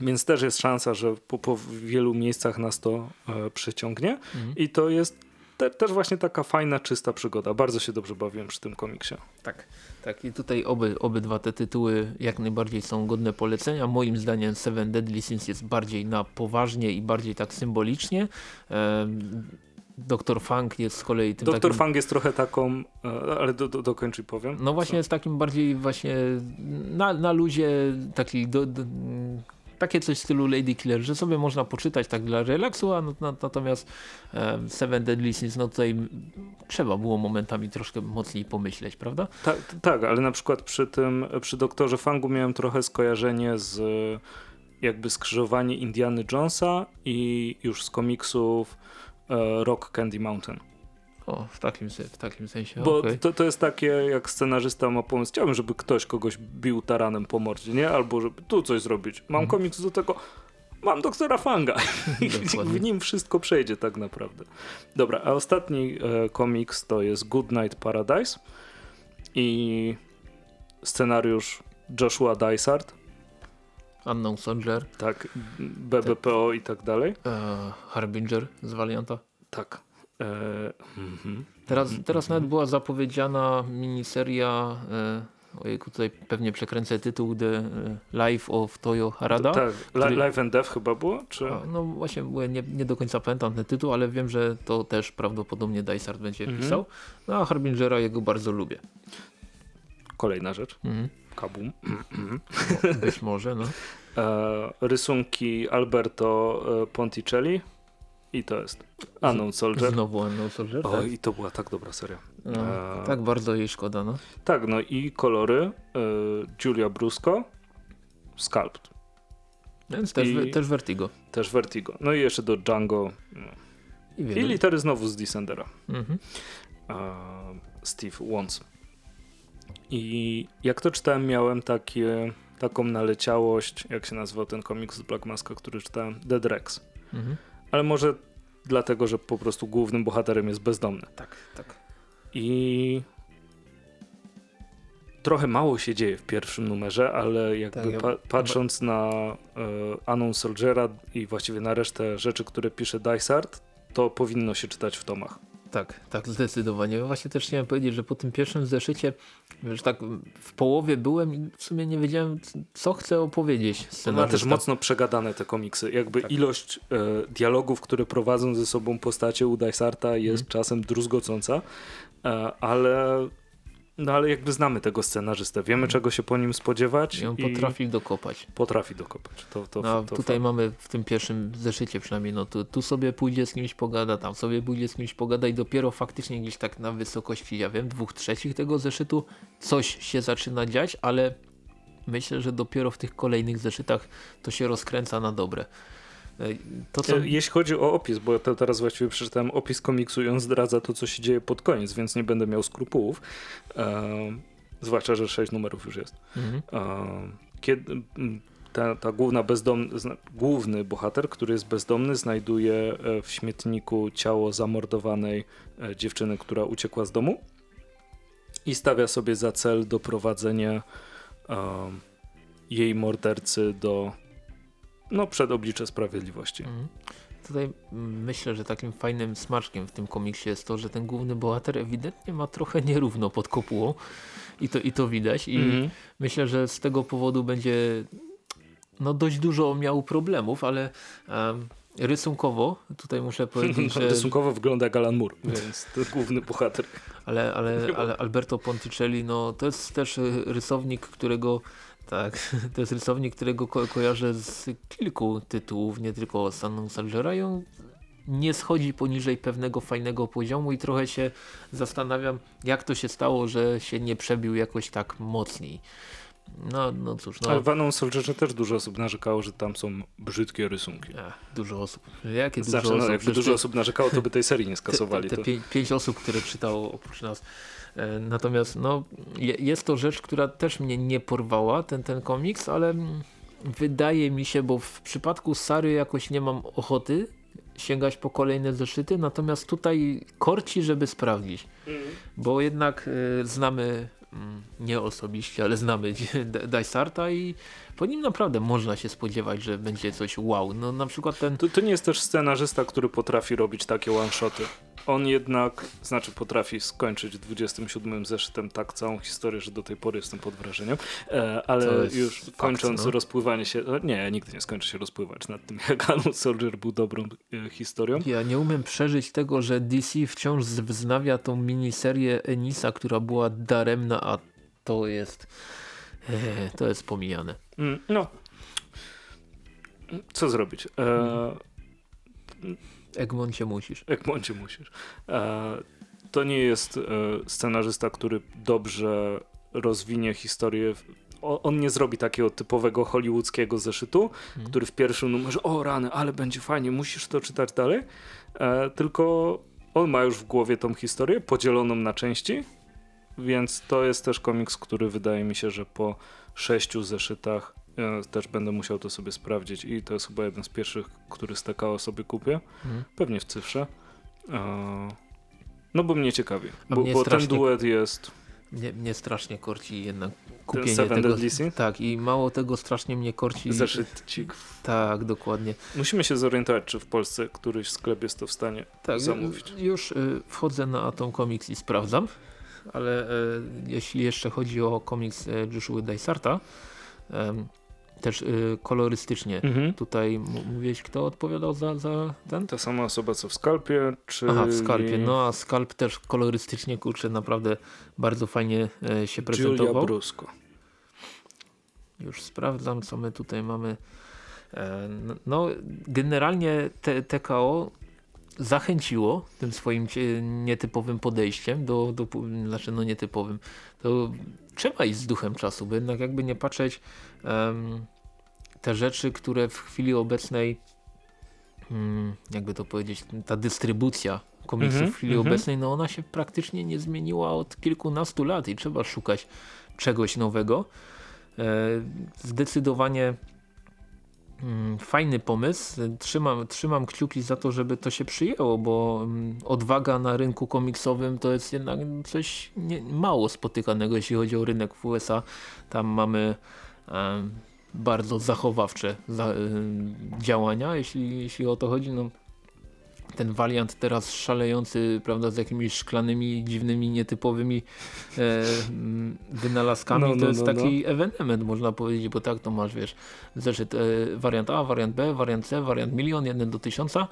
Więc też jest szansa, że po, po wielu miejscach nas to e, przyciągnie. Mhm. I to jest te, też właśnie taka fajna, czysta przygoda. Bardzo się dobrze bawiłem przy tym komiksie. Tak, tak i tutaj oby, obydwa te tytuły jak najbardziej są godne polecenia. Moim zdaniem Seven Deadly Sins jest bardziej na poważnie i bardziej tak symbolicznie. Em, Doktor Funk jest z kolei tym Doktor takim... Fang jest trochę taką, e, ale do, do, dokończ i powiem. No właśnie jest takim bardziej właśnie na, na luzie taki do, do, takie coś w stylu Lady Killer, że sobie można poczytać tak dla relaksu, a no, na, natomiast em, Seven Deadly Sins, no tutaj trzeba było momentami troszkę mocniej pomyśleć, prawda? Ta, t- tak, ale na przykład przy tym, przy doktorze Fangu miałem trochę skojarzenie z jakby skrzyżowanie Indiany Jonesa i już z komiksów e, Rock Candy Mountain. O, w takim, w takim sensie, Bo okej. to, to jest takie, jak scenarzysta ma pomysł, chciałbym, żeby ktoś kogoś bił taranem po mordzie, nie? Albo żeby tu coś zrobić. Mam Mhm. komiks do tego, mam doktora Fanga. W nim wszystko przejdzie tak naprawdę. Dobra, a ostatni e, komiks to jest Good Night Paradise i scenariusz Joshua Dysart, Unknown Soldier, tak, BBPO i tak dalej. e, Harbinger z Valianta. Tak. E, mhm. Teraz, teraz nawet była zapowiedziana miniseria, e, ojejku, tutaj pewnie przekręcę tytuł, The e, Life of Toyo Harada. Tak, który- Li- Life and Death chyba było? Czy... A, No właśnie, nie, nie do końca pamiętam ten tytuł, ale wiem, że to też prawdopodobnie Dysart będzie Mhm. pisał. No a Harbingera jego bardzo lubię. Kolejna rzecz. Mhm. Kabum. Być może, no. E, rysunki Alberto Ponticelli i to jest Unknown Soldier. Znowu Unknown Soldier, O, tak? i to była tak dobra seria. No, e, tak bardzo jej szkoda, no. Tak, no i kolory e, Giulia Brusco, Sculpt, Więc też, I- też Vertigo. też Vertigo. No i jeszcze do Django no. I i litery znowu z Descendera. Mhm. e, Steve Wons. I jak to czytałem, miałem takie, taką naleciałość, jak się nazywał ten komiks z Black Maska, który czytałem, Dead Rex. Mhm. Ale może dlatego, że po prostu głównym bohaterem jest bezdomny. Tak, tak. I trochę mało się dzieje w pierwszym numerze, ale jakby Tak, pa patrząc na e, Unknown Soldiera i właściwie na resztę rzeczy, które pisze Dysart, to powinno się czytać w tomach. Tak, tak, zdecydowanie. Właśnie też chciałem powiedzieć, że po tym pierwszym zeszycie, że tak w połowie byłem i w sumie nie wiedziałem, co chcę opowiedzieć. Ma też scenarzysta. mocno przegadane te komiksy. Jakby Tak. ilość e, dialogów, które prowadzą ze sobą postacie u Dysarta jest Mhm. czasem druzgocąca, e, ale, no ale jakby znamy tego scenarzystę. Wiemy czego się po nim spodziewać I on potrafi dokopać. potrafi dokopać. To, to, No, to tutaj fakt. mamy w tym pierwszym zeszycie przynajmniej, no tu, tu sobie pójdzie z kimś pogada, tam sobie pójdzie z kimś pogada i dopiero faktycznie gdzieś tak na wysokości, ja wiem, dwóch trzecich tego zeszytu coś się zaczyna dziać, ale myślę, że dopiero w tych kolejnych zeszytach to się rozkręca na dobre. E, To co... E, Jeśli chodzi o opis, bo to teraz właściwie przeczytałem opis komiksu i on zdradza to, co się dzieje pod koniec, więc nie będę miał skrupułów. E, zwłaszcza, że sześć numerów już jest. Mhm. Kiedy ta, ta główna bezdomny, główny bohater, który jest bezdomny, znajduje w śmietniku ciało zamordowanej dziewczyny, która uciekła z domu i stawia sobie za cel doprowadzenie jej mordercy do no, przed oblicze sprawiedliwości. Mhm. Tutaj myślę, że takim fajnym smaczkiem w tym komiksie jest to, że ten główny bohater ewidentnie ma trochę nierówno pod kopułą i to, i to widać i Mhm. myślę, że z tego powodu będzie no dość dużo miał problemów, ale em, rysunkowo tutaj muszę powiedzieć, że Rysunkowo wygląda jak Alan Moore, więc to główny bohater. ale, ale, ale Alberto Ponticelli no to jest też rysownik, którego tak, to jest rysownik, którego ko kojarzę z kilku tytułów, nie tylko z Unknown Soldiera i on nie schodzi poniżej pewnego fajnego poziomu i trochę się zastanawiam, jak to się stało, że się nie przebił jakoś tak mocniej. No, no cóż, no. Ale w Unknown Soldierze też dużo osób narzekało, że tam są brzydkie rysunki. Ech, dużo osób. Jakie Znaczy, dużo no, osób? jakby dużo te- osób narzekało, to by tej serii nie skasowali. Te, te to... pię- pięć osób, które czytało oprócz nas. E, Natomiast no, je, jest to rzecz, która też mnie nie porwała, ten, ten komiks, ale wydaje mi się, bo w przypadku Sary jakoś nie mam ochoty sięgać po kolejne zeszyty, natomiast tutaj korci, żeby sprawdzić. Bo jednak e, znamy, mm, nie osobiście, ale znamy Dysarta i po nim naprawdę można się spodziewać, że będzie coś wow. No na przykład ten To, to nie jest też scenarzysta, który potrafi robić takie one-shoty. On jednak, znaczy potrafi skończyć 27 zeszytem tak całą historię, że do tej pory jestem pod wrażeniem, e, ale już fakt, kończąc no. rozpływanie się, e, nie, nigdy nie skończę się rozpływać nad tym, jak Unknown Soldier był dobrą e, historią. Ja nie umiem przeżyć tego, że DC wciąż wznawia tą miniserię Enisa, która była daremna, a to jest e, to jest pomijane. Mm, no, co zrobić? E, Egmoncie musisz. Egmoncie musisz. E, to nie jest e, scenarzysta, który dobrze rozwinie historię. on nie zrobi takiego typowego hollywoodzkiego zeszytu, Mhm. który w pierwszym numerze, o rany, ale będzie fajnie, musisz to czytać dalej. E, tylko on ma już w głowie tą historię podzieloną na części, więc to jest też komiks, który wydaje mi się, że po sześciu zeszytach e, też będę musiał to sobie sprawdzić i to jest chyba jeden z pierwszych, który z TKO sobie kupię. Mhm. Pewnie w cyfrze. No bo mnie ciekawi, bo, mnie bo ten strasznie- duet jest Mnie, mnie strasznie korci jednak ten kupienie tego. Tak, i mało tego strasznie mnie korci. Zeszytcik. Tak, dokładnie. Musimy się zorientować, czy w Polsce któryś sklep jest to w stanie Tak, zamówić. już y, wchodzę na Atom Comics i sprawdzam, ale y, jeśli jeszcze chodzi o komiks y, Joshua Dysarta, też y, kolorystycznie. Mhm. Tutaj mówiłeś, kto odpowiadał za, za ten? Ta sama osoba, co w Skalpie, czy... Aha, w Skalpie. No a Skalp też kolorystycznie, kurczę, naprawdę bardzo fajnie e, się Julia prezentował. Brusco. już sprawdzam co my tutaj mamy. E, no generalnie te, TKO zachęciło tym swoim nietypowym podejściem do, do znaczy no nietypowym, to trzeba iść z duchem czasu, bo jednak jakby nie patrzeć te rzeczy, które w chwili obecnej um, jakby to powiedzieć, ta dystrybucja komiksów mm -hmm, w chwili mm -hmm. obecnej, no ona się praktycznie nie zmieniła od kilkunastu lat i trzeba szukać czegoś nowego. E, zdecydowanie Mm, fajny pomysł. Trzymam, trzymam kciuki za to, żeby to się przyjęło, bo mm, odwaga na rynku komiksowym to jest jednak coś nie, mało spotykanego, jeśli chodzi o rynek w USA. Tam mamy bardzo zachowawcze za, działania, jeśli, jeśli o to chodzi. No, ten wariant teraz szalejący, prawda, z jakimiś szklanymi, dziwnymi, nietypowymi e, wynalazkami, no, no, to jest no, taki no. ewenement, można powiedzieć, bo tak to masz, wiesz, zeszyt e, wariant A, wariant B, wariant C, wariant milion, jeden do tysiąca,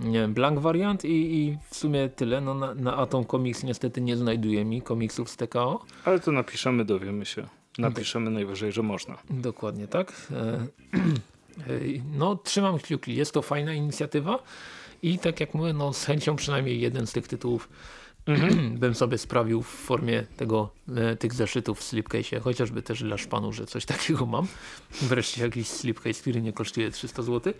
nie, blank wariant i, i w sumie tyle. No, na, na Atom Comics niestety nie znajduje mi komiksów z TKO. Ale to napiszemy, dowiemy się. Napiszemy najwyżej, że można. Dokładnie tak. E, e no, trzymam kciuki. Jest to fajna inicjatywa. I tak jak mówię, no z chęcią przynajmniej jeden z tych tytułów mhm. bym sobie sprawił w formie tego, e, tych zeszytów w slipcase, chociażby też dla szpanu, że coś takiego mam. Wreszcie jakiś slipcase, który nie kosztuje 300 zł.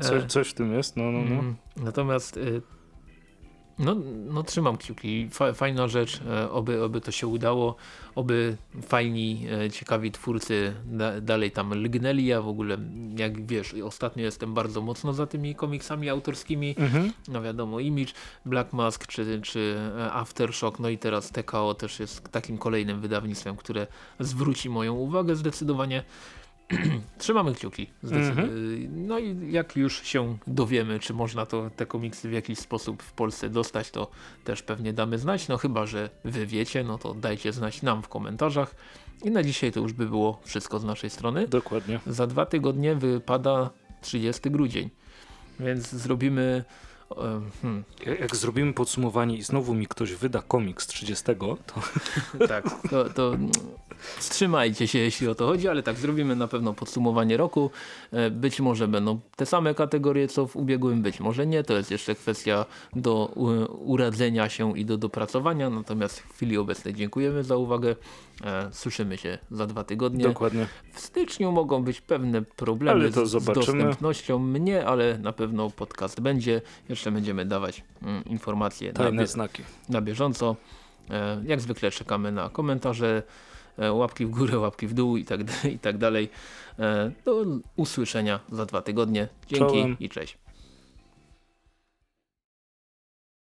Coś, coś w tym jest, no, no, no. Mm, natomiast no, no trzymam kciuki. Fajna rzecz, e, oby, oby to się udało, oby fajni, e, ciekawi twórcy da, dalej tam lgnęli. Ja w ogóle, jak wiesz, ostatnio jestem bardzo mocno za tymi komiksami autorskimi. Mhm. No wiadomo, Image, Black Mask czy, czy e, Aftershock, no i teraz TKO też jest takim kolejnym wydawnictwem, które zwróci moją uwagę zdecydowanie. Trzymamy kciuki. Mhm. No i jak już się dowiemy, czy można to te komiksy w jakiś sposób w Polsce dostać, to też pewnie damy znać. No chyba, że wy wiecie, no to dajcie znać nam w komentarzach. I na dzisiaj to już by było wszystko z naszej strony. Dokładnie. Za dwa tygodnie wypada 30 grudzień. Więc zrobimy Hmm. Jak zrobimy podsumowanie i znowu mi ktoś wyda komiks 30, to... Tak, to, to wstrzymajcie się jeśli o to chodzi, ale tak, zrobimy na pewno podsumowanie roku. E, być może będą te same kategorie co w ubiegłym, być może nie. To jest jeszcze kwestia do uradzenia się i do dopracowania. Natomiast w chwili obecnej dziękujemy za uwagę. E, słyszymy się za dwa tygodnie. Dokładnie. W styczniu mogą być pewne problemy z, dostępnością mnie, ale na pewno podcast będzie. Jeszcze będziemy dawać mm, informacje Tajne na, znaki. na bieżąco. E, jak zwykle czekamy na komentarze, łapki w górę, łapki w dół i tak, i tak dalej. E, do usłyszenia za dwa tygodnie. Dzięki Czołem. i cześć.